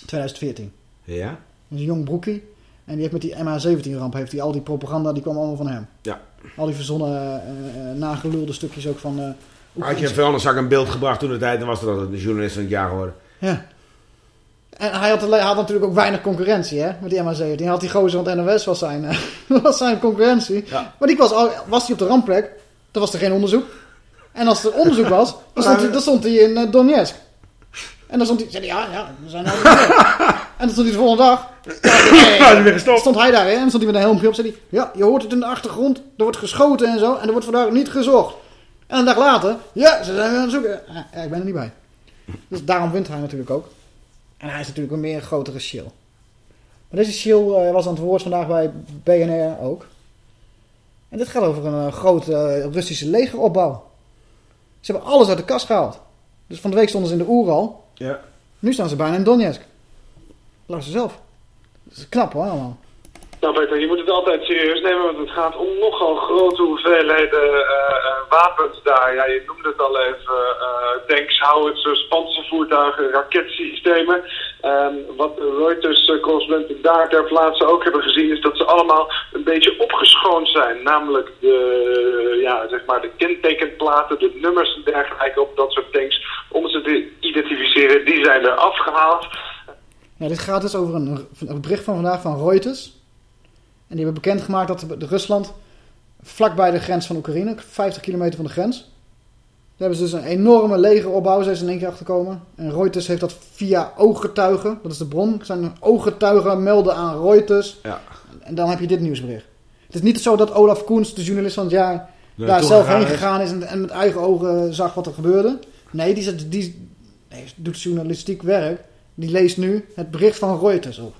2014. Ja? Dat is een jong broekie. En die heeft met die MH17-ramp, heeft hij al die propaganda, die kwam allemaal van hem. Ja. Al die verzonnen, eh, eh, nagelulde stukjes ook van... eh, Had je een vuilniszak een beeld gebracht toen de tijd, dan was dat een journalist van het jaar geworden. Ja. En hij had, hij had natuurlijk ook weinig concurrentie, hè, met die MH17. Die had die gozer van het NOS was zijn, eh, [LAUGHS] was zijn concurrentie. Maar die was, was hij op de rampplek, dan was er geen onderzoek. En als er onderzoek was, [LAUGHS] dan stond hij, dan stond hij in eh, Donetsk. En dan stond hij, zei hij, ja, ja, we zijn nou [LAUGHS] En dan stond hij de volgende dag. Ja, weer gestopt. Stond hij daar, hè, en stond hij met een helmpje op. Zei hij, ja, je hoort het in de achtergrond, er wordt geschoten en zo. En er wordt vandaag niet gezocht. En een dag later, ja, ze zijn weer aan het zoeken. Ja, ik ben er niet bij. Dus daarom wint hij natuurlijk ook. En hij is natuurlijk een meer grotere shill. Maar deze shill eh, was aan het woord vandaag bij BNR ook. En dit gaat over een eh, grote eh, Russische legeropbouw. Ze hebben alles uit de kast gehaald. Dus van de week stonden ze in de Oeral. Ja. Nu staan ze bijna in Donetsk. Luister zelf. Dat is knap hoor allemaal. Nou Peter, je moet het altijd serieus nemen, want het gaat om nogal grote hoeveelheden eh, eh, wapens daar. Ja, je noemde het al even, eh tanks, howitzers, panzervoertuigen, raketsystemen. Ehm, wat de Reuters-correspondenten daar ter plaatse ook hebben gezien, is dat ze allemaal een beetje opgeschoond zijn. Namelijk de, ja, zeg maar de kentekenplaten, de nummers en dergelijke op dat soort tanks, om ze te identificeren, die zijn er afgehaald. Ja, dit gaat dus over een bericht van vandaag van Reuters. En die hebben bekendgemaakt dat de, Rusland vlakbij de grens van Oekraïne, 50 kilometer van de grens. Daar hebben ze dus een enorme legeropbouw, zijn ze in één keer achterkomen. En Reuters heeft dat via ooggetuigen, dat is de bron, zijn ooggetuigen melden aan Reuters. Ja. En dan heb je dit nieuwsbericht. Het is niet zo dat Olaf Koens, de journalist van het jaar, daar zelf heen gegaan is en, en met eigen ogen zag wat er gebeurde. Nee, die, die nee, doet journalistiek werk. Die leest nu het bericht van Reuters op.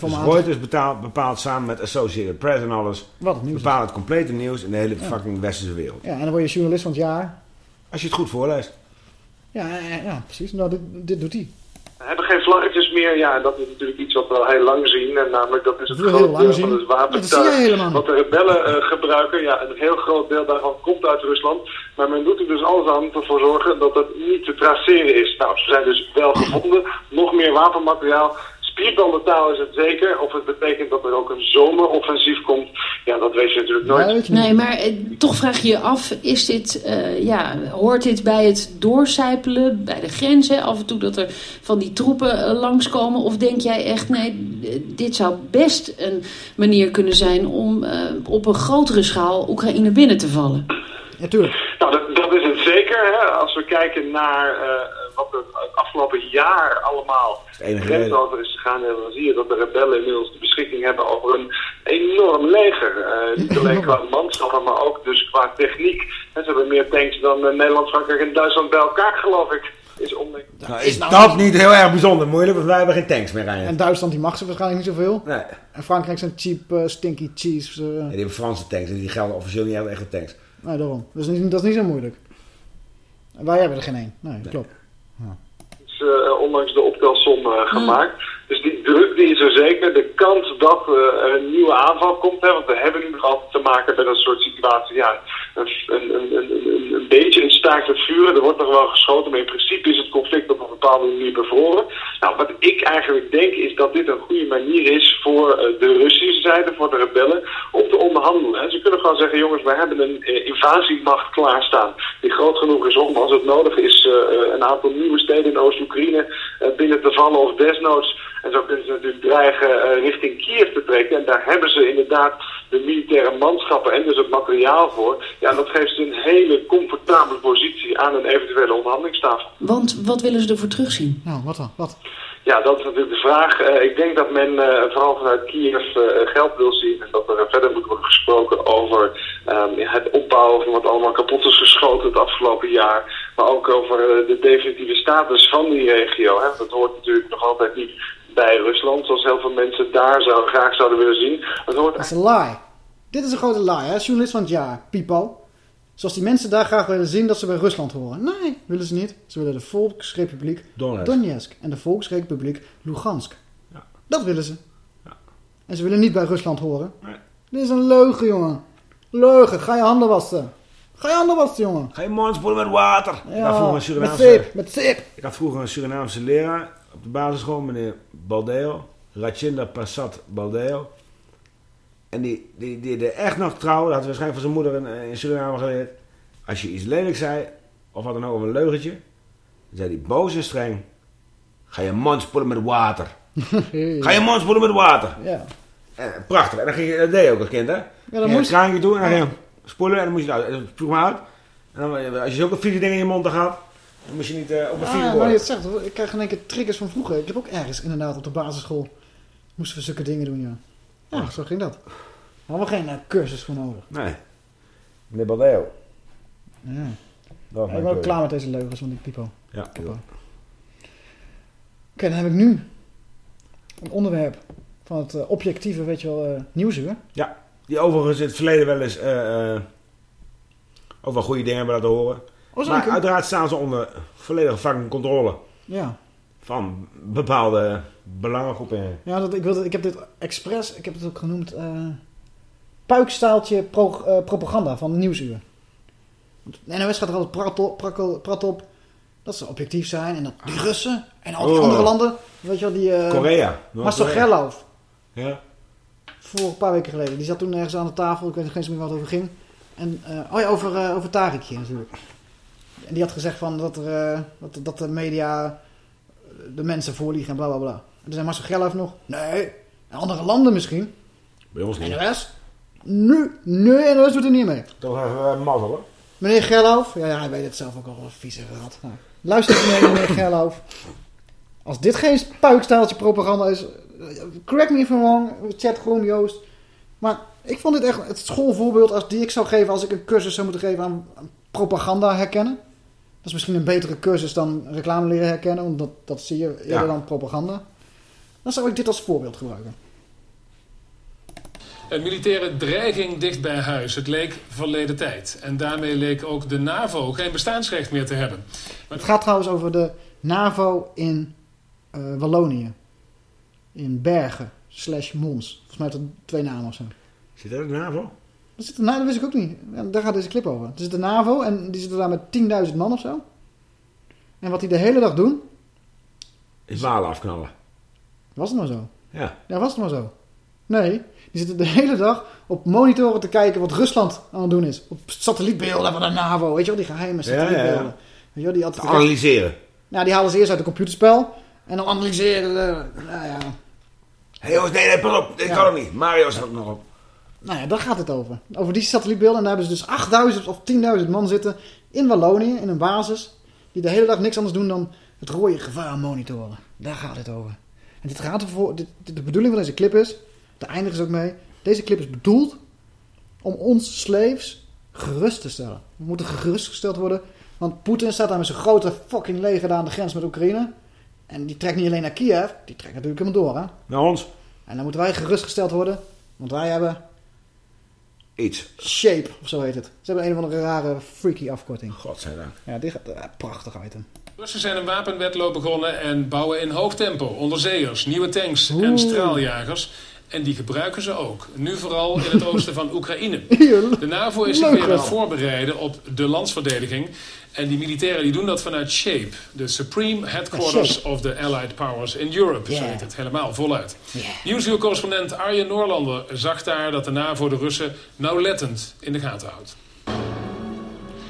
Dus Reuters betaalt, bepaalt samen met Associated Press en alles... Wat het nieuws bepaalt het complete nieuws in de hele Ja. fucking westerse wereld. Ja, en dan word je journalist van het jaar. Als je het goed voorleest. Ja, ja, ja precies. Nou, dit, dit doet hij. We hebben geen vlaggetjes meer. Ja, en dat is natuurlijk iets wat we al heel lang zien. En namelijk dat is het Dat groot deel van het dat wapentuig niet. wat de rebellen eh, gebruiken. Ja, een heel groot deel daarvan komt uit Rusland. Maar men doet er dus alles aan om ervoor zorgen dat het niet te traceren is. Nou, ze zijn dus wel gevonden. Nog meer wapenmateriaal. Spierbandentaal is het zeker. Of het betekent dat er ook een zomeroffensief komt. Ja, dat weet je natuurlijk nooit. Nee, maar eh, toch vraag je je af, is dit, eh, ja, hoort dit bij het doorcijpelen, bij de grenzen, af en toe dat er van die troepen eh, langskomen? Of denk jij echt, nee, dit zou best een manier kunnen zijn om op een grotere schaal Oekraïne binnen te vallen? Ja, tuurlijk. Nou, dat, dat is het zeker. Hè? Als kijken naar eh, wat er het afgelopen jaar allemaal reden. over is gegaan, dan zie je dat de rebellen inmiddels de beschikking hebben over een enorm leger. Eh, niet [LAUGHS] alleen qua manschappen, maar ook dus qua techniek. En ze hebben meer tanks dan eh, Nederland, Frankrijk en Duitsland bij elkaar, geloof ik. Is. Nou, is dat niet heel erg bijzonder moeilijk, want wij hebben geen tanks meer rijden. En Duitsland die mag ze waarschijnlijk niet zoveel. Nee. En Frankrijk zijn cheap, stinky cheese. Ja, die hebben Franse tanks en die gelden officieel niet als echte tanks. nee, daarom. Dat is, niet, dat is niet zo moeilijk. Wij hebben er geen één. Nee, dat klopt. is eh, ondanks de optelsom eh, gemaakt. Dus die druk die is er zeker. De kans dat eh, er een nieuwe aanval komt, hè, want we hebben nu altijd te maken met een soort situatie. Ja, een, een, een, beetje een staakt het vuren. Er wordt nog wel geschoten, maar in principe is het conflict op een bepaalde manier bevroren. Nou, wat ik eigenlijk denk is dat dit een goede manier is voor eh, de Russische zijde, voor de rebellen, om te onderhandelen. Ze kunnen gewoon zeggen, jongens, wij hebben een eh, invasiemacht klaarstaan. Die groot genoeg is om, als het nodig is, een aantal nieuwe steden in Oost-Oekraïne binnen te vallen of desnoods. En zo ze natuurlijk dreigen eh, richting Kiev te trekken. En daar hebben ze inderdaad de militaire manschappen en dus het materiaal voor. Ja, en dat geeft ze een hele comfortabele positie aan een eventuele onderhandelingstafel. Want wat willen ze ervoor terugzien? Nou, wat dan? Wat? Ja, dat is natuurlijk de vraag. Eh, ik denk dat men eh, vooral vanuit Kiev eh, geld wil zien en dat er verder moet worden gesproken over ehm, het opbouwen van wat allemaal kapot is geschoten het afgelopen jaar. Maar ook over de definitieve status van die regio. Hè. Dat hoort natuurlijk nog altijd niet bij Rusland, zoals heel veel mensen daar zou, graag zouden willen zien. Het hoort Dat is een lie. Dit is een grote lie, hè? Journalist van het jaar, Pipo. Zoals die mensen daar graag willen zien dat ze bij Rusland horen. Nee, willen ze niet. Ze willen de Volksrepubliek Donetsk. Donetsk en de Volksrepubliek Lugansk. Dat willen ze. En ze willen niet bij Rusland horen. Dit is een leugen, jongen. Leugen. Ga je handen wassen. Ga je handen wassen, jongen. Ga je mond spoelen met water. Ja, had vroeger een met Surinaamse, zeep, met zeep. ik had vroeger een Surinaamse leraar op de basisschool, meneer Baldeo. Racinda Passat Baldeo. En die, die, die echt nog trouw, dat had hij waarschijnlijk van zijn moeder in, in Suriname geleerd. Als je iets lelijks zei, of wat dan ook, een leugentje, dan zei hij boos en streng. Ga je mond spoelen met water. [LAUGHS] Ga je mond spoelen met water. Ja. En, prachtig. En dan ging je, dat deed je ook als kind, hè? Ja, dan moest- je kraantje toe en dan ging je spoelen en dan moest je het uit. En dan spuug maar uit. En dan, als je zulke vieze dingen in je mond had, dan moest je niet eh, op een Ah, nou je het zegt, ik krijg in één keer triggers van vroeger. Ik heb ook ergens inderdaad op de basisschool moesten we zulke dingen doen, ja. Ja, zo ging dat. Daar hadden we geen eh, cursus voor nodig. Nee. Meneer Baldeo. Ja. Dat Ja, was ik ben ook klaar met deze leugens van die Pipo. Ja, Pipo. Oké, dan heb ik nu een onderwerp van het eh, objectieve, weet je wel, eh, nieuwsuur. Ja, die overigens in het verleden wel eens eh, ook wel goede dingen hebben laten horen. Oh, maar uiteraard staan ze onder volledige fucking controle Ja. van bepaalde belangengroepen. Ja, dat, ik, wilde, ik heb dit expres, ik heb het ook genoemd, eh puikstaaltje pro- eh, propaganda van Nieuwsuur. De NOS gaat er altijd prat op, prat op dat ze objectief zijn en dat die Russen en al die Oh. andere landen, weet je wel, die... eh Korea. Gerlof, Ja. voor een paar weken geleden. Die zat toen ergens aan de tafel, ik weet geen eens meer wat het over ging. En, oh ja, over, eh over Tarikje natuurlijk. En die had gezegd van dat, er, eh, dat, dat de media de mensen voorliegen en bla bla bla. En toen zei Marcel Gerlof nog, nee, in andere landen misschien. Bij ons niet. NOS? Nu, nee, NOS doet er niet mee. Toch even uh, mazzel hoor. Meneer Gerlof, ja, ja, hij weet het zelf ook al, wat vieze gehad. Nou, luister eens mee, meneer Gerlof. Als dit geen puikstaaltje propaganda is, eh, correct me if I'm wrong, chatroom Joost. Maar ik vond dit echt het schoolvoorbeeld als die ik zou geven als ik een cursus zou moeten geven aan propaganda herkennen. Dat is misschien een betere cursus dan reclame leren herkennen, want dat, dat zie je eerder Ja. dan propaganda. Dan zou ik dit als voorbeeld gebruiken. Een militaire dreiging dicht bij huis. Het leek verleden tijd. En daarmee leek ook de NAVO geen bestaansrecht meer te hebben. Het gaat trouwens over de NAVO in eh, Wallonië. In Bergen, slash Mons. Volgens mij het twee namen of zo. Zit er een NAVO? Dat, zit er, nou, dat wist ik ook niet. Ja, daar gaat deze clip over. Er zit de NAVO en die zitten daar met 10.000 man of zo. En wat die de hele dag doen, Is walen afknallen. was het maar zo. Ja. Ja, was het maar zo. Nee, die zitten de hele dag op monitoren te kijken wat Rusland aan het doen is. Op satellietbeelden van de NAVO, weet je wel, die geheime Ja, ja, ja. satellietbeelden. Weet je wel, die Te analyseren. Nou, die halen ze eerst uit een computerspel. En dan analyseren ze... Nou ja, Hé hey, jongens, nee, nee, pas op. Dit Ja. kan ook niet. Mario staat nog op. nou ja, daar gaat het over. Over die satellietbeelden. En daar hebben ze dus 8000 of 10.000 man zitten in Wallonië, in een basis. Die de hele dag niks anders doen dan het rode gevaar monitoren. Daar gaat het over. En dit gaat ervoor, dit, de bedoeling van deze clip is, daar eindigen ze ook mee. Deze clip is bedoeld om ons slaves gerust te stellen. We moeten gerustgesteld worden. Want Poetin staat daar met zijn grote fucking leger daar aan de grens met Oekraïne. En die trekt niet alleen naar Kiev, die trekt natuurlijk helemaal door. Hè? Naar ons. En dan moeten wij gerustgesteld worden. Want wij hebben Iets. Shape, of zo heet het. Ze hebben een of andere rare freaky afkorting. Godzijdank. Ja, die gaat, eh, prachtig item. Russen zijn een wapenwedloop begonnen en bouwen in hoog tempo onderzeeërs, nieuwe tanks en straaljagers. En die gebruiken ze ook. Nu vooral in het [LAUGHS] oosten van Oekraïne. De NAVO is zich weer aan het voorbereiden op de landsverdediging. En die militairen die doen dat vanuit SHAPE. De Supreme Headquarters of the Allied Powers in Europe. Zo Ja. heet het helemaal voluit. Nieuwsuur-correspondent Arjen Noorlander zag daar dat de NAVO de Russen nauwlettend in de gaten houdt.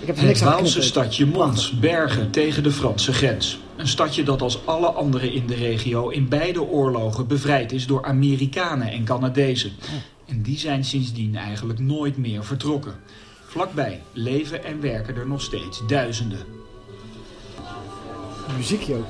Ik heb er Het aan Waalse stadje Mons, Bergen tegen de Franse grens. Een stadje dat als alle andere in de regio in beide oorlogen bevrijd is door Amerikanen en Canadezen. En die zijn sindsdien eigenlijk nooit meer vertrokken. Vlakbij leven en werken er nog steeds duizenden. Muziekje ook.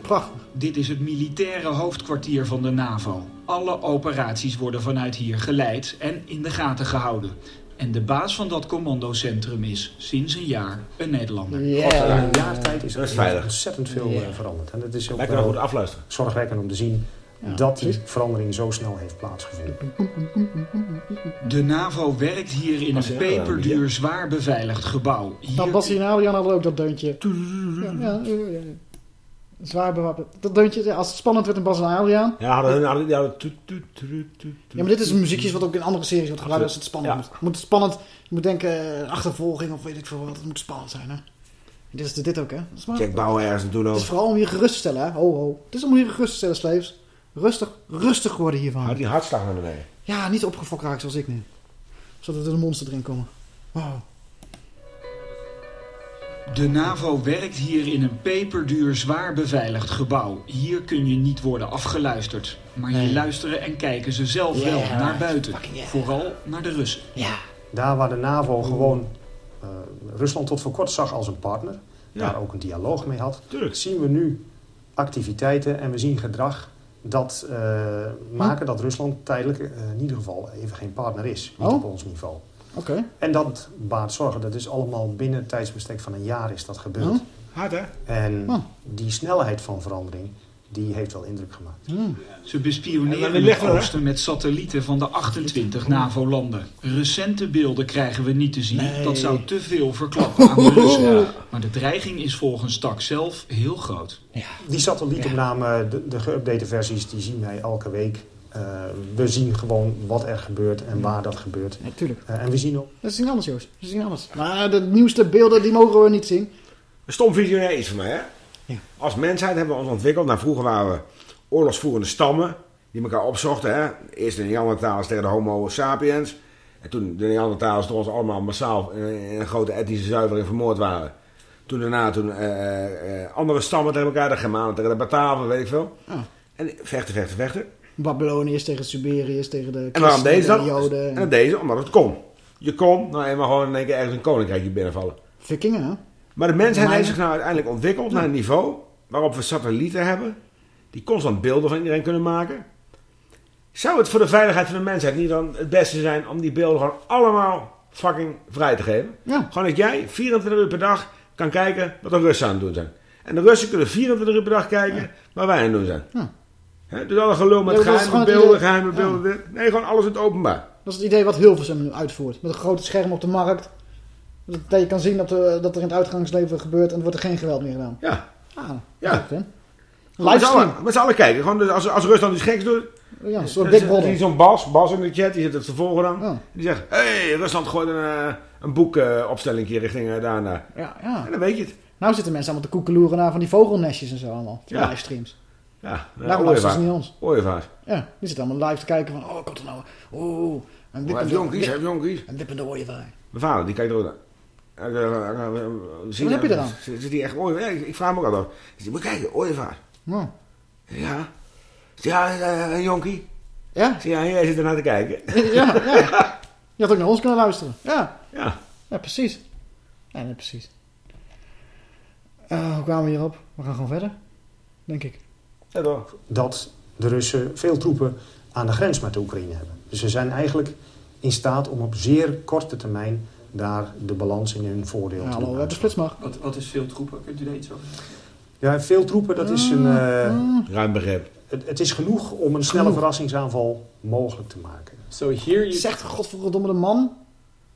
Prachtig. Dit is het militaire hoofdkwartier van de NAVO. Alle operaties worden vanuit hier geleid en in de gaten gehouden. En de baas van dat commandocentrum is sinds een jaar een Nederlander. God, in een jaar tijd is er ontzettend veel eh, veranderd. En het is ook goed afluisteren. zorgwekkend om te zien Ja, dat die verandering zo snel heeft plaatsgevonden. De NAVO werkt hier in Was een ook, peperduur, zwaar beveiligd gebouw. Hier Nou, Bas en Adriaan hadden ook dat deuntje. Ja, ja. Zwaar bewapend. Dat deuntje, ja, als het spannend werd in Bas en Adriaan. Ja, hadden hun toet. Ja, maar dit is een muziekje wat ook in andere series wordt gebruikt als het spannend Ja. moet. Moet het spannend, je moet denken eh, achtervolging of weet ik veel wat. Het moet spannend zijn, hè. Dit is dit ook, hè. Dat is maar- Jack Bauer ergens en toen Het is vooral om je gerust te stellen, hè. Ho, ho. Het is om je gerust te stellen, slaves. Rustig, rustig worden hiervan. Houd die hartslag naar beneden. Ja, niet opgefokt raken zoals ik nu. Zodat er een monster erin komen. Wow. De NAVO werkt hier in een peperduur, zwaar beveiligd gebouw. Hier kun je niet worden afgeluisterd. Maar hier luisteren en kijken ze zelf wel naar buiten. Vooral naar de Russen. Daar waar de NAVO gewoon eh, Rusland tot voor kort zag als een partner, Ja. daar ook een dialoog mee had, Tuurlijk. zien we nu activiteiten en we zien gedrag dat eh, maken dat Rusland tijdelijk eh, in ieder geval even geen partner is. Niet Oh. op ons niveau. Oké. En dat baart zorgen. Dat is allemaal binnen het tijdsbestek van een jaar is dat gebeurd. Oh. Hard, hè? En Oh. die snelheid van verandering, die heeft wel indruk gemaakt. Hmm. Ze En bespioneren het hè? oosten met satellieten van de 28 NAVO-landen. Recente beelden krijgen we niet te zien. Nee. Dat zou te veel verklappen aan de Russen. Maar de dreiging is volgens Tak zelf heel groot. Die satellietopname, de, de geüpdate versies, die zien wij elke week. Eh, we zien gewoon wat er gebeurt en waar dat gebeurt. Natuurlijk. Eh, en we zien ook... Dat is niet anders, Joost. Dat is niet anders. Maar de nieuwste beelden, die mogen we niet zien. Een stom visionair iets voor mij, hè? Ja. Als mensheid hebben we ons ontwikkeld. Nou, vroeger waren we oorlogsvoerende stammen die elkaar opzochten, hè? Eerst de Neandertalers tegen de Homo sapiens. En toen de Neandertalers door ons allemaal massaal in een grote etnische zuivering vermoord waren. Toen daarna toen, eh, eh, andere stammen tegen elkaar, de Germanen tegen de Bataven, weet ik veel. Ah. En vechten, vechten, vechten. Babyloniërs tegen Siberiërs, tegen de En waarom christenen, deze dan? de Joden. En deze, omdat het kon. Je kon nou eenmaal gewoon in één keer ergens een koninkrijkje binnenvallen. Vikingen, hè? Maar de mensheid heeft zich nou uiteindelijk ontwikkeld naar een niveau waarop we satellieten hebben die constant beelden van iedereen kunnen maken. Zou het voor de veiligheid van de mensheid niet dan het beste zijn om die beelden gewoon allemaal fucking vrij te geven? Ja. Gewoon dat jij 24 uur per dag kan kijken wat de Russen aan het doen zijn. En de Russen kunnen 24 uur per dag kijken wat wij aan het doen zijn. Ja. Hè, dus alle gelul met Ja, geheime beelden, idee- geheime Ja. beelden. Nee, gewoon alles in het openbaar. Dat is het idee wat Hilversum nu uitvoert. Met een grote scherm op de markt. Dat je kan zien dat, er- dat er in het uitgangsleven gebeurt en er wordt er geen geweld meer gedaan. Ja. Ah, Ja. Livestream. met z'n allen kijken. Gewoon, dus als, als Rusland iets geks doet. Ja, een soort dan Big Brother. zo'n Bas, Bas in de chat, die zit het te volgen dan. Ja. Die zegt, hé, hey, Rusland gooit een, eh, een boekopstelling hier richting eh, daar en daar. Ja, ja. En dan weet je het. Nou zitten mensen allemaal te koekeloeren naar van die vogelnestjes en zo allemaal. Ja. livestreams. Ja, nou, Daarom luisteren ze niet ons. Ooievaars. Ja, die zitten allemaal live te kijken van, oh, komt er nou, oh, heeft wippende, jonkies, jonkies. een wippende ooievaar. Mijn vader, die kijkt er ook naar. Eh, eh, eh, eh, eh, Wat heb je eraan? Zit zit die echt ooievaar? Ja, ik, vraag me ook altijd af. Zit moet je kijken, ooievaar. Ja. Ja. Ja, eh, een jonkie. Ja? Ja, jij zit er naar te kijken. ja, ja. [LAUGHS] Je had ook naar ons kunnen luisteren. Ja. Ja. Ja, precies. Ja, nee, precies. Eh, hoe kwamen we hierop? We gaan gewoon verder. Denk ik. Ja, dat de Russen veel troepen aan de grens met de Oekraïne hebben. Dus ze zijn eigenlijk in staat om op zeer korte termijn daar de balans in hun voordeel Ja, te hallo. Wat, wat is veel troepen? Kunt u daar iets over zeggen? Ja, veel troepen, dat is een... eh, Ruim begrip. het, het is genoeg om een snelle verrassingsaanval mogelijk te maken. So here you... Zegt godverdomme de man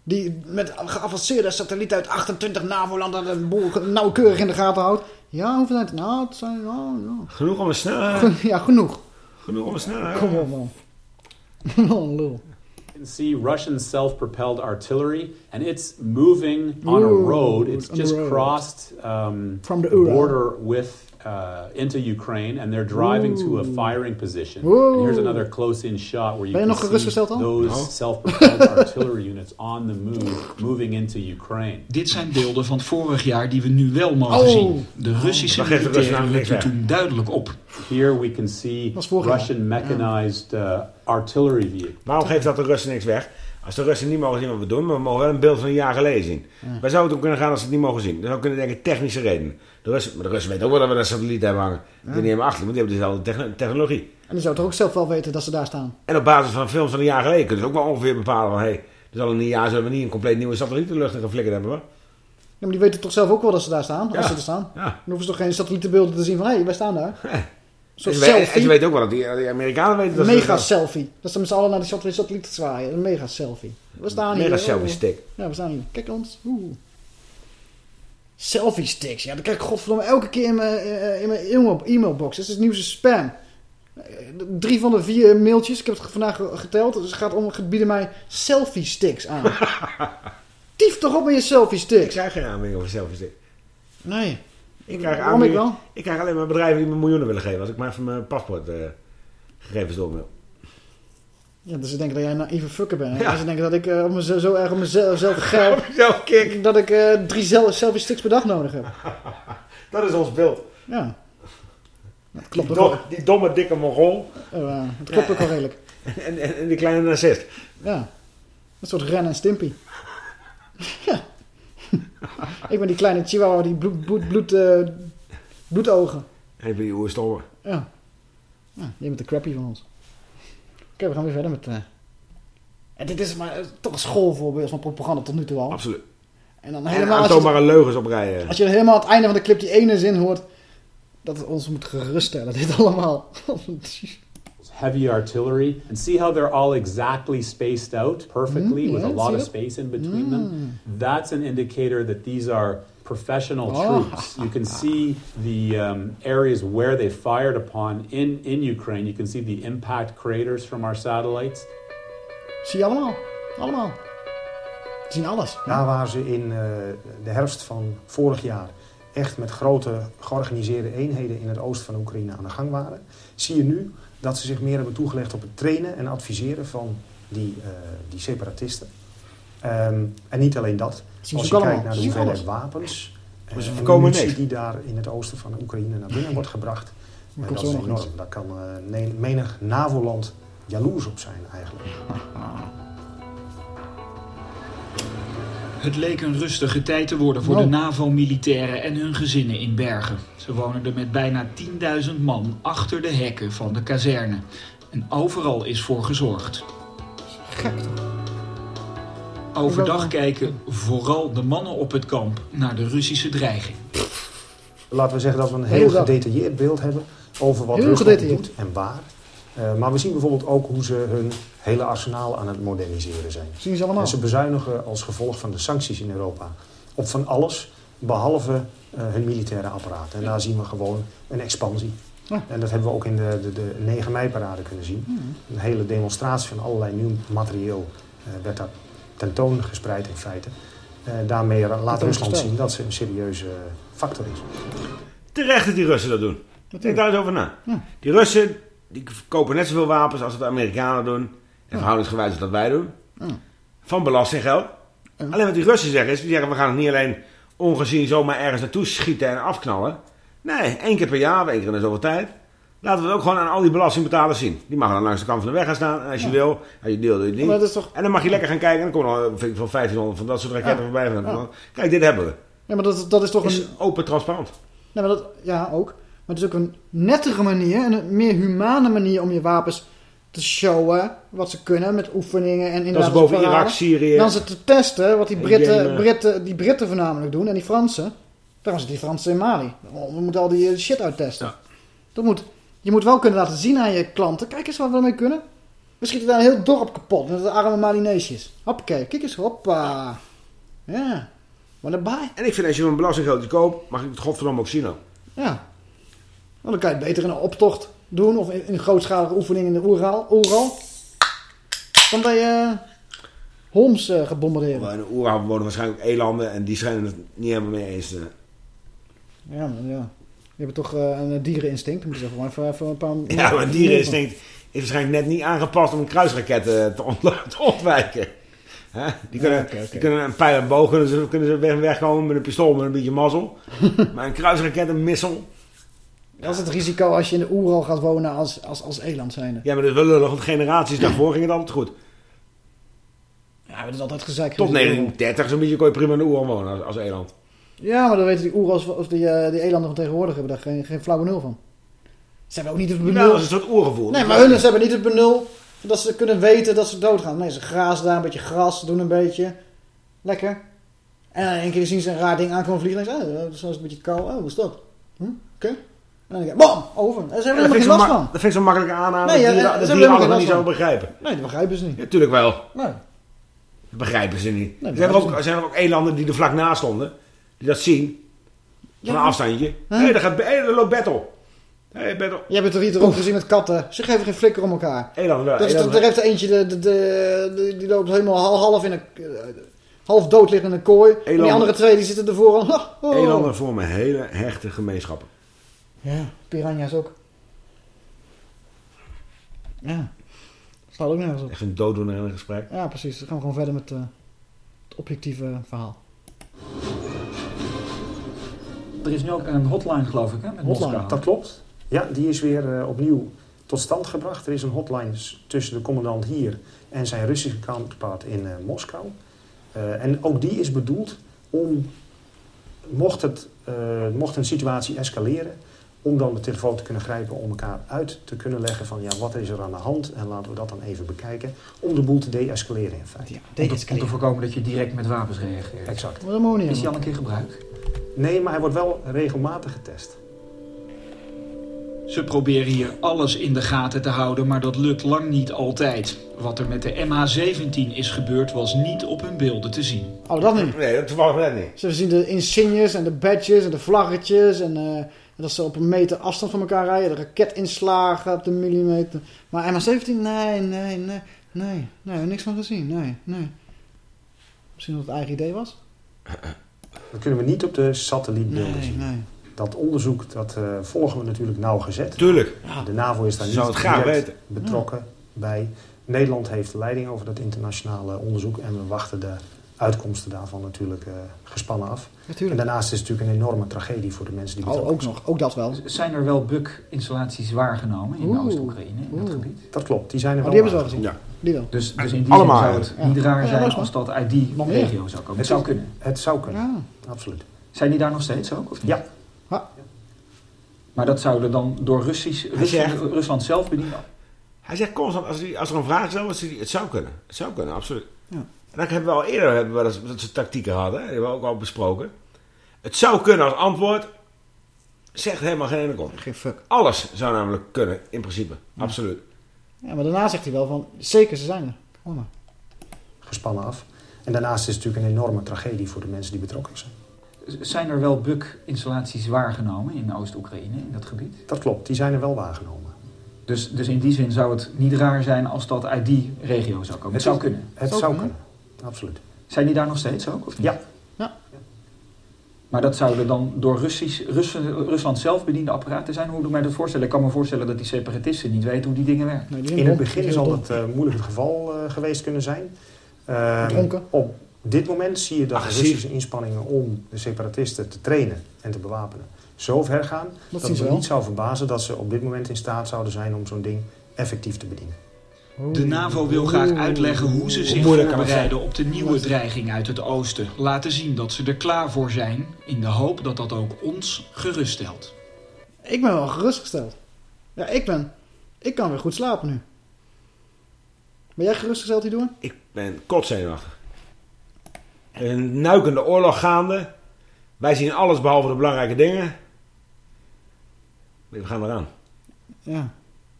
die met geavanceerde satellieten uit 28 NAVO-landen de boel nauwkeurig in de gaten houdt. Ja, hoeveel zijn het? Nou, het zijn... Ja, ja. Genoeg om een snelheid. Ja, genoeg. Genoeg om een snelheid. Kom op, man. Oh, [LAUGHS] lul. You can see Russian self-propelled artillery, and it's moving on a road. It's just road. crossed um, From the border with uh, into Ukraine, and they're driving to a Ooh. firing position. Ooh. And here's another close-in shot where you Ben je can nog see gerustgesteld dan? those No. self-propelled [LAUGHS] artillery units on the move, moving into Ukraine. Dit zijn beelden van vorig jaar die we nu wel mogen Oh. zien. De Russische de Russen militairen niks toen duidelijk op. Here we can see. Russian mechanized uh, artillery vehicles. Waarom geeft dat de Russen niks weg? Als de Russen niet mogen zien wat we doen, maar we mogen wel een beeld van een jaar geleden zien. Ja. Wij zouden het ook kunnen gaan als ze het niet mogen zien. Dat zou kunnen denken technische redenen. De Russen, maar de Russen weten ook wel dat we een satelliet hebben hangen. Die nemen achter, want die hebben dezelfde techno- technologie. En die zou toch ook zelf wel weten dat ze daar staan. En op basis van films van een jaar geleden kunnen ze ook wel ongeveer bepalen van... hé, hey, dus al in een jaar zullen we niet een compleet nieuwe satelliet in de lucht in geflikkerd hebben. Hoor. Ja, maar die weten toch zelf ook wel dat ze daar staan, Ja. als ze er staan. Ja. Dan hoeven ze toch geen satellietenbeelden te zien van, hé, wij staan daar. [LAUGHS] En ze weten ook wel dat die, die Amerikanen weten dat Een mega ze... selfie. Dat ze met z'n allen naar die satelliet, satelliet zwaaien. Een mega selfie. We staan hier. Mega selfie stick. Ja, we staan hier. Kijk ons. Oeh. Selfie sticks. Ja, dat krijg ik godverdomme elke keer in mijn, eh, in mijn e-mail- e-mailbox. Dat is het nieuwste spam. Drie van de vier mailtjes, ik heb het vandaag geteld. Dus het gaat om, het bieden mij selfie sticks aan. [LAUGHS] Tief toch op met je selfie Ik sticks. krijg geen aanmerking over selfie stick. Nee. Ik krijg, ik aanmerking- wel? ik krijg alleen maar bedrijven die me miljoenen willen geven. Als ik maar even mijn paspoortgegevens door wil. Ja, dus ze denken dat jij een naïeve fucker bent. hè? Ja. Ze denken dat ik eh, op mezelf, zo erg op mezelf zelf [LAUGHS] geld... Zelf kick. Dat ik eh, drie zel- selfie sticks per dag nodig heb. [LAUGHS] Dat is ons beeld. Ja. Dat klopt die, dom- die domme dikke mongool. Oh, ja, dat klopt ook wel redelijk. [LAUGHS] En, en, en die kleine narcist. Ja. Een soort Ren en Stimpy. ja. Ik ben die kleine chihuahua, die bloed, bloed, bloed, eh, bloedogen. En ben die oerstommer. Ja. ja. Jij bent de crappy van ons. Oké, we gaan weer verder met... eh, En dit is maar eh, toch een schoolvoorbeeld van propaganda tot nu toe al. Absoluut. En dan En helemaal... als je- aantoonbare leugens oprijden. Als je helemaal aan het einde van de clip die ene zin hoort... Dat het ons moet geruststellen, dit allemaal. [LAUGHS] heavy artillery and see how they're all exactly spaced out perfectly Mm, with a lot see of it? space in between them. That's an indicator that these are professional Oh. troops. You can [LAUGHS] see the um, areas where they fired upon in, in Ukraine. You can see the impact craters from our satellites. Zie je allemaal. Allemaal. We zien alles. Daar waar ze in eh, de herfst van vorig jaar echt met grote georganiseerde eenheden in het oosten van Oekraïne aan de gang waren, zie je nu dat ze zich meer hebben toegelegd op het trainen en adviseren van die, eh, die separatisten. Ehm, en niet alleen dat. Zien Als ze je kijkt allemaal. naar de hoeveelheid wapens ze en munitie die daar in het oosten van Oekraïne naar binnen wordt gebracht, Maar komt dat is enorm. Daar kan eh, menig NAVO-land jaloers op zijn eigenlijk. [LAUGHS] Het leek een rustige tijd te worden voor Nou. de NAVO-militairen en hun gezinnen in Bergen. Ze wonen er met bijna 10.000 man achter de hekken van de kazerne. En overal is voor gezorgd. Gek? Overdag kijken vooral de mannen op het kamp naar de Russische dreiging. Laten we zeggen dat we een Heel gedetailleerd beeld hebben over wat Rusland doet en waar. Eh, maar we zien bijvoorbeeld ook hoe ze hun hele arsenaal aan het moderniseren zijn. Zien ze allemaal. En ze bezuinigen als gevolg van de sancties in Europa op van alles, behalve eh, hun militaire apparaat. En daar zien we gewoon een expansie. Ja. En dat hebben we ook in de, de, de 9 mei-parade kunnen zien. Een hele demonstratie van allerlei nieuw materieel eh, werd daar tentoongespreid in feite. Eh, daarmee laat Rusland zien dat ze een serieuze factor is. Terecht dat die Russen dat doen. Denk daar eens over na. Die Russen die kopen net zoveel wapens als de Amerikanen doen. En verhoudingsgewijs dat wij doen. Van belastinggeld. Alleen wat die Russen zeggen is, die zeggen we gaan het niet alleen ongezien zomaar ergens naartoe schieten en afknallen. Nee, één keer per jaar, één keer in de zoveel tijd. Laten we het ook gewoon aan al die belastingbetalers zien. Die mag dan langs de kant van de weg gaan staan. En als je Ja. wil, als je deel, doe je het niet. Maar dat is toch- En dan mag je lekker gaan kijken. En dan komen er ik, van 1500 van dat soort raketten Ja. voorbij. Ja. Kijk, dit hebben we. Ja, maar dat, dat is toch Is een... open, transparant. Nee, maar dat, ja, ook. Maar het is ook een nettere manier en een meer humane manier om je wapens te showen. Wat ze kunnen met oefeningen en inderdaad... boven paraden. Irak, Syrië. Dan ze te testen, wat die En Britten. Britten, die Britten voornamelijk doen en die Fransen. Daarom zitten die Fransen in Mali. We moeten al die eh, shit uittesten. Dat moet, je moet wel kunnen laten zien aan je klanten. Kijk eens wat we ermee kunnen. We schieten daar een heel dorp kapot met de arme Malineesjes. Hoppakee, kijk eens, hoppa. Ja, maar erbij. En ik vind als je een belastinggeld koopt, mag ik het godverdomme ook zien. Ja. Dan kan je het beter in een optocht doen of in in een grootschalige oefening in de Oeral. Oeral. Dan ben je Homs eh gebombardeerd. Maar in de oerwoud wonen waarschijnlijk ook elanden en die schijnen het niet helemaal mee eens. Ja, maar ja. Je hebt toch eh, een diereninstinct, moet je zeggen. Maar even, even een paar... Ja, maar diereninstinct is waarschijnlijk net niet aangepast om een kruisraket eh, te, ont- [LAUGHS] te ontwijken. Die, kunnen, Ja, die kunnen een pijl en boog, kunnen ze, kunnen ze weg, wegkomen met een pistool met een beetje mazzel. [LAUGHS] maar een kruisraket, een missel. Dat is het risico als je in de oeral gaat wonen als, als, als eland zijn. Ja, maar dat is wel lullig, want generaties daarvoor ging het altijd goed. Ja, dat is altijd gezeik. Tot geweest. 1930 zo'n beetje kon je prima in de oer wonen als, als eland. Ja, maar dan weten die oerals of die, eh, die elanden van tegenwoordig hebben daar geen, geen flauwe nul van. Ze hebben ook niet het benul. Nou, dat is een soort oergevoel. Nee, maar hun ze hebben niet het benul dat ze kunnen weten dat ze doodgaan. Nee, ze grazen daar een beetje gras, doen een beetje. Lekker. En dan in één keer zien ze een raar ding aankomen vliegen. En dan oh, is het een beetje koud. Oh, wat is dat? Hm? Oké. En dan denk ik, bam, over. Ja, hebben er helemaal geen last van. dat vind ik zo makkelijk aan aan Nee, ja, dat dieren helemaal anderen niet zo begrijpen. Nee, dat begrijpen ze niet. Natuurlijk wel. Nee. Dat begrijpen ze niet. Nee, er, zijn er, ook, er zijn er ook elanden die er vlak naast stonden. Die dat zien. Van Ja. een afstandje. Hé, hey, daar gaat hey, daar loopt Battle. Hé, hey, Battle. Je hebt het er hier ook gezien met katten. Ze geven geen flikker om elkaar. Elanden, wel. Dus elanden. er heeft eentje, de, de, die loopt helemaal hal- half, in een, eh, half dood liggen in een kooi. En die Elanden. andere twee die zitten ervoor. [LAUGHS] Oh. Elanden vormen hele hechte gemeenschappen. Ja, piranha's ook. Ja. Slaat ook nergens op. Echt een dooddoener in een gesprek. Ja, precies. Dan gaan we gewoon verder met eh, het objectieve verhaal. Er is nu ook een hotline, geloof ik, hè? Met Hotline, Moskou. Dat klopt. Ja, die is weer eh, opnieuw tot stand gebracht. Er is een hotline tussen de commandant hier en zijn Russische counterpart in eh, Moskou. Eh, en ook die is bedoeld om, mocht, het, eh, mocht een situatie escaleren, om dan de telefoon te kunnen grijpen om elkaar uit te kunnen leggen van ja, wat is er aan de hand en laten we dat dan even bekijken. Om de boel te deescaleren in feite. Om te, om te voorkomen dat je direct met wapens reageert. Exact. Is die al een keer gebruikt? Nee, maar hij wordt wel regelmatig getest. Ze proberen hier alles in de gaten te houden, maar dat lukt lang niet altijd. Wat er met de MH17 is gebeurd was niet op hun beelden te zien. Oh, dat niet. Nee, dat toevallig net niet. Ze zien de insignes en de badges en de vlaggetjes. En, eh, en dat ze op een meter afstand van elkaar rijden. De raketinslagen op de millimeter. Maar MH17, nee, nee, nee. Nee, nee, niks van gezien. Nee, nee. Misschien dat het eigen idee was? Dat kunnen we niet op de satellietbeelden Nee, zien. nee. Dat onderzoek dat, eh, volgen we natuurlijk nauwgezet. Tuurlijk. De NAVO is daar niet zou het graag direct weten. betrokken bij. Nederland heeft de leiding over dat internationale onderzoek en we wachten de uitkomsten daarvan natuurlijk eh, gespannen af. Natuurlijk. En daarnaast is het natuurlijk een enorme tragedie voor de mensen die Oh, ook nog. Ook dat wel. Zijn er wel buk-installaties waargenomen in. Oost-Oekraïne, in dat gebied? Dat klopt, die zijn er Oh, wel die hebben ze wel gezien. Die wel. Dus, dus in die Allemaal zin zou het Ja. niet raar Ja, zijn als dat uit die regio zou komen. Het zou kunnen. Het zou kunnen, Ja. absoluut. Zijn die daar nog steeds ook? Of niet? Ja, Maar dat zouden dan door Russisch, Rusland, zegt- Rusland zelf bedienen? Hij zegt constant, als, hij, als er een vraag is, dan het zou kunnen. Het zou kunnen, absoluut. Ja. En dat hebben we al eerder hebben we dat, dat ze tactieken hadden. hè. Die hebben we ook al besproken. Het zou kunnen als antwoord. Zegt helemaal geen ene kont. Geen fuck. Alles zou namelijk kunnen, in principe. Absoluut. Ja, maar daarna zegt hij wel van, zeker, ze zijn er. Kom maar. gespannen af. En daarnaast is het natuurlijk een enorme tragedie voor de mensen die betrokken zijn. Zijn er wel buk-installaties waargenomen in Oost-Oekraïne, in dat gebied? Dat klopt, die zijn er wel waargenomen. Dus, dus in die zin zou het niet raar zijn als dat uit die regio zou komen. Het zou kunnen. Het Zou zou kunnen. kunnen, absoluut. Zijn die daar nog steeds ook? Of niet? Ja, Maar dat zouden dan door Russisch, Russ- Rusland zelf bediende apparaten zijn? Hoe moet ik mij dat voorstellen? Ik kan me voorstellen dat die separatisten niet weten hoe die dingen werken. Nee, die zijn in het begin zal dom. het eh, moeilijk het geval eh, geweest kunnen zijn. Eh, Dronken. op dit moment zie je dat de. Russische inspanningen om de separatisten te trainen en te bewapenen zo ver gaan dat, zien het ze me niet zou verbazen dat ze op dit moment in staat zouden zijn om zo'n ding effectief te bedienen. De NAVO wil graag uitleggen hoe ze zich voorbereiden op de nieuwe dreiging uit het oosten. Laten zien dat ze er klaar voor zijn, in de hoop dat dat ook ons geruststelt. Ik ben wel gerustgesteld. Ja, ik ben... Ik kan weer goed slapen nu. Ben jij gerustgesteld hierdoor? Ik ben kotzenuwachtig. Een nuikende oorlog gaande. Wij zien alles behalve de belangrijke dingen. We gaan eraan. Ja.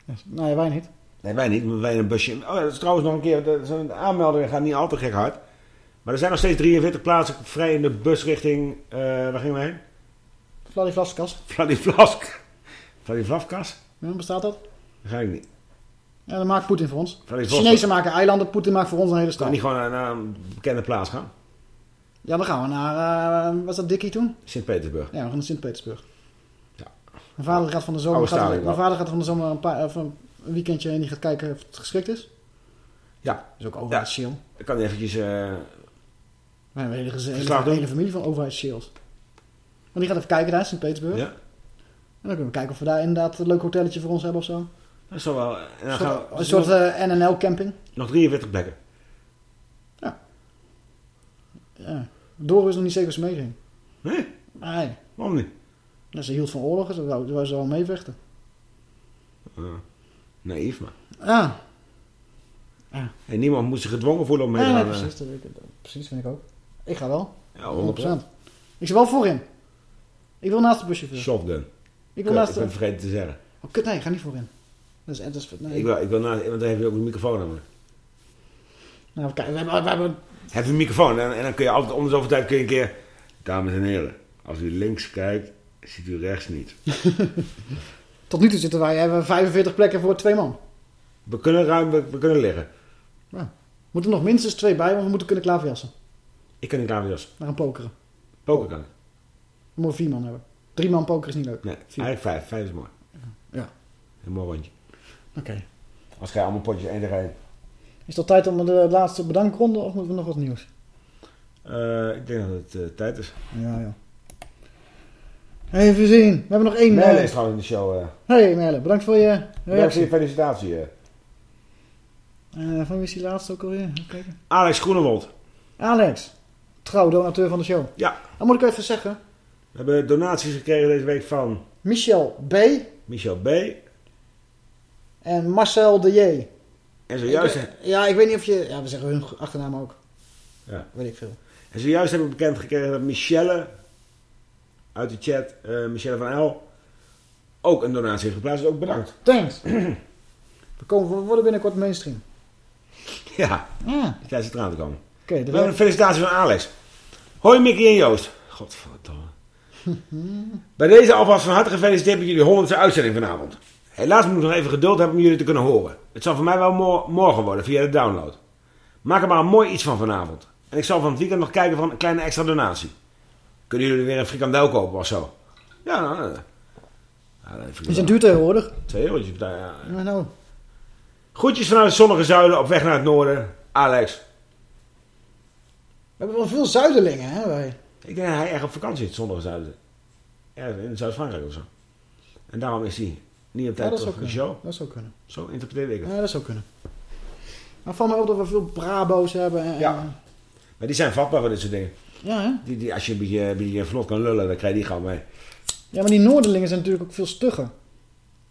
Ja, Nou ja, wij niet. Nee, wij niet. Wij een busje. Oh, ja, dat is trouwens nog een keer. De, aanmeldingen gaan niet al te gek hard. Maar er zijn nog steeds 43 plaatsen vrij in de bus richting. eh, waar gingen we heen? Vladivoskas. Vladivlask. Vladivlavkas? Ja, bestaat dat? Dat ga ik niet. Ja, dan maakt Poetin voor ons. De Chinezen maken eilanden, Poetin maakt voor ons een hele Kan stad. niet gewoon naar, naar een bekende plaats gaan? Ja, dan gaan we naar... eh was dat Dikkie toen? Sint-Petersburg. Ja, we gaan naar Sint-Petersburg. Ja. Mijn vader gaat van de zomer, gaat, mijn vader gaat van de zomer een, paar, een weekendje en die gaat kijken of het geschikt is. Ja. Dat is ook overheidschill. Ik kan eventjes... eh, We hebben een hele, hele, hele familie van overheidschills. Maar die gaat even kijken daar, Sint-Petersburg. Ja. En dan kunnen we kijken of we daar inderdaad een leuk hotelletje voor ons hebben of zo. dat is toch wel... Dan Een gaan soort, we- een soort eh, NNL-camping. Nog 43 plekken. Ja. Doris is nog niet zeker of ze meeging. Nee? Nee. Waarom niet? Nou, ze hield van oorlogen, ze wou, ze wou ze wel meevechten. Ja. Naïef, maar... Ja. En niemand moet zich gedwongen voelen om mee te Ja, gaan. eh. precies, dat, ik- dat- precies, vind ik ook. Ik ga wel. Ja, 100%. Ik zit wel voorin. Ik wil naast de buschauffeur. Shotgun. Ik wil Kut, naast ik de... ben het vergeten te zeggen. Oh, kut, nee, ik ga niet voorin. Dat is, dat is, nee. Ik wil, ik wil naast, want dan heb je ook een microfoon namelijk. Nou, kijk, we hebben, we hebben... Heb je een microfoon en, en dan kun je altijd om de zoveel tijd kun je een keer... Dames en heren, als u links kijkt, ziet u rechts niet. [LAUGHS] Tot nu toe zitten wij, hebben we 45 plekken voor twee man. We kunnen ruim, we, we kunnen liggen. We moeten nog minstens twee bij, want we moeten kunnen klaverjassen. Ik kan niet klaverjas. Naar een pokeren. Poker kan ik. We moeten vier man hebben. Drie man pokeren is niet leuk. Nee, Vier. eigenlijk vijf. Vijf is mooi. Ja. Een mooi rondje. Oké. Als jij allemaal potjes één één. Is het tijd om de laatste bedankronde of moeten we nog wat nieuws? Eh, ik denk dat het eh, tijd is. Ja, ja. Even zien. We hebben nog één... Merle eh, is trouwens in de show. eh Hey Merle, bedankt voor je bedankt voor reactie. je felicitatie. Eh, van wie is die laatste ook alweer? Even kijken. Alex Groenewold. Alex, trouw donateur van de show. Ja. Dan moet ik even zeggen. We hebben donaties gekregen deze week van Michel B. Michel B. en Marcel de J. En zojuist, Ik- ja, ik weet niet of je... Ja, we zeggen hun achternaam ook. ja. Weet ik veel. en zojuist hebben we bekend gekregen dat Michelle uit de chat, eh, Michelle van L, ook een donatie heeft geplaatst. Ook bedankt. Thanks. [CLEARS THROAT] we, komen, we worden binnenkort mainstream. Ja, Ja. de tijd zit eraan te komen. Oké, we hebben een felicitatie van Alex. Hoi Mickey en Joost. Godverdomme. [LAUGHS] Bij deze alvast van harte gefeliciteerd met jullie honderdste uitzending vanavond. Helaas moet ik nog even geduld hebben om jullie te kunnen horen. Het zal voor mij wel mo- morgen worden via de download. Maak er maar een mooi iets van vanavond. En ik zal van het weekend nog kijken van een kleine extra donatie. Kunnen jullie weer een frikandel kopen of zo? Ja, nou... nou, ja, zijn wel- duur tegenwoordig. Twee eurotjes betalen, ja. Ja, nou. Groetjes vanuit het zonnige zuiden op weg naar het noorden. Alex. We hebben wel veel zuiderlingen, hè, wij. Ik denk dat hij echt op vakantie is, het zonnige zuiden. Ergens in Zuid-Frankrijk of zo. En daarom is hij niet op Ja, tijd dat terug de show. Dat zou kunnen. Zo interpreteer ik het. Ja, dat zou kunnen. Maar val mij op dat we veel Brabo's hebben. En, Ja. Maar die zijn vatbaar voor dit soort dingen. Ja, hè? Die, die, als je een beetje, een beetje vlot kan lullen, dan krijg je die gewoon mee. Ja, maar die Noorderlingen zijn natuurlijk ook veel stugger.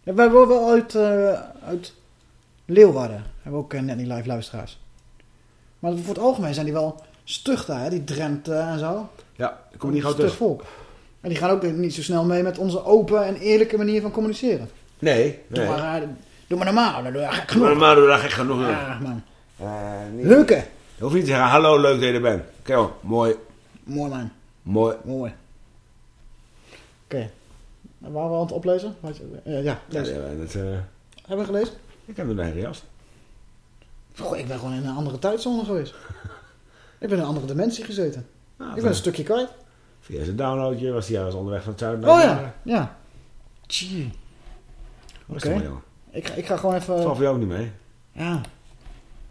Ja, wij worden wel uit, eh, uit Leeuwarden. Hebben we ook eh, net niet live luisteraars. Maar voor het algemeen zijn die wel stug daar, hè? Die Drenthe en zo. Ja, ik kom niet gauw Stug tussen. volk. En die gaan ook niet zo snel mee met onze open en eerlijke manier van communiceren. Nee, Doe, nee. maar, eh, doe maar normaal, dan doe je gek Maar, genoeg. maar doe daar gek genoeg. Ja, man. Eh, niet- Leuke. Je hoeft niet te zeggen, hallo, leuk dat je er bent. Oké hoor, mooi, Mooi man. mooi. Mooi. Oké. Waar waren we aan het oplezen? Je- eh, ja, Ja, dat, eh, Hebben we gelezen? ik heb een eigen jas. Goh, ik ben gewoon in een andere tijdzone geweest. ik ben in een andere dimensie gezeten. Nou, ik ben een stukje kwijt. Via zijn downloadje was hij juist onderweg van het zuiden naar Oh het ja, ja. Tjie. Oké. Ik, ga- ik ga gewoon even... Dat jou ook niet mee. Ja.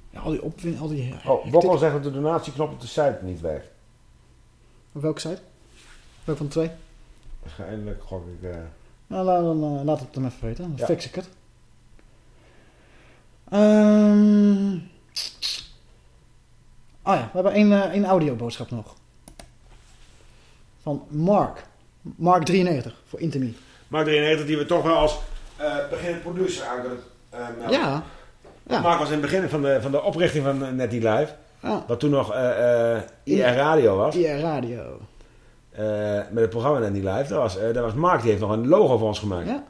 ja. Al die opwin, al die... Oh, Bokkel zegt dat de donatieknop op de site niet werkt. Op welke site? Welke van de twee? Waarschijnlijk gok ik... eh, Nou, laat, dan, eh, laat het hem even weten. Dan Ja. fix ik het. Ehm Oh ja, we hebben één, eh, één audioboodschap nog. Van Mark. Mark 93 voor Intimi. Mark 93 die we toch wel als eh beginnend producer aan kunnen eh, melden. Ja. ja. Mark was in het begin van de, van de oprichting van Netty Live. Ja. Wat toen nog eh, eh, IR Radio was. IR Radio. Eh, met het programma Netty Live. Daar was, daar was Mark, die heeft nog een logo voor ons gemaakt. Ja.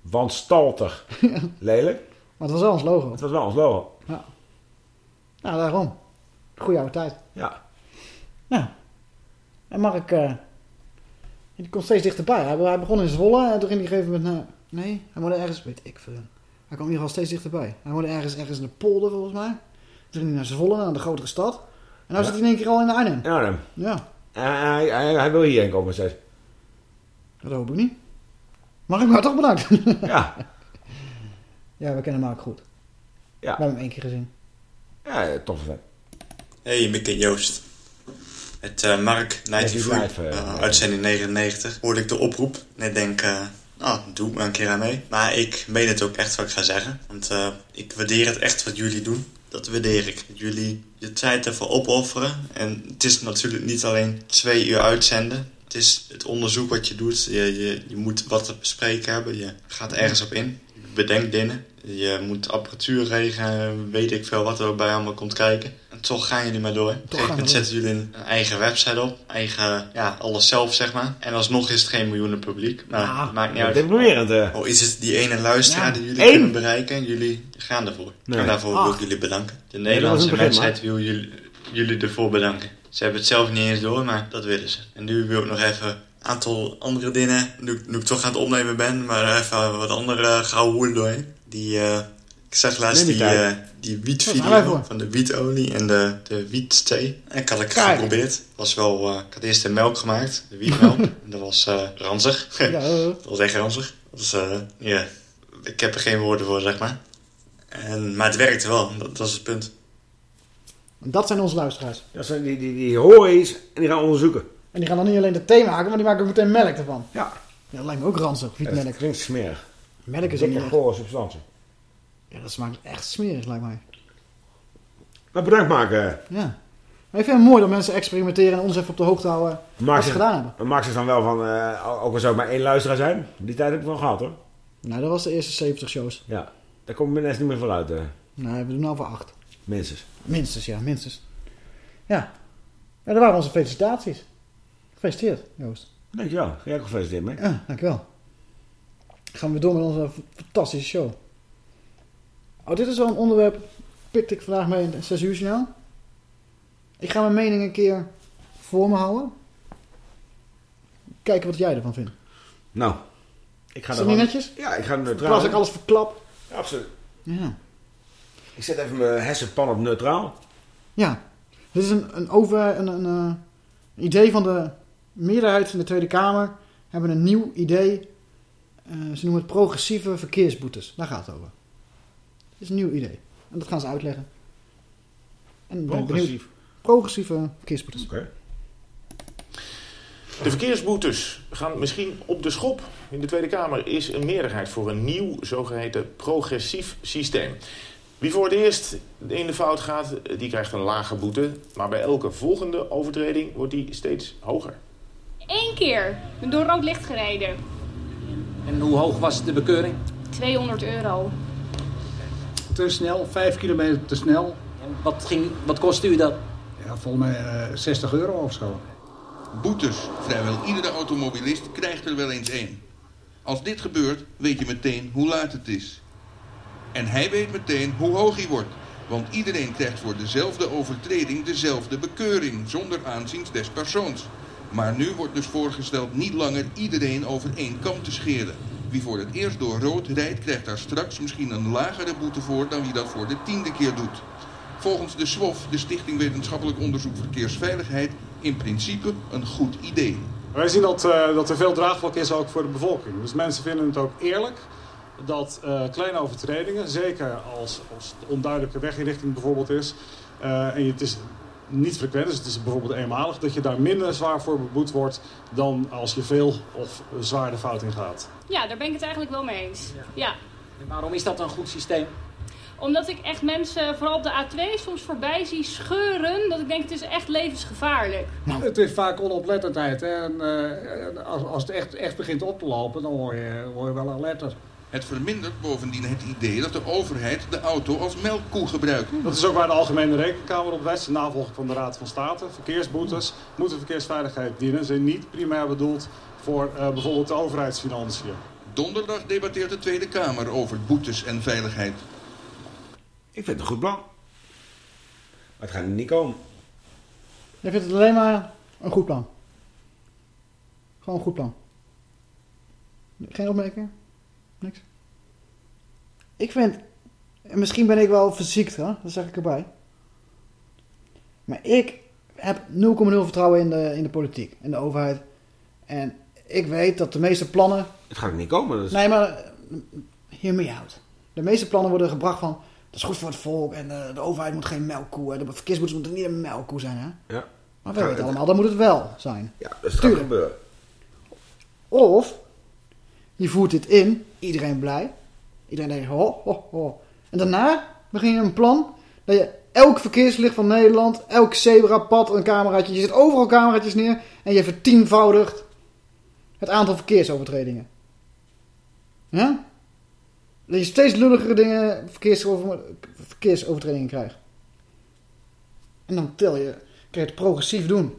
Wanstaltig. [LAUGHS] Lelijk. Maar het was wel ons logo. Het was wel ons logo. Ja. Nou, daarom. Goeie oude tijd. Ja. Nou. En Mark, die komt steeds dichterbij. Hij, hij begon in Zwolle en toen ging hij gegeven moment naar... Nee, hij moet ergens, weet ik veel. Hij komt in ieder geval steeds dichterbij. Hij woonde ergens, ergens in de polder volgens mij. Toen ging hij naar Zwolle, naar de grotere stad. En Ja. zit hij in één keer al in Arnhem. Ja, dan. Ja. Hij, hij, hij, hij wil hierheen komen steeds. Dat hoop ik niet. Mag ik maar toch bedankt? [LAUGHS] Ja. ja, we kennen hem ook goed. Ja. We hebben hem één keer gezien. Ja, toffe vet. Hey, Mick en Joost. Met eh, Mark, Ja, die 94, live, eh, eh, uitzending 99, hoorde ik de oproep. En ik denk, eh, nou, doe ik maar een keer aan mee. Maar ik meen het ook echt wat ik ga zeggen. Want eh, ik waardeer het echt wat jullie doen. Dat waardeer ik. Jullie je tijd ervoor opofferen. En het is natuurlijk niet alleen twee uur uitzenden. Het is het onderzoek wat je doet. Je, je, je moet wat te bespreken hebben. Je gaat ergens op in. Je bedenkt dingen. Je moet apparatuur regelen. Weet ik veel wat er bij allemaal komt kijken. En toch gaan jullie maar door. Op een gegeven moment zetten jullie een eigen website op. Eigen, ja, alles zelf zeg maar. En alsnog is het geen miljoenen publiek. Nou, Ja, dat maakt niet uit. deprimerend, eh. Oh, is het die ene luisteraar Ja. die jullie kunnen bereiken? Jullie gaan ervoor. Nee. En daarvoor wil ik jullie bedanken. De Nederlandse mensheid wil jullie, jullie ervoor bedanken. Ze hebben het zelf niet eens door, maar dat willen ze. En nu wil ik nog even een aantal andere dingen, nu, nu ik toch aan het opnemen ben, maar even wat andere uh, gouden hoeden doorheen. Die, eh, ik zag laatst die, die eh die wietvideo van de wietolie en de, de wietthee. En ik had het geprobeerd. Was wel, eh, ik had eerst de melk gemaakt, de wietmelk. [LAUGHS] En dat was eh, ranzig. Ja, [LAUGHS] dat was echt ranzig. Dat is, eh, ja, ik heb er geen woorden voor, zeg maar. En, maar het werkte wel, dat, dat is het punt. Dat zijn onze luisteraars. Dat zijn die, die, die horen iets en die gaan onderzoeken. En die gaan dan niet alleen de thee maken, maar die maken ook meteen melk ervan. Ja. Ja, dat lijkt me ook ranzig, wietmelk. Dat klinkt smerig. Melk is Dikke, niet echt- gore substantie. Ja, dat smaakt echt smerig, lijkt mij. Maar bedankt maken. Ja. Maar ik vind het mooi dat mensen experimenteren en ons even op de hoogte houden wat Max ze gedaan hebben. Dan wel van, eh, ook al zou het maar één luisteraar zijn. Die tijd heb ik wel gehad hoor. Nou, dat was de eerste 70 shows. Ja, daar komt mijn nest niet meer van uit. eh. Nou, we doen nou voor acht. Minstens. Minstens, ja, minstens. Ja. Ja, dat waren onze felicitaties. Gefeliciteerd, Joost. Dankjewel. Jij ook gefeliciteerd mee? Ja, dankjewel. Gaan we door met onze fantastische show. Oh, dit is wel een onderwerp. Pikte ik vandaag mee in het 6 uur journaal. Ik ga mijn mening een keer voor me houden. Kijken wat jij ervan vindt. Nou, ik ga Is er dat niet netjes? Ja, ik ga neutraal. Als ik alles verklap. Ja, absoluut. Ja. Ik zet even mijn hersenpan op neutraal. Ja. Dit is een, een, over, een, een eh, idee van de meerderheid van de Tweede Kamer. Hebben een nieuw idee. Eh, ze noemen het progressieve verkeersboetes. Daar gaat het over. Het is een nieuw idee. En dat gaan ze uitleggen. En Progressief. Progressieve verkeersboetes. De verkeersboetes gaan misschien op de schop. In de Tweede Kamer is een meerderheid voor een nieuw zogeheten progressief systeem. Wie voor het eerst in de fout gaat, die krijgt een lage boete. Maar bij elke volgende overtreding wordt die steeds hoger. Eén keer door rood licht gereden. En hoe hoog was de bekeuring? 200 euro. Te snel, 5 kilometer te snel. En wat, ging, wat kostte u dat? Ja, volgens mij eh, 60 euro of zo. Boetes. Vrijwel iedere automobilist krijgt er wel eens één. Als dit gebeurt, weet je meteen hoe laat het is. En hij weet meteen hoe hoog hij wordt. Want iedereen krijgt voor dezelfde overtreding dezelfde bekeuring, zonder aanzien des persoons. Maar nu wordt dus voorgesteld niet langer iedereen over één kam te scheren. Wie voor het eerst door rood rijdt, krijgt daar straks misschien een lagere boete voor dan wie dat voor de tiende keer doet. Volgens de SWOF, de Stichting Wetenschappelijk Onderzoek Verkeersveiligheid, in principe een goed idee. Wij zien dat, eh, dat er veel draagvlak is ook voor de bevolking. Dus mensen vinden het ook eerlijk dat eh, kleine overtredingen, zeker als, als het onduidelijke weginrichting bijvoorbeeld is, eh, en het is niet frequent, dus het is bijvoorbeeld eenmalig, dat je daar minder zwaar voor beboet wordt dan als je veel of zwaar de fout in gaat. Ja, daar ben ik het eigenlijk wel mee eens. Ja. En waarom is dat een goed systeem? Omdat ik echt mensen, vooral op de A2, soms voorbij zie scheuren. Dat ik denk, het is echt levensgevaarlijk. Het is vaak onoplettendheid. Hè? En, eh, als, als het echt, echt begint op te lopen, dan word je, word je wel alert. Het vermindert bovendien het idee dat de overheid de auto als melkkoe gebruikt. Dat is ook waar de Algemene Rekenkamer op wijst, in navolging van de Raad van State. Verkeersboetes moeten verkeersveiligheid dienen. Ze zijn niet primair bedoeld voor eh, bijvoorbeeld de overheidsfinanciën. Donderdag debatteert de Tweede Kamer over boetes en veiligheid. Ik vind het een goed plan. Maar het gaat er niet komen. Jij vindt het alleen maar een goed plan. Gewoon een goed plan. Geen opmerking? Ik vind... en Misschien ben ik wel verziekt, hè? Dat zeg ik erbij. Maar ik heb 0,0 vertrouwen in de, in de politiek. In de overheid. En ik weet dat de meeste plannen... Het gaat er niet komen. Dus... Nee, maar... eh, Hear me out. De meeste plannen worden gebracht van... Dat is goed voor het volk en de, de overheid moet geen melkkoe. En de verkeersboetes moeten niet een melkkoe zijn, hè? Ja. Maar we weten allemaal, dan moet het wel zijn. Ja, het gaat gebeuren. Of je voert dit in, iedereen blij. Iedereen denkt, ho, ho, ho. En daarna begin je een plan dat je elk verkeerslicht van Nederland, elk zebrapad, een cameraatje, je zet overal cameraatjes neer en je vertienvoudigt het aantal verkeersovertredingen. Ja? Dat je steeds lulligere dingen, verkeersover, verkeersovertredingen krijgt. En dan tel je, kun je het progressief doen.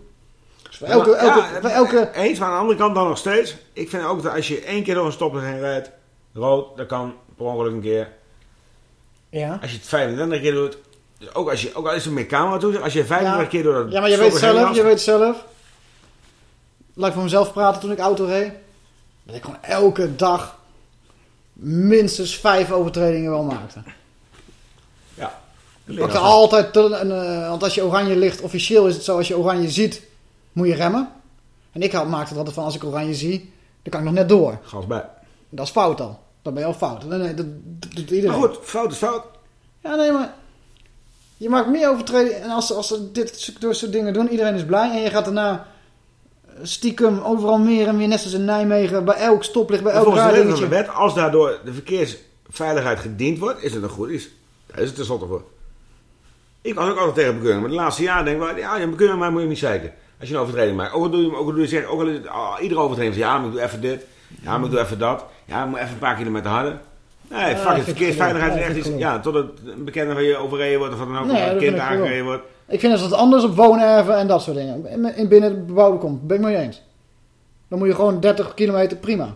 Dus voor elke, elke, ja, voor elke, Eens, maar aan de andere kant dan nog steeds. Ik vind ook dat als je één keer door een stoplicht heen rijdt, rood, dat kan per ongeluk een keer. Ja. Als je het 25 keer doet, dus ook als je, ook al is er meer camera toe, als je 35 keer door dat Ja, maar je weet zelf, je weet zelf. Laat ik voor mezelf praten toen ik auto reed. Dat ik gewoon elke dag minstens vijf overtredingen wel maakte. Ja. Ik altijd, te- een, eh, want als je oranje ligt, officieel is het zo, als je oranje ziet, moet je remmen. En ik had- maakte er altijd van, als ik oranje zie, dan kan ik nog net door. Gas bij. Dat is fout al. Dan ben je al fout. Nee, nee, dat, doet iedereen. Maar goed, fout is fout. Ja, nee, maar je maakt meer overtredingen. En als, als ze dit door soort dingen doen, iedereen is blij. En je gaat daarna stiekem overal meer en meer, net zoals in Nijmegen, bij elk stoplicht, bij elk volgens de regels van de wet, als daardoor de verkeersveiligheid gediend wordt, is het een goed iets. Daar is het tenslotte voor. Ik was ook altijd tegen bekeuring, maar de laatste jaren denk ik wel, ja, je bekeuring maar moet je niet zeiken. Als je een overtreding maakt. Ook al doe je, ook al doe je zeg, ook al ah, iedere overtreding ja, maar ik doe even dit. Ja, maar ik doe even dat. Ja, moet even een paar kilometer harder. Nee, fuck it, verkeersveiligheid is echt iets, ja, totdat een bekende van je overreden wordt of wat dan ook, Nee, een kind aangereden wordt. Ik vind dat het anders op woonerven en dat soort dingen. In- In binnen het bebouwde komt. Ben ik mee eens. Dan moet je gewoon 30 kilometer prima.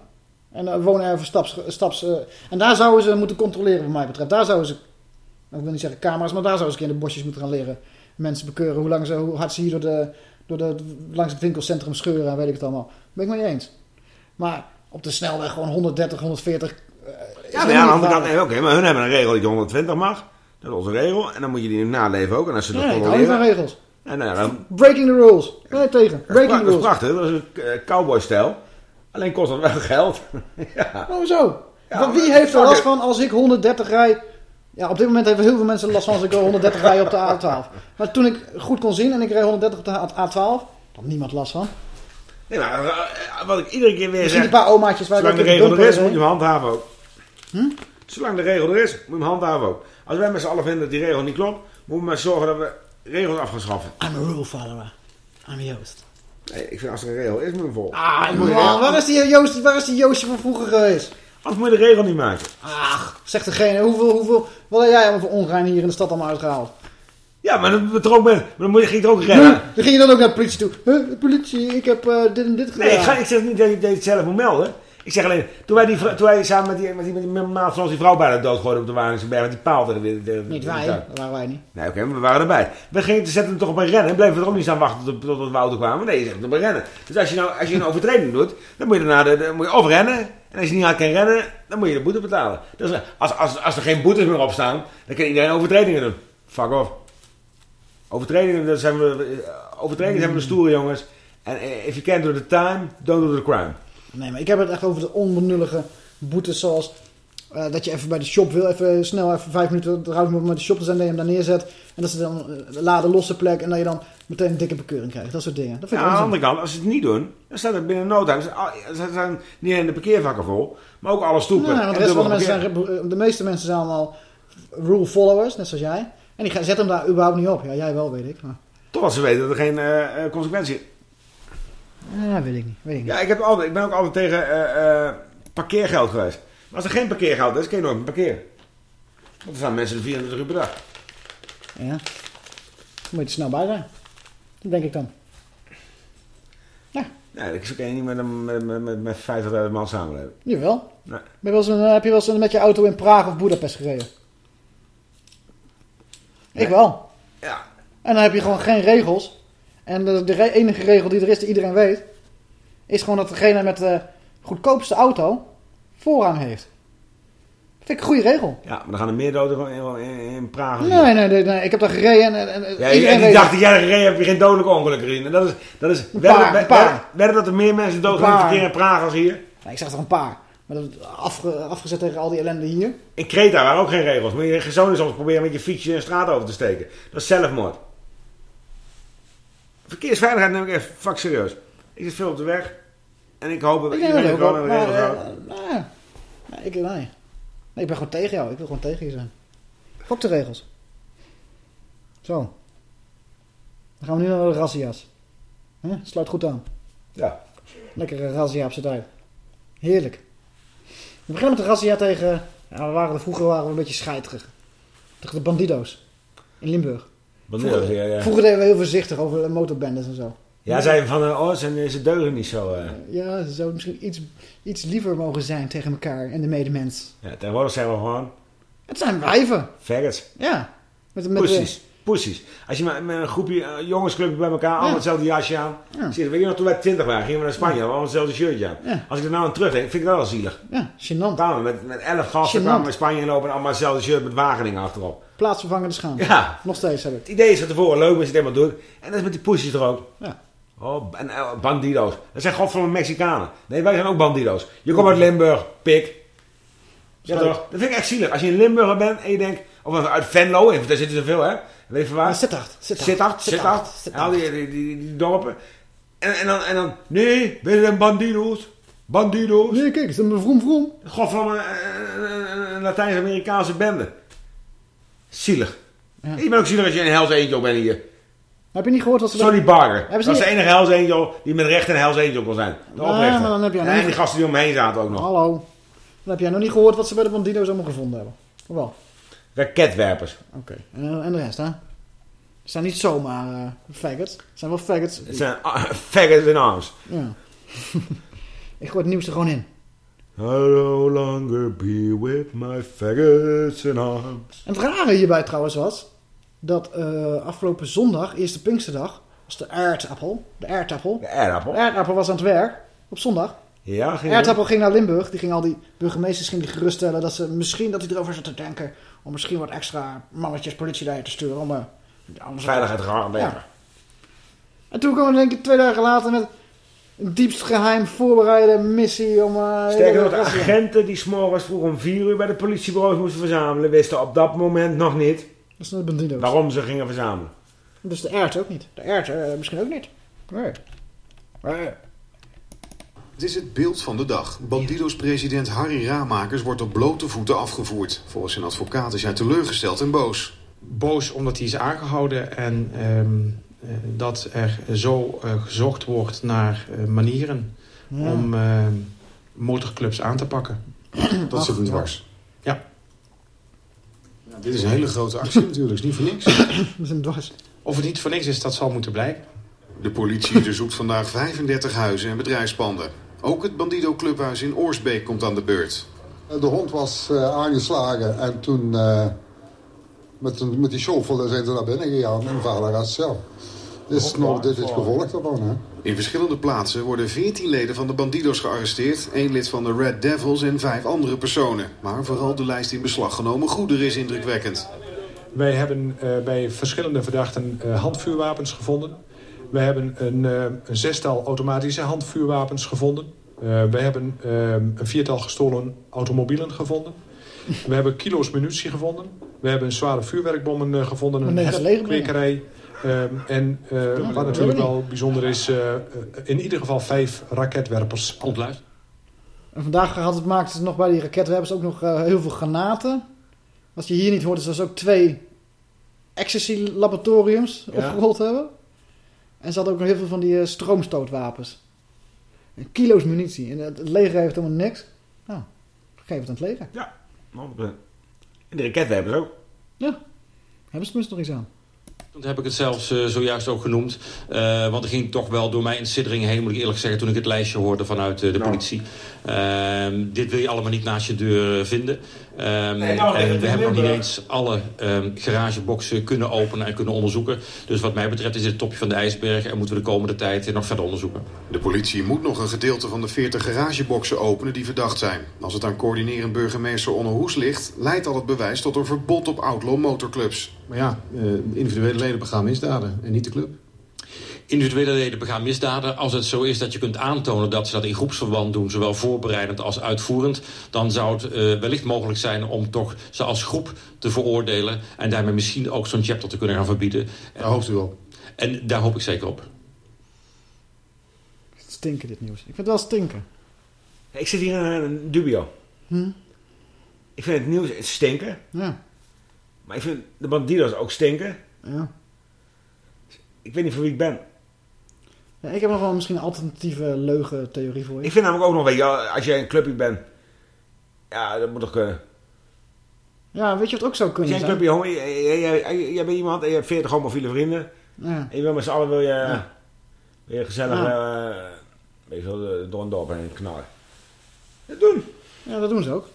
En uh, woonerven staps... staps eh, en daar zouden ze moeten controleren wat mij betreft. Daar zouden ze... nou, Ik wil niet zeggen camera's, maar daar zouden ze een keer in de bosjes moeten gaan leren. Mensen bekeuren hoe, lang ze, hoe hard ze hier door de, door de, langs het winkelcentrum scheuren en weet ik het allemaal. Ben ik mee eens. Maar op de snelweg gewoon 130, 140... eh, is Ja, maar ja, aan de andere kant, nee, oké, maar hun hebben een regel dat je 120 mag. Dat is onze regel. En dan moet je die naleven ook. En als ze dat Nee, hou niet van regels. En nou ja, dan, Breaking the rules. Nee, tegen. Breaking dat the is rules. prachtig. Dat is een eh, cowboy-stijl. Alleen kost dat wel geld. [LAUGHS] ja. Oh, zo. Ja, Want wie heeft er last van als ik 130 rij? Ja, op dit moment hebben heel veel mensen last van als ik 130 rij op de A12. Maar toen ik goed kon zien en ik reed 130 op de A12, had niemand last van. Nee, maar eh, wat ik iedere keer weer Misschien zeg... een paar omaatjes waar ik Zolang de regel er is, moet je hem handhaven ook. Hm? Zolang de regel er is, moet je hem handhaven ook. Als wij met z'n allen vinden dat die regel niet klopt, moeten we maar zorgen dat we regels af gaan schaffen. I'm a rule follower. I'm Joost. Nee, ik vind als er een regel is, moet je hem volgen. Ah, waar is die Joost, waar is die Joostje van vroeger geweest? Anders moet je de regel niet maken. Ach, zegt degene, hoeveel, hoeveel, wat heb jij allemaal voor ongein hier in de stad allemaal uitgehaald? Ja, maar dan, er ook met, maar dan moet je, ging je er ook rennen. Huh? Dan ging je dan ook naar de politie toe. Huh, politie, ik heb eh, dit en dit gedaan. Nee, ik, ga, ik zeg niet dat je, het zelf moet melden. Ik zeg alleen, toen wij, die, toen wij samen met die, met die, met die met die vrouw bijna doodgooiden op de Wageningse met die paal. tegen de- Niet wij, dat waren wij niet. Nee, oké, maar we waren erbij. We gingen te zetten toch op een rennen. En bleven we er ook niet staan wachten tot, tot we auto kwamen. Nee, je zet op een rennen. Dus als je nou als je een [LAUGHS] overtreding doet, dan moet je daarna de, de- moet je of rennen. En als je niet hard kan rennen, dan moet je de boete betalen. Dus als, als, als er geen boetes meer op staan, dan kan iedereen overtredingen doen. Fuck off. Overtredingen, dat zijn we, eh, overtredingen zijn we de stoere jongens. En eh, if you can't do the time, don't do the crime. Nee, maar ik heb het echt over de onbenullige boetes zoals... eh, dat je even bij de shop wil, even snel even vijf minuten eruit moet met de shop te zijn, dat je hem daar neerzet. En dat ze dan eh, laden losse plek en dat je dan meteen een dikke bekeuring krijgt. Dat soort dingen. Dat vind Ja, ik aan de andere kant, als ze het niet doen, dan staat het binnen no time. Ze zijn niet alleen de parkeervakken vol, maar ook alle stoepen. De, en rest van de, dubbele mensen zijn, de meeste mensen zijn allemaal rule followers, net zoals jij. En die zetten hem daar überhaupt niet op. Ja, jij wel, weet ik. Maar... Totdat ze weten dat er geen eh, eh, consequentie Ja, weet ik niet. Weet ik niet. Ja, ik, heb altijd, ik ben ook altijd tegen eh, eh, parkeergeld geweest. Maar als er geen parkeergeld is, kun je nooit meer parkeren. Want er staan mensen er 24 uur per dag. Ja. Dan moet je er snel bij zijn. Dat denk ik dan. Nee, ik kan niet met, een- met, met, met, met 50.000 man samenleven. Jawel. Nee. Ben je wel eens een- heb je wel eens met je auto in Praag of Budapest gereden? Ik wel. Ja. En dan heb je gewoon geen regels. En de, enige regel die er is, die iedereen weet, is gewoon dat degene met de goedkoopste auto voorrang heeft. Vind ik een goede regel. Ja, maar dan gaan er meer doden in, in, in Praag. Nee, nee, nee, nee, ik heb daar gereden en, en, Ja, en die dacht dat jij gereden hebt, je geen dodelijke ongelukken gezien. En dat is, dat is, Een werden, paar, werden- een paar. werden- werden dat er meer mensen dood gaan in verkeer in Praag als hier? Nee, ik zag er een paar. Maar dat is afge- afgezet tegen al die ellende hier. In Kreta waren ook geen regels. Maar je zoon is soms proberen met je fietsje een straat over te steken. Dat is zelfmoord. Verkeersveiligheid neem ik echt fuck serieus. Ik zit veel op de weg. En ik hoop dat Ik iedereen gewoon een Maar, regels eh, houdt. nou ja. nee, ik, nee. nee, ik ben gewoon tegen jou. Ik wil gewoon tegen je zijn. Fok de regels. Zo. Dan gaan we nu naar de razzia's. Sluit goed aan. Ja. Lekkere razzia op z'n tijd. Heerlijk. We beginnen met de razzia tegen... Ja, we waren er, vroeger waren we een beetje scheiterig. Tegen de bandido's. In Limburg. Bandido's, vroeger, ja, ja. vroeger deden we heel voorzichtig over motorbendes en zo. Ja, zeiden van, eh, oh, ze, ze deugen niet zo. eh. Ja, ze zouden misschien iets, iets liever mogen zijn tegen elkaar en de medemens. Ja, tegenwoordig zijn we gewoon Het zijn wijven. faggots. Ja. Met, met Pussies. Pussies. Als je met, met een groepje uh, jongensclubje bij elkaar, allemaal hetzelfde jasje aan. Ja. Zie je, weet je nog, toen wij 20 waren, gingen we naar Spanje, allemaal hetzelfde shirtje aan. Als ik er nou aan terugdenk, vind ik dat wel zielig. Ja, gênant. Kwamen met, met 11 gasten kwamen we in Spanje lopen en allemaal hetzelfde shirt met Wageningen achterop. Plaatsvervangende schaamte. Ja. Nog steeds heb ik. Het idee is van tevoren leuk, maar je het helemaal doet. En dat is met die pussies er ook. Ja. Oh, en eh, bandido's. Dat zijn godverdomme Mexicanen. Nee, wij zijn ook bandido's. Je komt uit Limburg, pik. Ja toch? Dat vind ik echt zielig. Als je een Limburger bent en je denkt, of uit Venlo, daar zitten zoveel hè. Ja, Sittard. Sittard. Sittard, Sittard. Al die, die, die, die dorpen. En, en, dan, en dan, nee, je een bandido's? Bandido's? Nee, kijk, ze hebben vroom vroom. Godverdomme, een, een, een, een Latijns-Amerikaanse bende. Zielig. Ja. Ik ben ook zielig als je een Hells Angel bent hier. Heb je niet gehoord wat ze... Sonny Barger. Dat is de niet- enige Hells Angel die met recht een Hells Angel kon zijn. De Ja, oprechter. maar dan heb je en niet- die gasten die omheen zaten ook nog. Hallo. Dan heb jij nog niet gehoord wat ze bij de bandido's allemaal gevonden hebben. Of wel? Raketwerpers. Oké. En, en de rest, hè? Het zijn niet zomaar eh faggots. Het zijn wel faggots. Het zijn ah, [LAUGHS] faggots in arms. Ja. [LAUGHS] ik gooi het nieuws er gewoon in. I no longer be with my faggots in arms. En het rare hierbij trouwens was... dat eh, afgelopen zondag, eerste Pinksterdag... was de aardappel. De aardappel. De aardappel. De aardappel was aan het werk. Op zondag. Ja, ging Aardappel ging naar Limburg. Die ging al die burgemeesters ging die geruststellen dat ze misschien dat hij erover zat te denken om misschien wat extra mannetjes politie daar te sturen om eh, anders Veiligheid te garanderen. Ja. En toen kwam we denk ik twee dagen later met een diepst geheim voorbereide missie om. eh, Sterker nog, de agenten die s'morgens vroeg om vier uur bij de politiebureaus moesten verzamelen, wisten op dat moment nog niet Dat de bandido's. waarom ze gingen verzamelen. Dus de aard ook niet. De aard eh, misschien ook niet. Nee. Nee. Het is het beeld van de dag. Bandido's president Harry Ramakers wordt op blote voeten afgevoerd. Volgens zijn advocaat is hij teleurgesteld en boos. boos omdat hij is aangehouden en ehm, eh, dat er zo eh, gezocht wordt naar eh, manieren Ja. om motorclubs aan te pakken. Dat zit hem dwars. Ja. Ja, dit is een hele grote actie natuurlijk, is niet voor niks. Dat is een dwars. Of het niet voor niks is, dat zal moeten blijken. De politie onderzoekt vandaag 35 huizen en bedrijfspanden. Ook het Bandido Clubhuis in Oorsbeek komt aan de beurt. De hond was eh, aangeslagen en toen eh, met, een- met die shovel zijn ze naar binnen gegaan en vader had zelf. Dus nou, dit is het gevolg daarvan. Hè? In verschillende plaatsen worden 14 leden van de Bandido's gearresteerd... één lid van de Red Devils en vijf andere personen. Maar vooral de lijst in beslag genomen goederen is indrukwekkend. Wij hebben eh, bij verschillende verdachten eh, handvuurwapens gevonden. We hebben een, eh, een zestal automatische handvuurwapens gevonden. Eh, we hebben eh, een viertal gestolen automobielen gevonden. We hebben kilo's munitie gevonden. We hebben zware vuurwerkbommen eh, gevonden. Een legerbrengen. herfkwekerij. Ehm, en eh, wat natuurlijk wel bijzonder is... in ieder geval vijf raketwerpers ontluid. En vandaag had het, maakte het nog bij die raketwerpers ook nog eh, heel veel granaten. Wat je hier niet hoort is dat ze ook twee ecstasy-laboratoriums Ja. opgerold hebben. En ze hadden ook nog heel veel van die eh, stroomstootwapens. En kilo's munitie. En het, leger heeft helemaal niks. Nou, geef het aan het leger. Ja, 100%. En de raketwerpers ook. Ja, hebben ze tenminste nog iets aan. Dat heb ik het zelfs eh, zojuist ook genoemd. Eh, want er ging toch wel door mijn sidderingen heen, moet ik eerlijk zeggen... toen ik het lijstje hoorde vanuit eh, de politie. Ehm, dit wil je allemaal niet naast je deur eh, vinden. Ehm, Nee, nou, en we hebben nog niet eens alle ehm, garageboxen kunnen openen en kunnen onderzoeken. Dus wat mij betreft is dit het topje van de ijsberg en moeten we de komende tijd nog verder onderzoeken. De politie moet nog een gedeelte van de 40 garageboxen openen die verdacht zijn. Als het aan coördinerend burgemeester Onno Hoes ligt... leidt al het bewijs tot een verbod op outlaw motorclubs. Maar ja, eh, individuele leden begaan misdaden en niet de club. Individuele leden begaan misdaden. Als het zo is dat je kunt aantonen dat ze dat in groepsverband doen... zowel voorbereidend als uitvoerend... dan zou het eh, wellicht mogelijk zijn om toch ze als groep te veroordelen... en daarmee misschien ook zo'n chapter te kunnen gaan verbieden. Daar hoopt u op. En daar hoop ik zeker op. Stinken dit nieuws. Ik vind het wel stinken. Ik zit hier in een dubio. Hm? Ik vind het nieuws stinken. Ja. Maar ik vind de bandidos ook stinken. Ja. Ik weet niet voor wie ik ben. Ja, ik heb nog wel misschien een alternatieve leugentheorie voor je. Ik vind namelijk ook nog, weet je, als jij een clubje bent. Ja, dat moet toch kunnen. Ja, weet je wat ook zou Als kunnen jij een zijn? clubje, homo, jij, jij, jij- jij bent iemand en je hebt 40 homofiele vrienden. Ja. En je wil met z'n allen wil je, Ja. wil je gezellig Ja. eh, weet je wel, eh, door een dorp heen knallen. Dat doen. Ja, dat doen ze ook.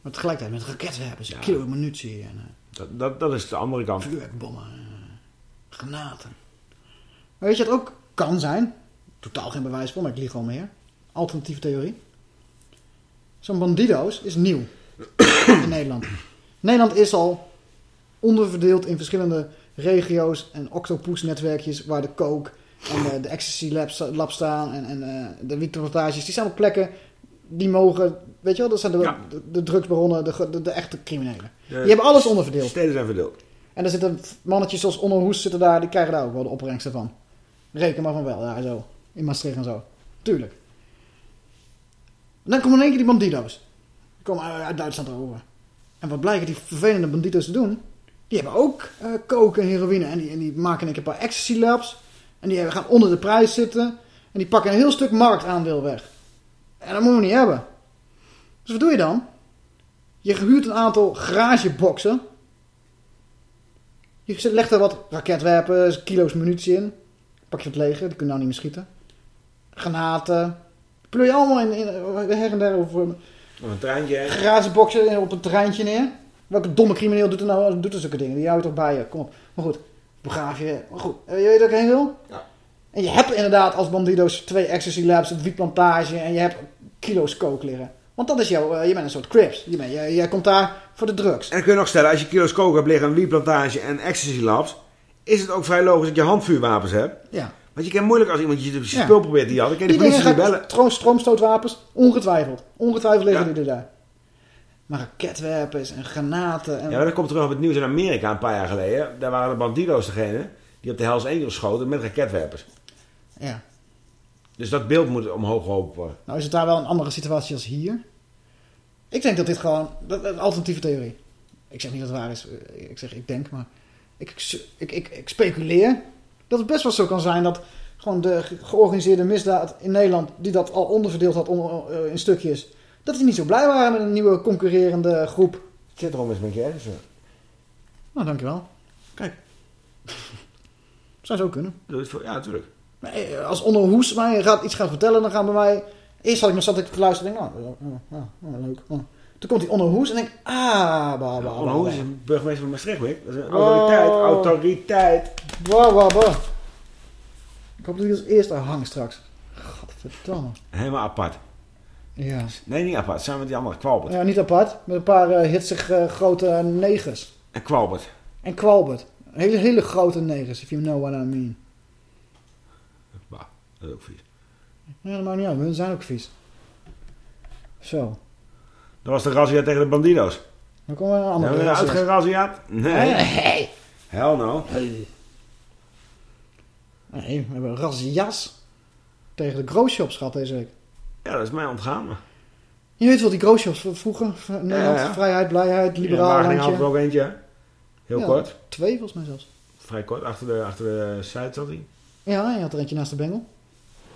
Maar tegelijkertijd met raketwerpers, kilo munitie en eh, Dat, dat, dat is de andere kant. vuurwerkbommen, eh, granaten. Maar weet je wat ook kan zijn? Totaal geen bewijs voor, maar ik lieg gewoon meer. Alternatieve theorie. Zo'n bandido's is nieuw [COUGHS] in Nederland. Nederland is al onderverdeeld in verschillende regio's en octopus-netwerkjes waar de coke en de, de ecstasy labs, lab staan en, en eh, de wietplantages. Die zijn op plekken die mogen, weet je wel, dat zijn de, de, de drugsbaronnen, de, de, de echte criminelen. Die hebben alles onderverdeeld. Steden zijn verdeeld. En er zitten mannetjes zoals Onno Hoes zitten daar, die krijgen daar ook wel de opbrengsten van. Reken maar van wel, ja zo. In Maastricht en zo. Tuurlijk. Dan komen in één keer die bandido's. Die komen uit uit Duitsland over. En wat blijken die vervelende bandido's te doen? Die hebben ook eh koken en heroïne. En die, en die maken een keer een paar ecstasy labs. En die gaan onder de prijs zitten. En die pakken een heel stuk marktaandeel weg. En dat moeten we niet hebben. Dus wat doe je dan? Je huurt een aantal garageboxen. Je legt er wat raketwerpers, kilo's munitie in. Pak je het leger, die kunnen nou niet meer schieten. Granaten. Pleur je allemaal in, in her en der over Of een treintje. garageboxen op een terreintje neer. Welke domme crimineel doet er nou doet er zulke dingen? Die houdt toch bij je. Kom op. Maar goed, begraaf je. Maar goed, eh, je weet ik heen wil? Ja. En je hebt inderdaad als bandido's twee ecstasy labs, een wietplantage en je hebt kilo's coke liggen. Want dat is jouw, eh, je bent een soort crips. Je bent, jij, jij komt daar voor de drugs. En dan kun je nog stellen, als je kilo's koken hebt liggen, een wietplantage en ecstasy labs, is het ook vrij logisch dat je handvuurwapens hebt. Ja. Want je kan moeilijk als iemand je Ja. spul probeert die had, dan kan de politie niet bellen. tro- stroomstootwapens, ongetwijfeld. Ongetwijfeld liggen die er daar. Maar raketwerpers en granaten en... Ja, dat komt terug op het nieuws in Amerika een paar jaar geleden. Daar waren de bandido's degene die op de Hells Angels schoten met raketwerpers. Ja. Dus dat beeld moet omhoog geholpen worden. Nou is het daar wel een andere situatie als hier. Ik denk dat dit gewoon... Dat, dat- alternatieve theorie. Ik zeg niet dat het waar is. eh, Ik zeg ik denk, maar... Ik, ik, ik, ik speculeer dat het best wel zo kan zijn dat... Gewoon de ge- georganiseerde misdaad in Nederland... die dat al onderverdeeld had eh, in stukjes... dat die niet zo blij waren met een nieuwe concurrerende groep. Ik zit erom eens met je ergens. Nou, dankjewel. Kijk. [LAUGHS] Zou zo kunnen. Ja, natuurlijk. Maar, eh, als Onno Hoes mij gaat iets gaan vertellen, dan gaan bij mij... Eerst had ik nog zat ik te luisteren en denk, ja, ja, leuk. Toen komt die Onno Hoes en denk ik, ah, ba, ba, Onno Hoes is een burgemeester van Maastricht, Mick. Dat is een Oh. autoriteit. Autoriteit. Ba, ba, ba. Ik hoop dat hij als eerste hangt straks. Godverdomme. Helemaal apart. Ja. Nee, niet apart. Samen met die andere Kwalbert. Ja, niet apart. Met een paar hitsig eh, grote negers. En Kwalbert. En Kwalbert. Hele, hele grote negers, if you know what I mean. Bah, dat is ook vies. Ja, dat maakt niet uit. Hun zijn ook vies. Zo. Dat was de razzia tegen de bandido's. Dan komen we een andere Hebben we een razzia. uitgerazziaat? Nee. Nee. Hell no. Nee, we hebben razzia's tegen de growshops gehad deze week. Ja, dat is mij ontgaan. maar- Je weet wel, die growshops van vroeger. Nederland, Ja, ja. vrijheid, blijheid, Ja, liberaal Wageningen had er ook eentje. hè? Heel Ja, kort. Twee volgens mij zelfs. Vrij kort. Achter de, achter de site zat hij. Ja, je had er eentje naast de bengel.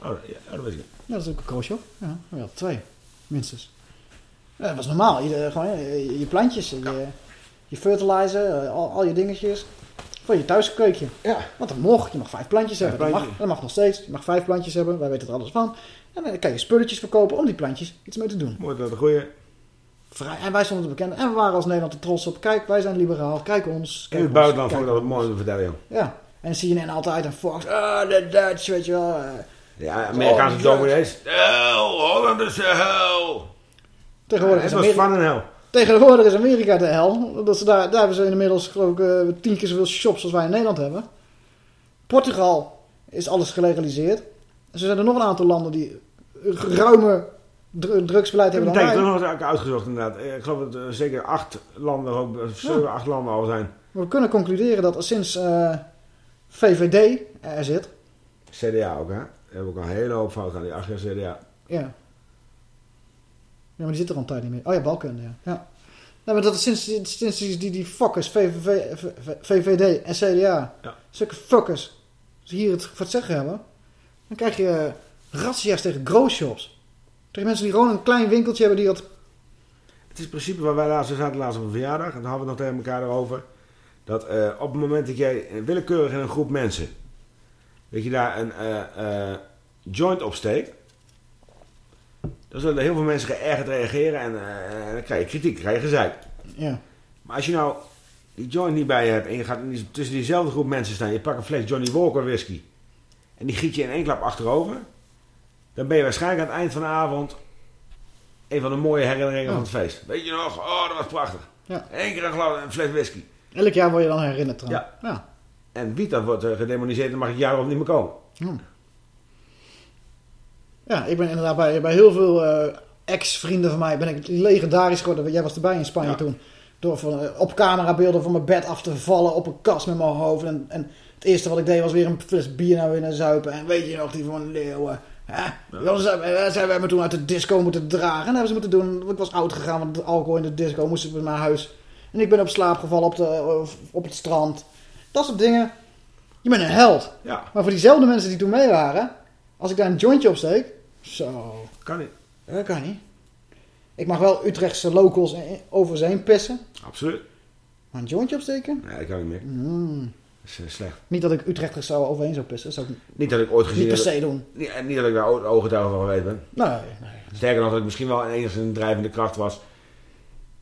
Oh, ja, dat weet ik. Ja, dat is ook een growshop. Ja, we hadden twee. Minstens. Dat was normaal. Je, gewoon, je, je plantjes, je, je fertilizer, eh, al, al je dingetjes. Voor je thuiskeukje. Ja. Want dat mocht. Je mag vijf plantjes hebben. Dat mag, dat mag nog steeds. Je mag vijf plantjes hebben. Wij weten er alles van. En dan kan je spulletjes verkopen om die plantjes iets mee te doen. Mooi dat de goeie. vrij. En wij stonden te bekend. En we waren als Nederland er trots op. Kijk, wij zijn liberaal. Kijk ons. In Kijk het ons, buitenland vond ik dat het mooi te vertellen, joh. Ja. En CNN altijd en Fox. Ah, de Dutch, weet je wel. eh. Ja, Amerikaanse Oh, dominees. Hel, Holland is de hel. Tegenwoordig is Amerika... van een hel. Tegenwoordig is Amerika de hel. Dat ze daar, daar hebben ze inmiddels geloof ik eh, tien keer zoveel shops als wij in Nederland hebben. Portugal is alles gelegaliseerd. En zo zijn er nog een aantal landen die ruime dr- drugsbeleid Ik heb hebben dan denk ik wij. nog eens uitgezocht inderdaad. Eh, Ik geloof dat er zeker acht landen, ook, zeven, acht landen al zijn. Maar we kunnen concluderen dat sinds eh, VVD er zit... CDA ook, hè? Daar hebben we ook al een hele hoop fout aan, die acht jaar CDA. Ja. Ja, maar die zit er al een tijd niet meer. Oh ja, Balkunde, ja. ja. Nee, maar dat is sinds, sinds die, die, fuckers, VVV, VVD en CDA, Ja. zulke fuckers, ze hier het voor het zeggen hebben, dan krijg je uh, razzia's tegen grocershops. Tegen mensen die gewoon een klein winkeltje hebben die dat... Het is in principe waar wij laatst we zaten laatst op een verjaardag. En dan hadden we het nog tegen elkaar erover. Dat eh, op het moment dat jij eh, willekeurig in een groep mensen... Dat je daar een eh, eh, joint opsteekt. Dan zullen heel veel mensen geërgerd reageren. En eh, dan krijg je kritiek, dan krijg je gezeik. Ja. Maar als je nou die joint niet bij je hebt... En je gaat die- tussen diezelfde groep mensen staan... Je pakt een fles Johnny Walker whisky... En die giet je in één klap achterover... Dan ben je waarschijnlijk aan het eind van de avond... Een van de mooie herinneringen Ja. van het feest. Weet je nog? Oh, dat was prachtig. Ja. Eén keer een, glas, een fles whisky. Elk jaar word je dan herinnerd eraan. Ja. ja. En wie dat wordt eh, gedemoniseerd, dan mag het jaar op niet meer komen. Hm. Ja, ik ben inderdaad bij, bij heel veel eh, ex-vrienden van mij ben ik legendarisch geworden. Jij was erbij in Spanje toen. Door van, eh, op camerabeelden van mijn bed af te vallen op een kast met mijn hoofd. En, en het eerste wat ik deed was weer een fles bier naar binnen zuipen. En weet je nog, die van Leeuwen. Zijn, eh, zijn wij me toen uit de disco moeten dragen. En hebben ze moeten doen. Ik was oud gegaan, want alcohol in de disco moest ik naar huis. En ik ben op slaap gevallen op, de, op het strand. Dat soort dingen. Je bent een held. Ja. Maar voor diezelfde mensen die toen mee waren, als ik daar een jointje op steek, zo. Kan niet. Dat kan niet. Ik mag wel Utrechtse locals over ze heen pissen. Absoluut. Maar een jointje opsteken? Nee, dat kan niet meer. Mm. Dat is eh, slecht. Niet dat ik Utrechters zou overheen zou pissen. Dat zou ik Niet dat ik ooit gezien Niet per heb- se doen. Niet, niet dat ik daar ooggetuige van geweest ben. Nee, nee. Sterker nog, dat ik misschien wel enigszins een drijvende kracht was.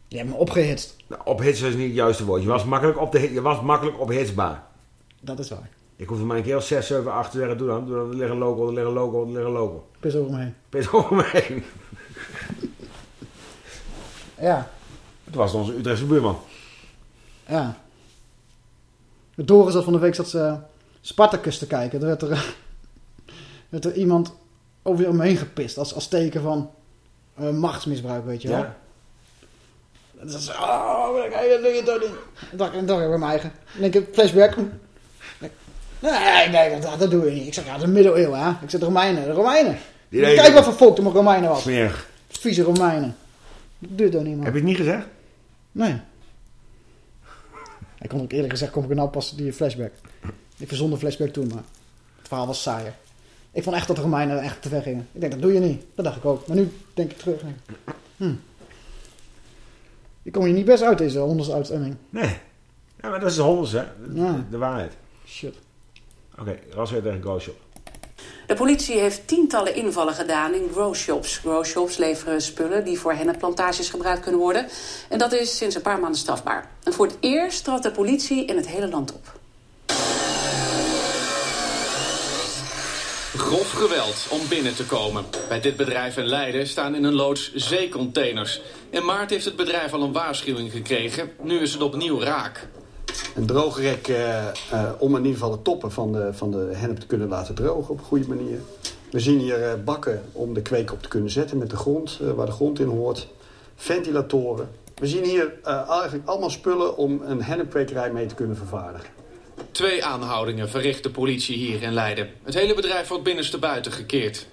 Je hebt me opgehitst. Nou, ophitsen is niet het juiste woord. Je was makkelijk, op de, je was makkelijk ophitsbaar. Dat is waar. Ik hoefde maar een keer of 6, 7, 8 te zeggen. Doe dan. Doe dan. Er ligt een local, er ligt een local, er ligt een local. Pis over me heen. Pis over me heen. [LAUGHS] Ja. Het was onze Utrechtse buurman. Ja. De Doris zat van de week zat ze Spartacus te kijken. Er werd er, [LAUGHS] werd er iemand over me heen gepist. Als, als teken van eh, machtsmisbruik, weet je wel. Ja. Zei ze, oh, je doe je toch niet? En dacht, ik bij mijn eigen. En denk ik, flashback. Nee, nee, dat, dat doe je niet. Ik zeg, ja, de middeleeuwen, hè. Ik zeg, de Romeinen, de Romeinen. Die Kijk wat voor volk de Romeinen was. Smerig. Vieze Romeinen. Dat toch niet, man. Heb je het niet gezegd? Nee. Ik kon ook eerlijk gezegd, kom ik er nou pas die flashback. Ik verzon de flashback toen, maar het verhaal was saaier. Ik vond echt dat de Romeinen echt te ver gingen. Ik denk, dat doe je niet. Dat dacht ik ook. Maar nu denk ik terug. Ik, hm. Je komt hier niet best uit deze honderdste uitzending. Nee. Ja, maar dat is de honderdste, hè. De, Ja. de waarheid. Shit. Oké, Ras weer tegen. De politie heeft tientallen invallen gedaan in growshops. Growshops leveren spullen die voor hennepplantages gebruikt kunnen worden. En dat is sinds een paar maanden strafbaar. En voor het eerst trad de politie in het hele land op. Grof geweld om binnen te komen. Bij dit bedrijf in Leiden staan in een loods zeecontainers. In maart heeft het bedrijf al een waarschuwing gekregen. Nu is het opnieuw raak. Een droogrek eh, eh, om in ieder geval de toppen van de, van de hennep te kunnen laten drogen op een goede manier. We zien hier eh, bakken om de kweek op te kunnen zetten met de grond, waar de grond in hoort. Ventilatoren. We zien hier eigenlijk allemaal spullen om een hennepkwekerij mee te kunnen vervaardigen. Twee aanhoudingen verricht de politie hier in Leiden. Het hele bedrijf wordt binnenstebuiten gekeerd.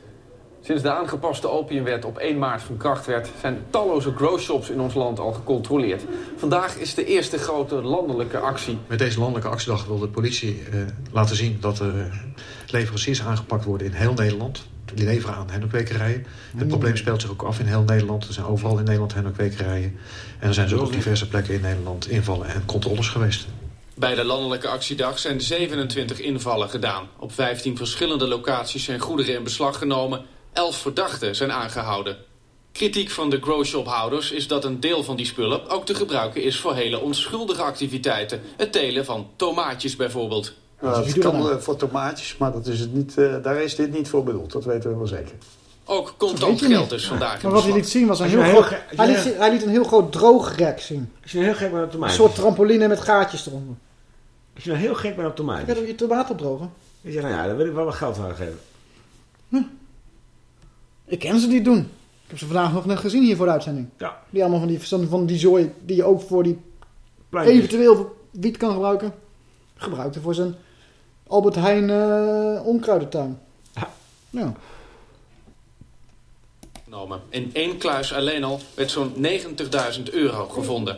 Sinds de aangepaste opiumwet op 1 maart van kracht werd... zijn talloze growshops in ons land al gecontroleerd. Vandaag is de eerste grote landelijke actie. Met deze landelijke actiedag wil de politie eh, laten zien dat er eh, leveranciers aangepakt worden in heel Nederland. Die leveren aan hennepkwekerijen. Het probleem speelt zich ook af in heel Nederland. Er zijn overal in Nederland hennepkwekerijen. En er zijn zo op diverse plekken in Nederland invallen en controles geweest. Bij de landelijke actiedag zijn 27 invallen gedaan. Op 15 verschillende locaties zijn goederen in beslag genomen. 11 verdachten zijn aangehouden. Kritiek van de growshop-houders is dat een deel van die spullen ook te gebruiken is voor hele onschuldige activiteiten. Het telen van tomaatjes bijvoorbeeld. Nou, kan voor tomaatjes, maar dat is het niet, eh, daar is dit niet voor bedoeld. Dat weten we wel zeker. Ook contant geld is vandaag Maar wat hij liet zien was een heel een heel groot... Hij liet, een- zien- hij liet een heel groot droogrek zien. Als je heel gek bent op Een tomaatjes. soort trampoline met gaatjes eronder. Als je nou heel gek bent op Je tomaatjes. gaat je tomaat opdrogen. Je zegt, nou ja, daar wil ik wel wat geld aan geven. Ik ken ze niet doen. Ik heb ze vandaag nog net gezien hier voor de uitzending. Ja. Die allemaal van die, van, van die zooi die je ook voor die eventueel voor wiet kan gebruiken. Gebruikte voor zijn Albert Heijn eh onkruidentuin. Ja. genomen. In één kluis alleen al werd zo'n 90.000 euro gevonden.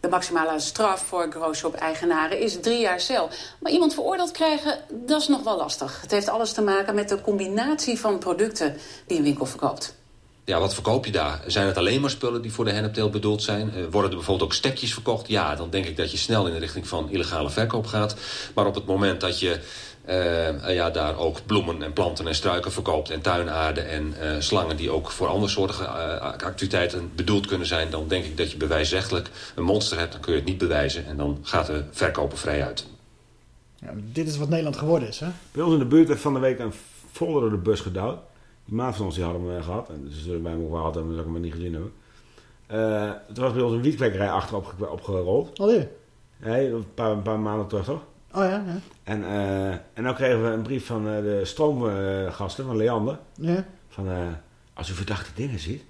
De maximale straf voor growshop-eigenaren is drie jaar cel. Maar iemand veroordeeld krijgen, dat is nog wel lastig. Het heeft alles te maken met de combinatie van producten die een winkel verkoopt. Ja, wat verkoop je daar? Zijn het alleen maar spullen die voor de hennepteelt bedoeld zijn? Eh, worden er bijvoorbeeld ook stekjes verkocht? Ja, dan denk ik dat je snel in de richting van illegale verkoop gaat. Maar op het moment dat je eh, eh, ja, daar ook bloemen en planten en struiken verkoopt... en tuinaarden en eh, slangen die ook voor andersoortige eh, activiteiten bedoeld kunnen zijn... dan denk ik dat je bewijsrechtelijk een monster hebt. Dan kun je het niet bewijzen en dan gaat de verkoper vrij uit. ja. Dit is wat Nederland geworden is, hè? Bij ons in de buurt werd van de week een folder door de bus gedouwd. Die maat van ons die hadden we eh, gehad. En dus zullen wij hem ook wel gehad hebben, dat ik hem maar niet gezien hebben. Eh het was bij ons een wietkwekerij achterop ge- opgerold. Alweer? Nee, een paar, een paar maanden terug toch? Oh ja, ja. En, eh, en nou kregen we een brief van eh, de stroomgasten, van Leander. Ja. Van, eh, als u verdachte dingen ziet,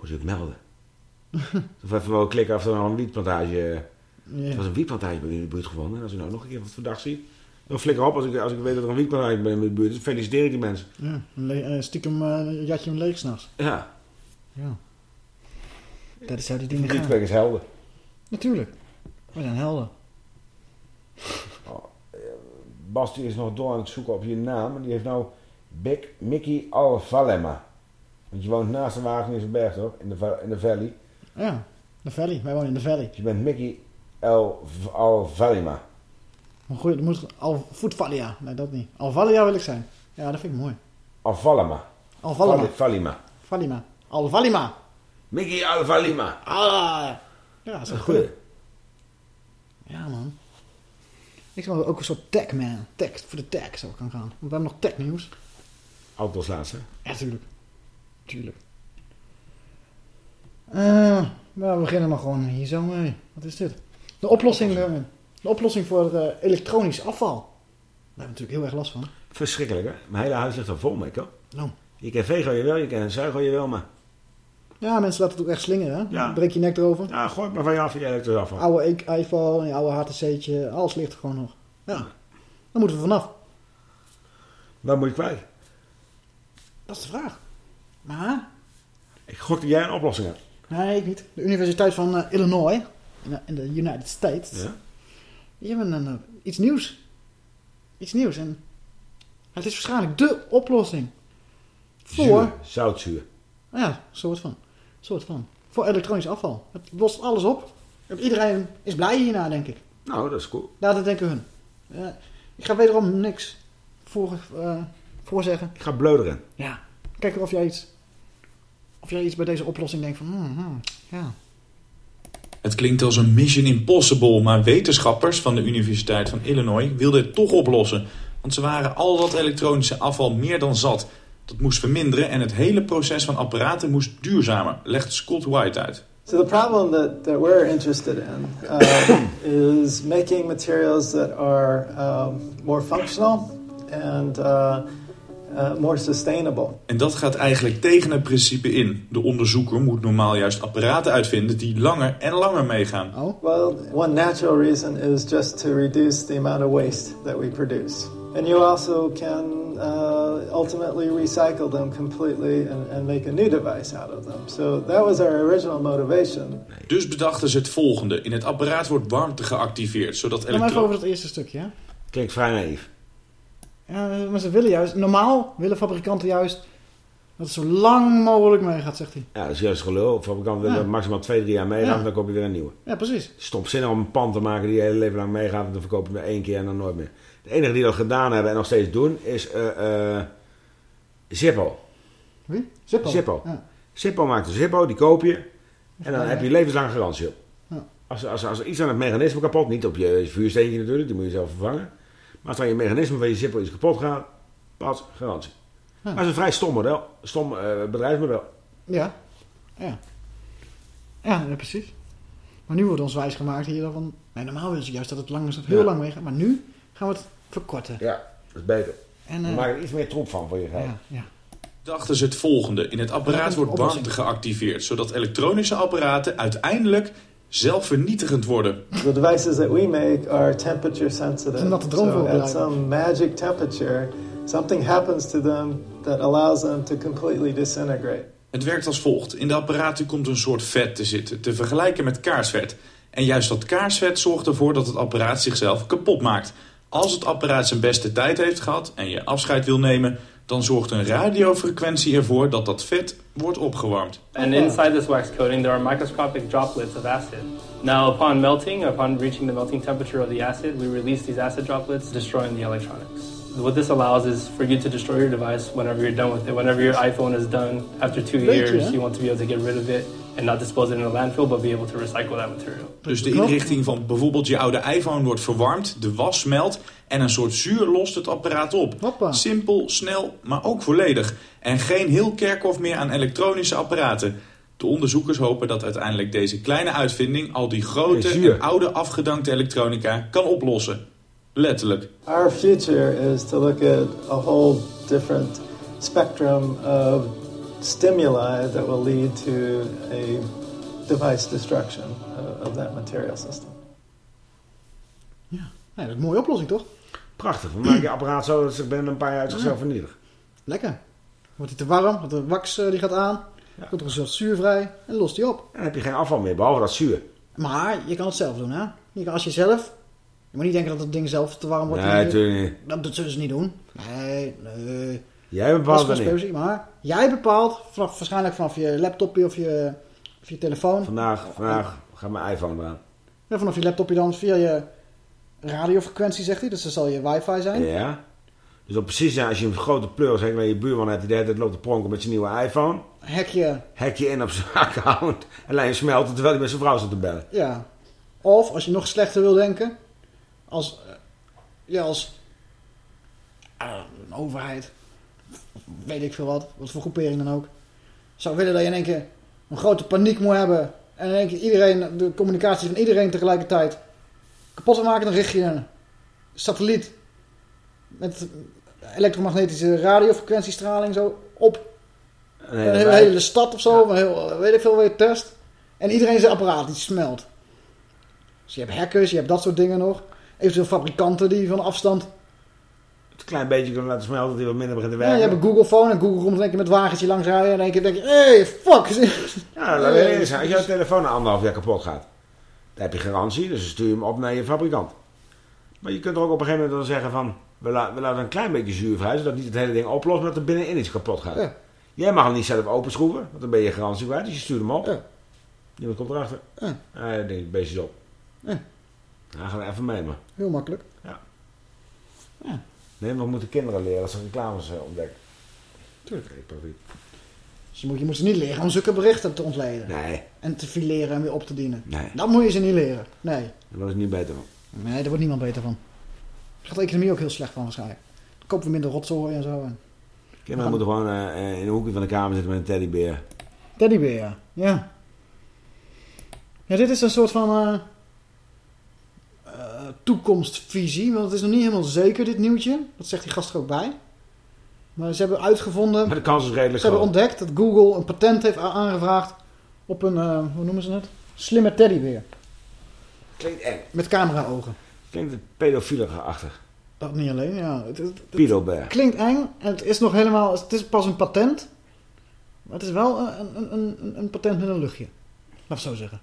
moet u het melden. [LAUGHS] of even wel klikken of er een wietplantage... Ja. Er was een wietplantage bij u in de buurt gevonden. En als u nou nog een keer wat verdacht ziet... Dan flikker op als ik, als ik weet dat er een wietplantage bij in de buurt is. Feliciteer ik die mensen. ja. Een le- stiekem jat je hem leeg s'nachts. Ja. Ja. Dat is hoe die dingen gaan. Wietkwekers helden. Natuurlijk. We zijn helden. Bas die is nog door aan het zoeken op je naam. En die heeft nou Big Mickey Alvalema. Want je woont naast de Wageningse berg toch? In de, in de valley. Ja, de Valley. Wij wonen in de Valley. Dus je bent Mickey El Alvalema. Maar goed, dat moet Al Voetvalia. Nee, dat niet. Alvalia wil ik zijn. Ja, dat vind ik mooi. Alvalema. Alvalema. Vali- Valima. Valima. Alvalima. Mickey Alvalima. Ah. Ja, dat is een goeie. Ja, man. Ik zou ook een soort tech man. Tech, voor de tech zou ik gaan gaan. Want we hebben nog tech nieuws. Auto's laatste. Ja, tuurlijk. Tuurlijk. Eh, we beginnen maar gewoon hier zo mee. Wat is dit? De oplossing, eh, de oplossing voor eh, elektronisch afval. Daar hebben we natuurlijk heel erg last van. Verschrikkelijk hè. Mijn hele huis ligt er vol mee hoor. Nou. Je kan vegen je wel, je kan zuigen je wel, maar... Ja, mensen laten het ook echt slingeren. Hè? Ja. Breek je nek erover. Ja, gooi het maar van je af, je elektrisch afval. Oude i- iPhone, je oude HTC'tje. Alles ligt er gewoon nog. Ja. Daar moeten we vanaf. Waar moet je kwijt? Dat is de vraag. Maar... Ik gok dat jij een oplossing hebt. Nee, ik niet. De Universiteit van eh, Illinois. In de, de United States. Ja. Die hebben een, eh, iets nieuws. Iets nieuws. En het is waarschijnlijk dé oplossing. Voor... Zuur, zoutzuur. Ja, soort van. Soort van. Voor elektronisch afval. Het lost alles op. En Iedereen is blij hierna, denk ik. Nou, dat is cool. Ja, dat denken hun. Ik ga wederom niks voor, eh voorzeggen. Ik ga bleuderen. Ja. Kijken of jij iets, of jij iets bij deze oplossing denkt van, hmm, hmm, ja. Het klinkt als een mission impossible, maar wetenschappers van de Universiteit van Illinois wilden het toch oplossen. Want ze waren al dat elektronische afval meer dan zat. Dat moest verminderen en het hele proces van apparaten moest duurzamer, legt Scott White uit. So the problem that, that we're interested in uh, [COUGHS] is making materials that are um, more functional and uh, uh, more sustainable. En dat gaat eigenlijk tegen het principe in. De onderzoeker moet normaal juist apparaten uitvinden die langer en langer meegaan. Oh. Well, one natural reason is just to reduce the amount of waste that we produce. And you also can uh, ultimately recycle them completely and, and make a new device out of them. So that was our original motivation. Dus bedachten ze het volgende. In het apparaat wordt warmte geactiveerd, zodat maar even elektro... over dat eerste stukje, hè. Klinkt vrij naïef. Ja, maar ze willen juist, normaal willen fabrikanten juist dat het zo lang mogelijk meegaat, zegt hij. Ja, dat is juist gelul. Fabrikant wil Ja. dat maximaal twee, drie jaar meegaan, Ja. dan koop je weer een nieuwe. Ja, precies. Stop zin om een pand te maken die je hele leven lang meegaat en dan verkoop je hem één keer en dan nooit meer. De enige die dat gedaan hebben en nog steeds doen is eh eh Zippo. Wie? Zippo. Zippo. Ja. Zippo maakt een Zippo, die koop je. En dan Ja. heb je levenslang garantie op. Ja. Als, als, als er iets aan het mechanisme kapot, niet op je vuursteentje natuurlijk, die moet je zelf vervangen. Maar als dan je mechanisme van je Zippo iets kapot gaat, pas garantie. Maar het is een vrij stom model, stom eh, bedrijfsmodel. Ja. Ja. Ja, ja, precies. Maar nu wordt ons wijsgemaakt hier van... Nee, normaal willen ze juist dat het lang is, dat het heel Ja. lang meegaat. Maar nu gaan we het verkorten. Ja, dat is beter. En, We eh, maken er iets meer troep van voor je geld. Ja, ja. Dachten ze het volgende. In het apparaat wordt warmte geactiveerd, zodat elektronische apparaten uiteindelijk zelfvernietigend worden. The devices that we make are temperature sensitive. Omdat de droom so at some magic temperature, something happens to them that allows them to completely disintegrate. Het werkt als volgt. In de apparaten komt een soort vet te zitten, te vergelijken met kaarsvet. En juist dat kaarsvet zorgt ervoor dat het apparaat zichzelf kapot maakt. Als het apparaat zijn beste tijd heeft gehad en je afscheid wil nemen... dan zorgt een radiofrequentie ervoor dat dat vet wordt opgewarmd. And inside this wax coating, there are microscopic droplets of acid. Now, upon melting, upon reaching the melting temperature of the acid, we release these acid droplets, destroying the electronics. What this allows is for you to destroy your device whenever you're done with it. Whenever your iPhone is done, after two years, you want to be able to get rid of it and not dispose it in a landfill, but be able to recycle that material. Dus de inrichting van bijvoorbeeld je oude iPhone wordt verwarmd, de was smelt en een soort zuur lost het apparaat op. Simpel, snel, maar ook volledig. En geen heel kerkhof meer aan elektronische apparaten. De onderzoekers hopen dat uiteindelijk deze kleine uitvinding al die grote en oude afgedankte elektronica kan oplossen. Letterlijk. Our future is to look at a whole different spectrum of stimuli that will lead to a device destruction of, that material system. Nee, dat is een mooie oplossing, toch? Prachtig. We maken je apparaat zo dat zich binnen een paar jaar uit zichzelf vernietigt. Lekker. Wordt hij te warm, want de wax eh, die gaat aan. Komt er een soort zuur vrij en lost hij op. En dan heb je geen afval meer, behalve dat zuur. Maar je kan het zelf doen, hè? Je kan, als je zelf... Je moet niet denken dat het ding zelf te warm wordt. Nee, natuurlijk niet. Dat, dat zullen ze niet doen. Nee, nee. Jij bepaalt wanneer. Maar jij bepaalt, vanaf, waarschijnlijk vanaf je laptopje of je, of je telefoon. Vandaag, vandaag gaat mijn iPhone eraan. Ja, vanaf je laptopje dan via je radiofrequentie, zegt hij. Dus dat zal je wifi zijn. Ja. Dus dat precies zijn als je een grote pleur zeg maar je buurman hebt die de hele tijd loopt te pronken met zijn nieuwe iPhone. Hek je, Hek je in op zijn [LAUGHS] account en laat je smelten terwijl hij met zijn vrouw zit te bellen. ja. Of, als je nog slechter wil denken, als, eh, ja, als eh, een overheid, weet ik veel wat, wat voor groepering dan ook, zou willen dat je in één keer een grote paniek moet hebben en in één keer iedereen, de communicatie van iedereen tegelijkertijd kapot maken, dan richt je een satelliet met elektromagnetische radiofrequentiestraling zo op Een hele een hele, wijk. hele stad of zo, een heel, weet ik veel je test. En iedereen zijn apparaat die smelt. Dus je hebt hackers, je hebt dat soort dingen nog. Eventueel fabrikanten die van afstand. Het een klein beetje kunnen laten smelten dat hij wat minder begint te Ja, werken. je hebt een Google phone en Google komt één keer met wagentje langs rijden. En keer denk je, hey, fuck. Ja, eerlijk zijn. Als jouw telefoon na anderhalf jaar kapot gaat, dan heb je garantie, dus dan stuur je hem op naar je fabrikant. Maar je kunt er ook op een gegeven moment dan zeggen van, we, la- we laten een klein beetje zuur vrij, zodat niet het hele ding oplost, maar dat er binnenin iets kapot gaat. Ja. Jij mag hem niet zelf openschroeven, want dan ben je garantie kwijt, dus je stuurt hem op. Niemand komt erachter. Ja. Ja, dan denk ik, beestjes op. Ja. Nou, gaan we even mee, maar. Heel makkelijk. Ja. Ja. Nee, we moeten kinderen leren als ze reclames eh, ontdekken. Tuurlijk. Ik probeer- Dus je moet, je moet ze niet leren om zulke berichten te ontleden. Nee, En te fileren en weer op te dienen. nee, Dat moet je ze niet leren. Nee. daar word ik niet beter van. Nee, daar wordt niemand beter van. Daar gaat de economie ook heel slecht van waarschijnlijk. Dan kopen we minder rotzooi en zo. En... Kinderen moeten gewoon eh, eh, in een hoekje van de kamer zitten met een teddybeer. Teddybeer, ja. ja. Dit is een soort van toekomstvisie. Want het is nog niet helemaal zeker, dit nieuwtje. Dat zegt die gast er ook bij. Maar ze hebben uitgevonden... Maar de kans is redelijk Ze hebben groot. ontdekt dat Google een patent heeft aangevraagd op een, eh, hoe noemen ze het? Slimme teddybeer. Klinkt eng. Met camera-ogen. Klinkt het pedofielig-achtig. Dat niet alleen, ja. Het, het- het Pedobear. klinkt eng en het is nog helemaal... Het is pas een patent. Maar het is wel een, een, een, een- patent met een luchtje. Laat ik zo zeggen.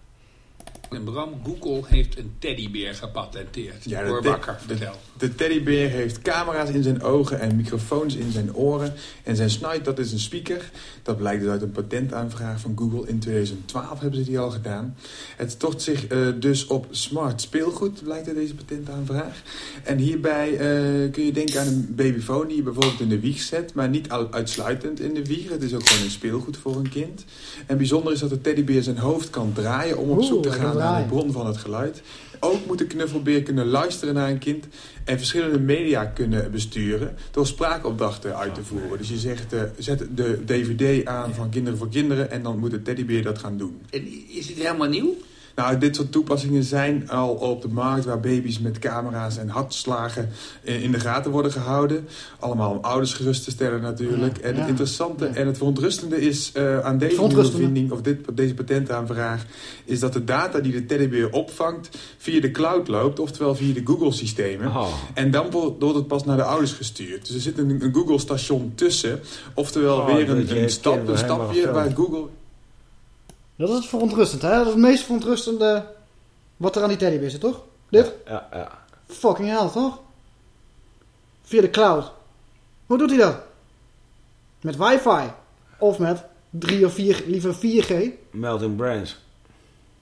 En Bram, Google heeft een teddybeer gepatenteerd. Ja, de, wakker, de, vertel. de teddybeer heeft camera's in zijn ogen en microfoons in zijn oren. En zijn snuit, dat is een speaker. Dat blijkt dus uit een patentaanvraag van Google. In 2012 hebben ze die al gedaan. Het tocht zich eh, dus op smart speelgoed, blijkt uit deze patentaanvraag. En hierbij eh, kun je denken aan een babyfoon die je bijvoorbeeld in de wieg zet. Maar niet al- uitsluitend in de wieg. Het is ook gewoon een speelgoed voor een kind. En bijzonder is dat de teddybeer zijn hoofd kan draaien om op Oeh, zoek te gaan de bron van het geluid. Ook moet de knuffelbeer kunnen luisteren naar een kind en verschillende media kunnen besturen door spraakopdrachten uit te voeren. Dus je zegt, eh, zet de DVD aan van Kinderen voor Kinderen en dan moet de teddybeer dat gaan doen. En is dit helemaal nieuw? Nou, dit soort toepassingen zijn al op de markt waar baby's met camera's en hartslagen in de gaten worden gehouden. Allemaal om ouders gerust te stellen natuurlijk. Ja, en ja. het interessante en het verontrustende is eh, aan deze nieuwe Verontrustende. vinding, of dit, deze patentaanvraag, is dat de data die de teddybeer opvangt via de cloud loopt, oftewel via de Google-systemen. En dan wordt het pas naar de ouders gestuurd. Dus er zit een, een Google-station tussen, oftewel Oh, weer een, stap, een stapje waar. Google Dat is het verontrustend, hè? Dat is het meest verontrustende wat er aan die teddybeer zit, toch? Dit? Ja, ja. Fucking hell, toch? Via de cloud. Hoe doet hij dat? Met wifi. Of met 3 of 4, liever 4G. Melting brains.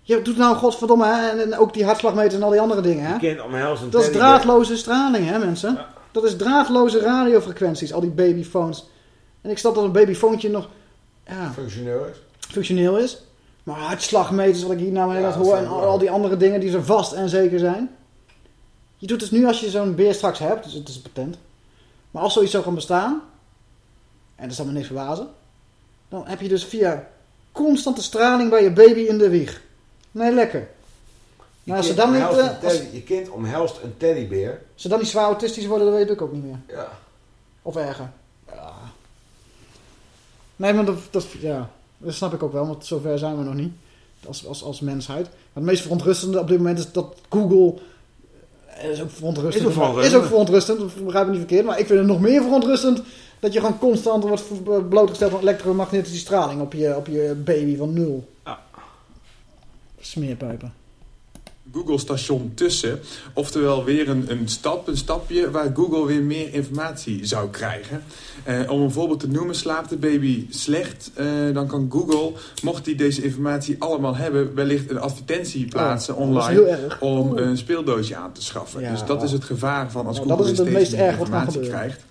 Je doet nou godverdomme, hè? En, en ook die hartslagmeters en al die andere dingen, hè? Je kind omhelst een Dat is draadloze straling, hè, mensen? Dat is draadloze radiofrequenties, al die babyphones. En ik snap dat een babyfoontje nog ja, Functioneel is. functioneel is. Maar hartslagmeters, wat ik hier nou dat hoor, en al, die andere dingen die er vast en zeker zijn. Je doet dus nu als je zo'n beer straks hebt, dus het is een patent. Maar als zoiets zou gaan bestaan, en dat zal me niks verbazen, dan heb je dus via constante straling bij je baby in de wieg. Nee, lekker. Ze kind dan niet, eh, als je kind omhelst een teddybeer. als ze dan niet zwaar autistisch worden, dan weet ik ook niet meer. Ja. Of erger. Ja. Nee, maar dat, dat, ja, dat snap ik ook wel, want zover zijn we nog niet. Als, als, als mensheid. Maar het meest verontrustende op dit moment is dat Google... eh, is ook verontrustend. Is ook verontrustend. Is ook verontrustend, begrijp ik niet verkeerd. Maar ik vind het nog meer verontrustend dat je gewoon constant wordt blootgesteld aan elektromagnetische straling op je, op je baby van nul. Smeerpijpen. Google-station tussen. Oftewel weer een, een stap, een stapje waar Google weer meer informatie zou krijgen. Eh, om een voorbeeld te noemen, slaapt de baby slecht, eh, dan kan Google, mocht hij deze informatie allemaal hebben, wellicht een advertentie plaatsen Oh, online om een speeldoosje aan te schaffen. Ja. dus dat is het gevaar van als Nou, Google dat is het weer meest steeds meer erg wat kan informatie krijgt.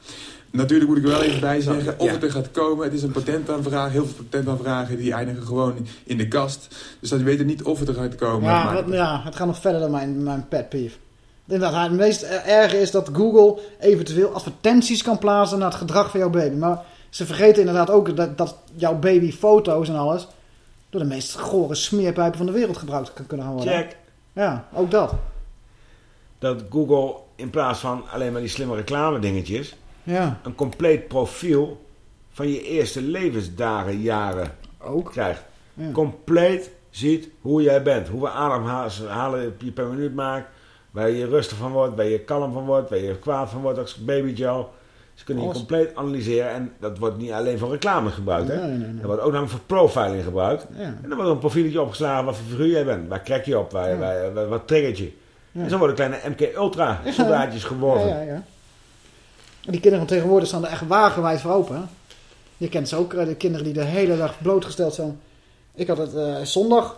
Natuurlijk moet ik er wel even bij zeggen, of Ja. het er gaat komen. Het is een patentaanvraag. Heel veel patentaanvragen die eindigen gewoon in de kast. Dus dat weten niet of het er gaat komen. Ja, wat- ja, het gaat nog verder dan mijn, mijn pet peeve. Inderdaad, het meest erge is dat Google eventueel advertenties kan plaatsen naar het gedrag van jouw baby. Maar ze vergeten inderdaad ook dat, dat jouw baby foto's en alles door de meest gore smeerpijpen van de wereld gebruikt kan kunnen gaan worden. Check. Ja, ook dat. Dat Google in plaats van alleen maar die slimme reclame dingetjes... Ja. een compleet profiel van je eerste levensdagen, jaren ook krijgt. Ja. Compleet ziet hoe jij bent. Hoeveel ademhalen je per minuut maakt. Waar je rustig van wordt, waar je kalm van wordt, waar je kwaad van wordt als babyjo. Ze kunnen je compleet analyseren. En dat wordt niet alleen voor reclame gebruikt. Hè? Nee, nee, nee. Dat wordt ook namelijk voor profiling gebruikt. Ja. En dan wordt een profieletje opgeslagen wat voor figuur jij bent. Waar krek je op? Waar, Ja. waar- waar- wat triggert je? En zo worden kleine MK Ultra soldaatjes geworven. En die kinderen van tegenwoordig staan er echt wagenwijd voor open. Je kent ze ook, eh, de kinderen die de hele dag blootgesteld zijn. Ik had het eh, zondag,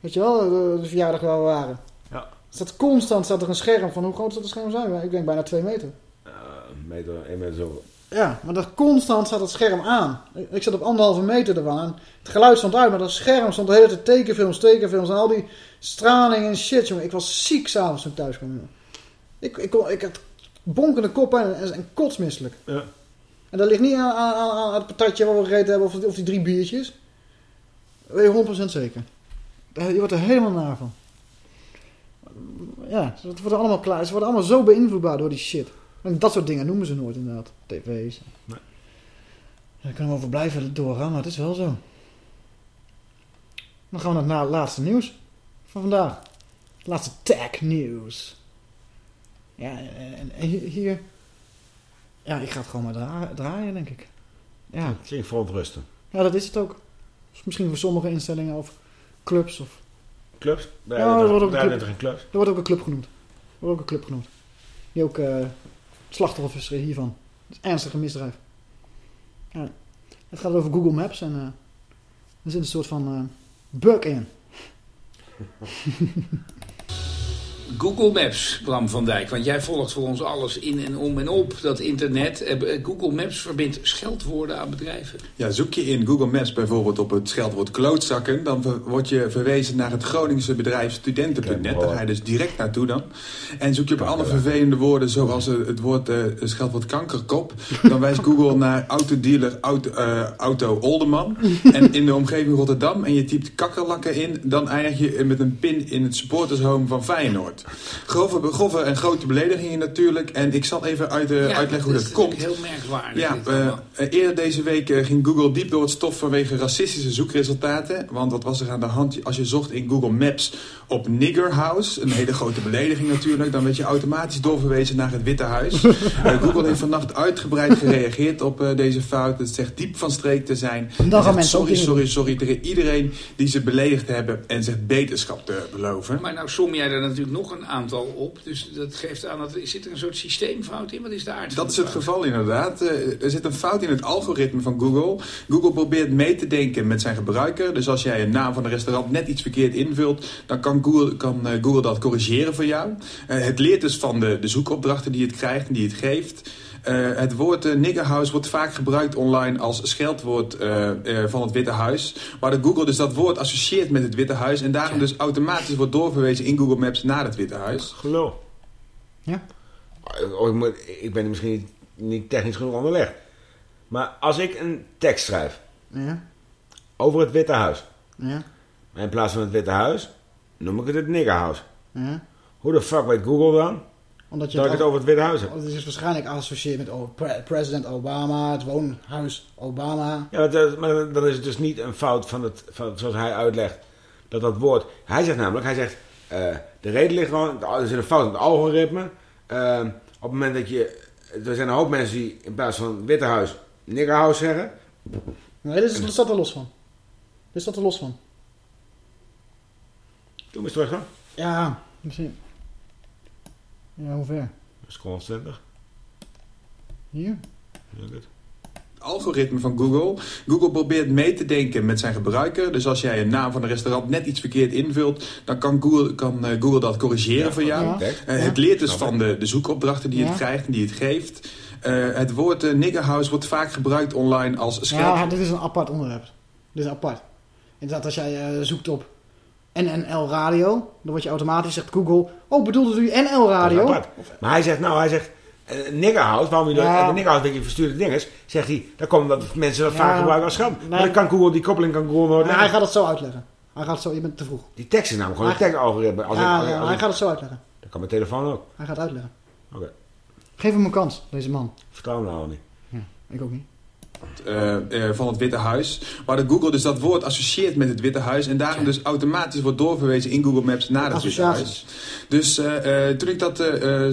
weet je wel, de verjaardag waar we waren. Ja. Staat constant staat er een scherm van, hoe groot is dat scherm zijn? Ik denk bijna twee meter. Een meter, een meter zo. Ja, maar dat constant staat het scherm aan. Ik- zat op anderhalve meter ervan. En het geluid stond uit, maar dat scherm stond de hele tijd tekenfilms, tekenfilms en al die straling en shit, jongen. Ik was ziek s'avonds toen ik thuis kwam. Ik, ik, kon- ik had bonkende kop en, en, kotsmisselijk. Ja. En dat ligt niet aan, aan, aan- het patatje wat we gegeten hebben of, of die drie biertjes. Weet je 100% zeker. Daar- Je wordt er helemaal naar van. Ja, het wordt allemaal klaar. Ze worden allemaal zo beïnvloedbaar door die shit. En dat soort dingen noemen ze nooit inderdaad. TV's. Nee. Daar kunnen we over blijven doorgaan, maar het is wel zo. Dan gaan we naar het laatste nieuws van vandaag. Het laatste tech nieuws. Ja, en, en hier-. Ja, ik ga het gewoon maar dra- draaien, denk ik. Ja. Het klinkt verontrusten. Ja, dat is het ook. Dus misschien voor sommige instellingen of clubs of Clubs? Bij Ja, er wordt ook een club, er een club. er wordt ook een club genoemd. Er wordt ook een club genoemd. Die ook eh slachtoffers is hiervan. Het is een ernstige misdrijf. Ja. Het gaat over Google Maps en eh, er zit een soort van eh, bug in. [LAUGHS] Google Maps, Bram van Dijk. Want jij volgt voor ons alles in en om en op dat internet. Eh, Google Maps verbindt scheldwoorden aan bedrijven. Ja, zoek je in Google Maps bijvoorbeeld op het scheldwoord klootzakken... dan word je verwezen naar het Groningse bedrijf studenten.net. Daar ga je dus direct naartoe dan. En zoek je op andere vervelende woorden zoals eh, het woord, eh, scheldwoord kankerkop... dan wijst [LAUGHS] Google naar autodealer auto, eh, auto Olderman. [LAUGHS] En in de omgeving Rotterdam en je typt kakkerlakken in... dan eindig je met een pin in het supportershome van Feyenoord. Grove, grove en grote beledigingen natuurlijk. En ik zal even uit, Ja, uitleggen hoe dat, komt. heel merkwaardig. Ja, eh, eh, eerder deze week eh, ging Google diep door het stof vanwege racistische zoekresultaten. Want wat was er aan de hand? Als je zocht in Google Maps op Nigger House, een hele grote belediging natuurlijk, dan werd je automatisch doorverwezen naar het Witte Huis. [LAUGHS] Eh, Google heeft vannacht uitgebreid gereageerd op eh, deze fout. Het zegt diep van streek te zijn. Zegt, sorry, sorry, sorry tegen iedereen die ze beledigd hebben en zegt beterschap te beloven. Maar nou som jij er natuurlijk nog een aantal op. Dus dat geeft aan dat zit er een soort systeemfout in. Wat is de aard Dat is het geval inderdaad. Eh, er zit een fout in het algoritme van Google. Google probeert mee te denken met zijn gebruiker. Dus als jij een naam van een restaurant net iets verkeerd invult... dan kan Google, kan, eh, Google dat corrigeren voor jou. Eh, het leert dus van de, de zoekopdrachten die het krijgt en die het geeft... Eh, het woord uh, niggerhouse wordt vaak gebruikt online als scheldwoord eh, eh, van het Witte Huis. Waar de Google dus dat woord associeert met het Witte Huis. En daarom dus automatisch wordt doorverwezen in Google Maps naar het Witte Huis. Gelul. Ja. Oh, ik, moet, ik ben er misschien niet, niet technisch genoeg onderlegd. Maar als ik een tekst schrijf Ja. over het Witte Huis. Ja. Maar in plaats van het Witte Huis noem ik het het Niggerhouse. Ja. Hoe de fuck weet Google dan Omdat je dat ik het over het Witte Huis heb? Het is waarschijnlijk geassocieerd met pre- president Obama, het woonhuis Obama. Ja, maar dat, dan- is het dus niet een fout van het, van, zoals hij uitlegt, dat dat woord... Hij zegt namelijk, hij zegt, eh, de reden ligt gewoon, er zit een fout in het algoritme. Eh, op het moment dat je, er zijn een hoop mensen die in plaats van Witte Huis, Niggerhouse zeggen. Nee, dit, is, dit staat er los van. Dit staat er los van. Doe maar eens terug dan. Ja, misschien. Ja, hoe ver? Scroll 20. Hier? Ja, goed. algoritme van Google. Google probeert mee te denken met zijn gebruiker. Dus als jij een naam van een restaurant net iets verkeerd invult... dan kan Google, kan, eh, Google dat corrigeren voor jou. Ja. Eh, het leert dus van de, de zoekopdrachten die Ja. het krijgt en die het geeft. Eh, het woord eh, niggerhouse wordt vaak gebruikt online als scheld. Ja, dit is een apart onderwerp. Dit is apart. Inderdaad, als jij zoekt op NNL Radio, dan word je automatisch zegt Google... Oh, bedoelde u NL Radio? Maar hij zegt, nou, hij zegt, uh, niggerhouse, waarom je Ja. dat, dat je verstuurde ding is, zegt hij, dat komt dat mensen dat Ja. vaak gebruiken als scheld. Maar dan kan Google, die koppeling kan Google nooit Nee, hij gaat het zo uitleggen. Hij gaat het zo, je bent te vroeg. Die tekst is namelijk gewoon een Hij- tekstалgoritme. Als ja, ik, als, ja, als hij ik- gaat het zo uitleggen. Dat kan mijn telefoon ook. Hij gaat het uitleggen. Oké. Geef hem een kans, deze man. Vertrouw hem nou niet. Ik ook niet. Eh, eh, van het Witte Huis. Waar de Google dus dat woord associeert met het Witte Huis. En daarom dus automatisch wordt doorverwezen in Google Maps naar het Witte. Huis. Dus eh, toen ik dat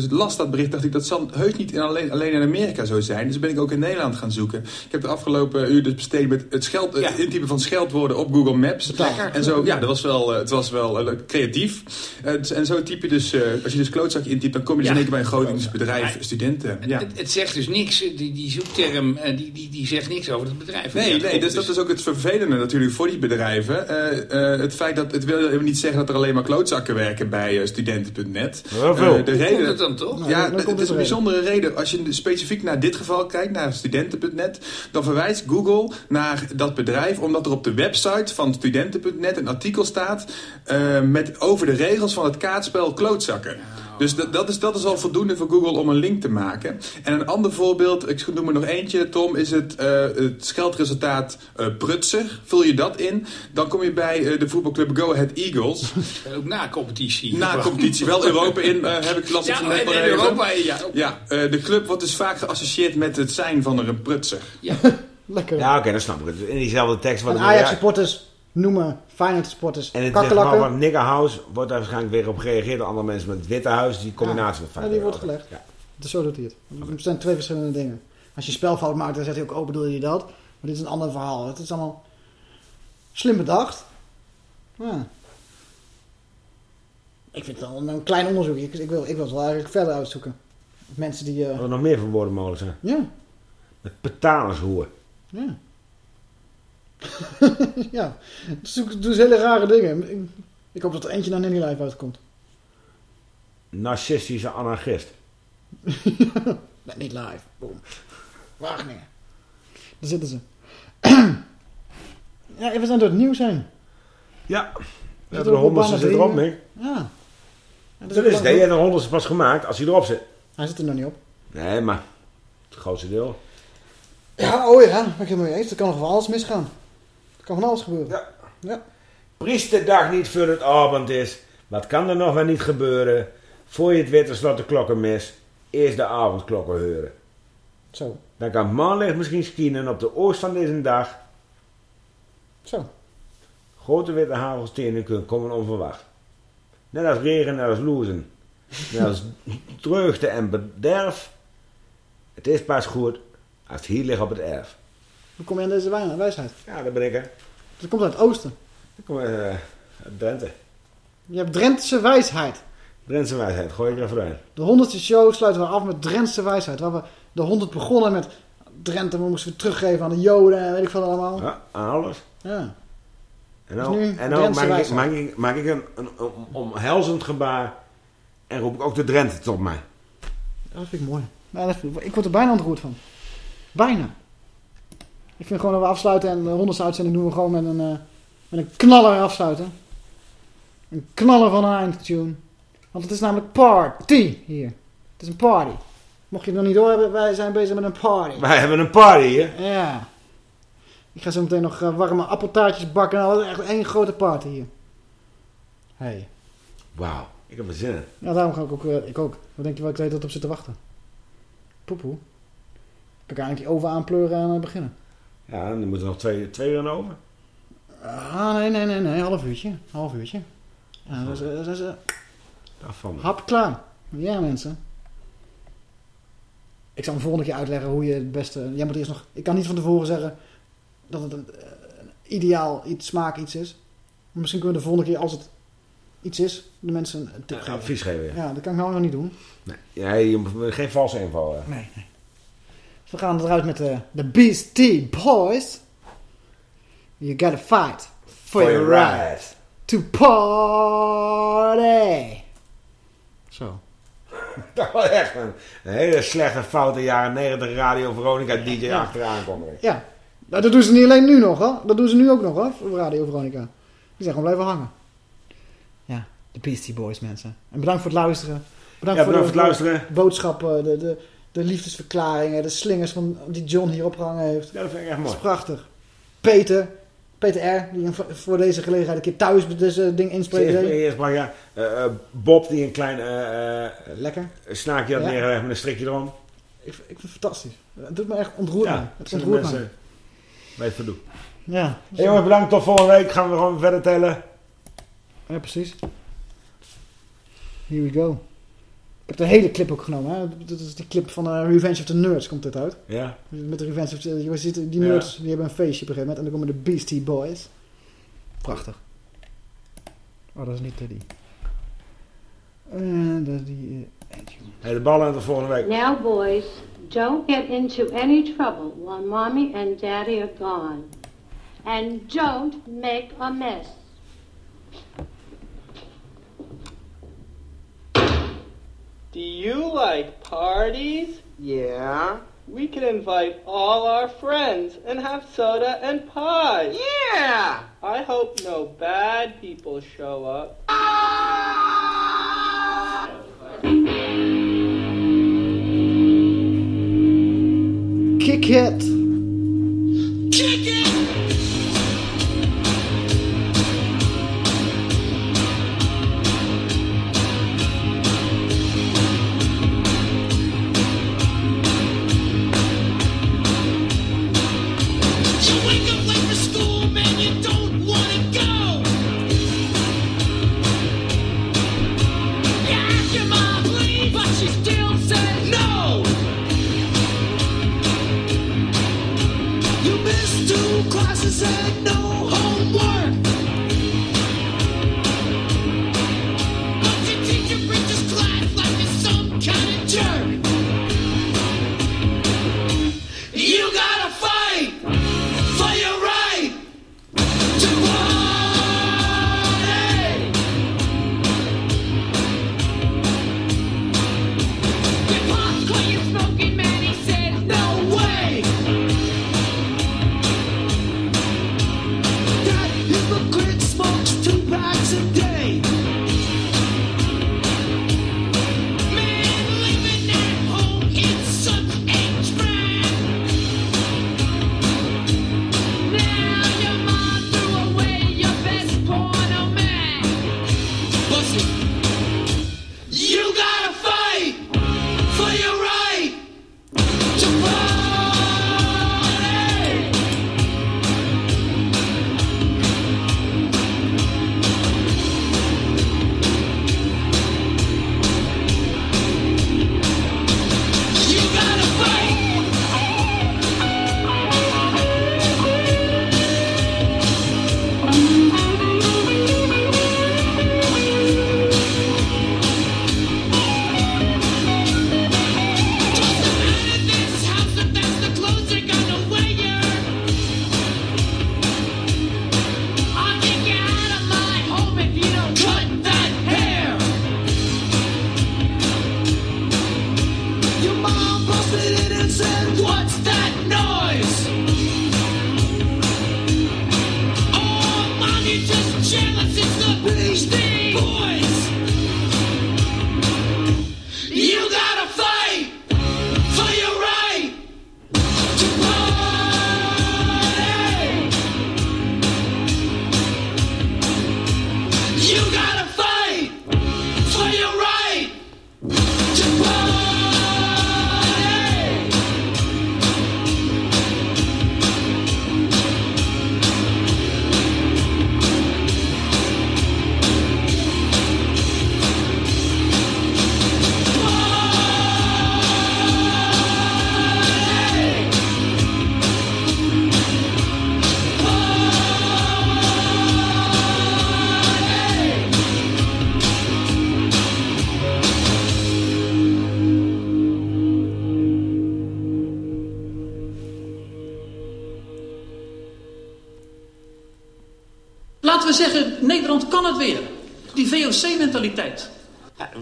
las, dat bericht, dacht ik dat zal heus niet in alleen, alleen in Amerika zo zijn. Dus ben ik ook in Nederland gaan zoeken. Ik heb de afgelopen uur dus besteed met het, scheld, het intypen van scheldwoorden op Google Maps. Lekker. En zo, ja, dat was wel, het was wel creatief. Dus- en zo typ je dus, als je dus klootzak intypt, dan kom je dus Ja. in één keer bij een Gronings bedrijf, studenten. Ja. Het, het zegt dus niks, die, die zoekterm die, die, die zegt niks over het bedrijf. Nee, nee dus dat is ook het vervelende natuurlijk voor die bedrijven. Eh, eh, het feit dat het wil niet zeggen dat er alleen maar klootzakken werken bij eh, studenten.net. Wel veel. De reden, Komt het dan toch? Ja, dan het komt is een bijzondere reden. Als je specifiek naar dit geval kijkt, naar studenten.net, dan verwijst Google naar dat bedrijf omdat er op de website van studenten.net een artikel staat eh, met over de regels van het kaartspel klootzakken. Dus dat, dat, is, dat is al voldoende voor Google om een link te maken. En een ander voorbeeld, ik noem er nog eentje, Tom, is het, eh, het scheldresultaat eh, prutser. Vul je dat in, dan kom je bij eh, de voetbalclub Go Ahead Eagles. [LAUGHS] Ook na competitie. Na competitie, wel Europa in, eh, heb ik last Ja, van net in. Europa, ja. Ja, eh, de club wordt dus vaak geassocieerd met het zijn van een prutser. [LAUGHS] Lekker. Ja, oké, dan snap ik het. In diezelfde tekst. Wat- Ajax ja, supporters noemen Feyenoord supporters En het van Niggerhouse wordt daar waarschijnlijk weer op gereageerd door andere mensen met het Witte Huis. Die combinatie met Ja, Feyenoord. die wordt gelegd. Ja. Dus zo doet hij het. Het zijn twee verschillende dingen. Als je spelfout maakt, dan zegt hij ook, oh bedoel je dat? Maar dit is een ander verhaal. Het is allemaal slim bedacht. Ja. Ik vind het wel een klein onderzoek. Ik, ik, wil, ik wil het wel eigenlijk verder uitzoeken. Mensen die... eh, Wat er nog meer van woorden mogelijk zijn. Ja. Met betalershoer. Ja. [LAUGHS] ja. Ze hele rare dingen. Ik, ik hoop dat er eentje naar Nanny Live uitkomt. Narcistische anarchist. [LAUGHS] Nee, niet live. Boom. Wageningen. Daar zitten ze. [CLEARS THROAT] ja, we zijn door het nieuws heen. Ja. We hebben de er honderdste zit erop, Mick. Ja. Ja, Dat is het. hebt de honderdste pas gemaakt als hij erop zit. Hij zit er nog niet op. Nee, maar het grootste deel. Ja, oh ja, ik helemaal mee eens. Er kan nog van alles misgaan. Er kan van alles gebeuren. Ja. Ja. Priesterdag niet voor het avond is. Wat kan er nog wel niet gebeuren? Voor je het weet, slot de klokken mis. Eerst de avondklokken horen. Zo. Dan kan het maanlicht misschien schijnen op de oost van deze dag. Zo. Grote witte hagelstenen kunnen komen onverwacht. Net als regen, net als loezen. Net als [LAUGHS] dreugde en bederf. Het is pas goed als het hier ligt op het erf. Hoe kom je aan deze wij- wijsheid? Ja, dat ben ik hè. Dat komt uit het oosten. Ik kom eh, uit Drenthe. Je hebt Drentse wijsheid. Drentse wijsheid, gooi ik er vooruit. De honderdste show sluiten we af met Drentse wijsheid. Waar we de honderd begonnen met Drenthe. We moesten we teruggeven aan de Joden en weet ik veel allemaal. Ja, aan alles. Ja. En Dus nou, nu en nou maak, ik, wijsheid. maak, ik, maak ik een, een, een omhelzend gebaar. En roep ik ook de Drenthe tot mij. Dat vind ik mooi. Nou, dat ik word er bijna ontroerd van. Bijna. Ik vind gewoon dat we afsluiten en de honderdste uitzending doen we gewoon met een, eh, met een knaller afsluiten. Een knaller van een eindtune. Want het is namelijk party hier. Het is een party. Mocht je het nog niet doorhebben, wij zijn bezig met een party. Wij hebben een party hier. Ja. Ik ga zo meteen nog eh, warme appeltaartjes bakken. Nou, dat is echt één grote party hier. Hey. Wauw, ik heb er zin in. Ja, daarom ga ik ook, ik ook. Wat denk je waar ik de hele tijd op zit te wachten? Poepoe. Kan ik eigenlijk die oven aanpleuren en eh, beginnen? Ja, dan moeten er nog twee, twee uur over. Ah, nee, nee, nee, nee. Half uurtje. Half uurtje. Ja, dat is, dat is, eh, Daarvan. hap klaar. Ja, mensen. Ik zal hem volgende keer uitleggen hoe je het beste... Jij moet eerst nog... Ik kan niet van tevoren zeggen dat het een, eh, een ideaal iets, smaak iets is. Maar misschien kunnen we de volgende keer, als het iets is, de mensen een tip geven. advies geven, ja. Ja, dat kan ik nou nog niet doen. Nee, ja, geen valse inval. hè. Nee, nee. We gaan eruit met de, de Beastie Boys. You gotta fight for, For your right to party. Zo. [LAUGHS] Dat was echt een, een hele slechte foute jaren 90 Radio Veronica DJ Ja. achteraan komen. Ja, nou, dat doen ze niet alleen nu nog, hoor. Dat doen ze nu ook nog, hoor, voor Radio Veronica. Die zijn gewoon blijven hangen. Ja, de Beastie Boys, mensen. En bedankt voor het luisteren. Bedankt, Ja, voor, bedankt de, voor het luisteren. de boodschappen, de, de, de liefdesverklaringen, de slingers van, die John hier opgehangen heeft. Ja, dat vind ik echt Dat mooi. is prachtig. Peter, Peter R., die voor- deze gelegenheid een keer thuis deze ding inspreken deed. Eerst maar ja, eh, eh, Bob die een klein Lekker. snaakje had Ja. neergelegd met een strikje erom. Ik, ik vind het fantastisch. Het doet me echt ontroerd. Ja, Het zijn de ontroert mensen bij het verdoe. Ja. Hey, jongens, bedankt tot volgende week. Gaan we gewoon verder tellen. Ja, precies. Here we go. Ik heb de hele clip ook genomen. Hè. Dit is die clip van eh, Revenge of the Nerds komt dit uit. Ja. Met de Revenge of the... Je ziet, die Ja. nerds die hebben een feestje op een gegeven moment. En dan komen de Beastie Boys. Prachtig. Oh, dat is niet eh, die. En dat is die... eh, Hey, de ballen tot volgende week. Now, boys, don't get into any trouble while mommy and daddy are gone. And don't make a mess. Do you like parties? Yeah. We can invite all our friends and have soda and pie. Yeah. I hope no bad people show up. Kick it! You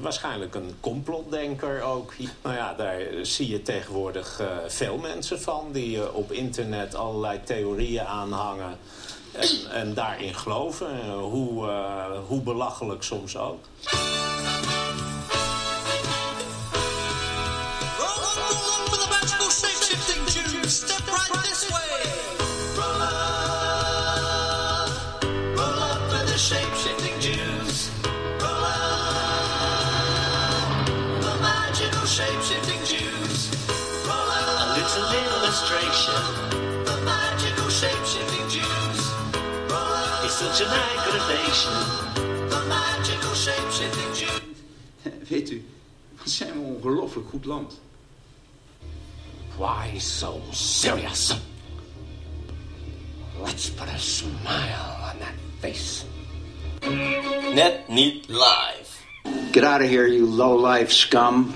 Waarschijnlijk een complotdenker ook. Nou ja, daar zie je tegenwoordig eh, veel mensen van... die eh, op internet allerlei theorieën aanhangen... en, en daarin geloven, eh, hoe, hoe belachelijk soms ook. Such an aggravation. The magical shape-shifting [LAUGHS] Weet u, wat zijn we een ongelooflijk goed land. Why so serious? Let's put a smile on that face. Net niet live. Get out of here, you low-life scum.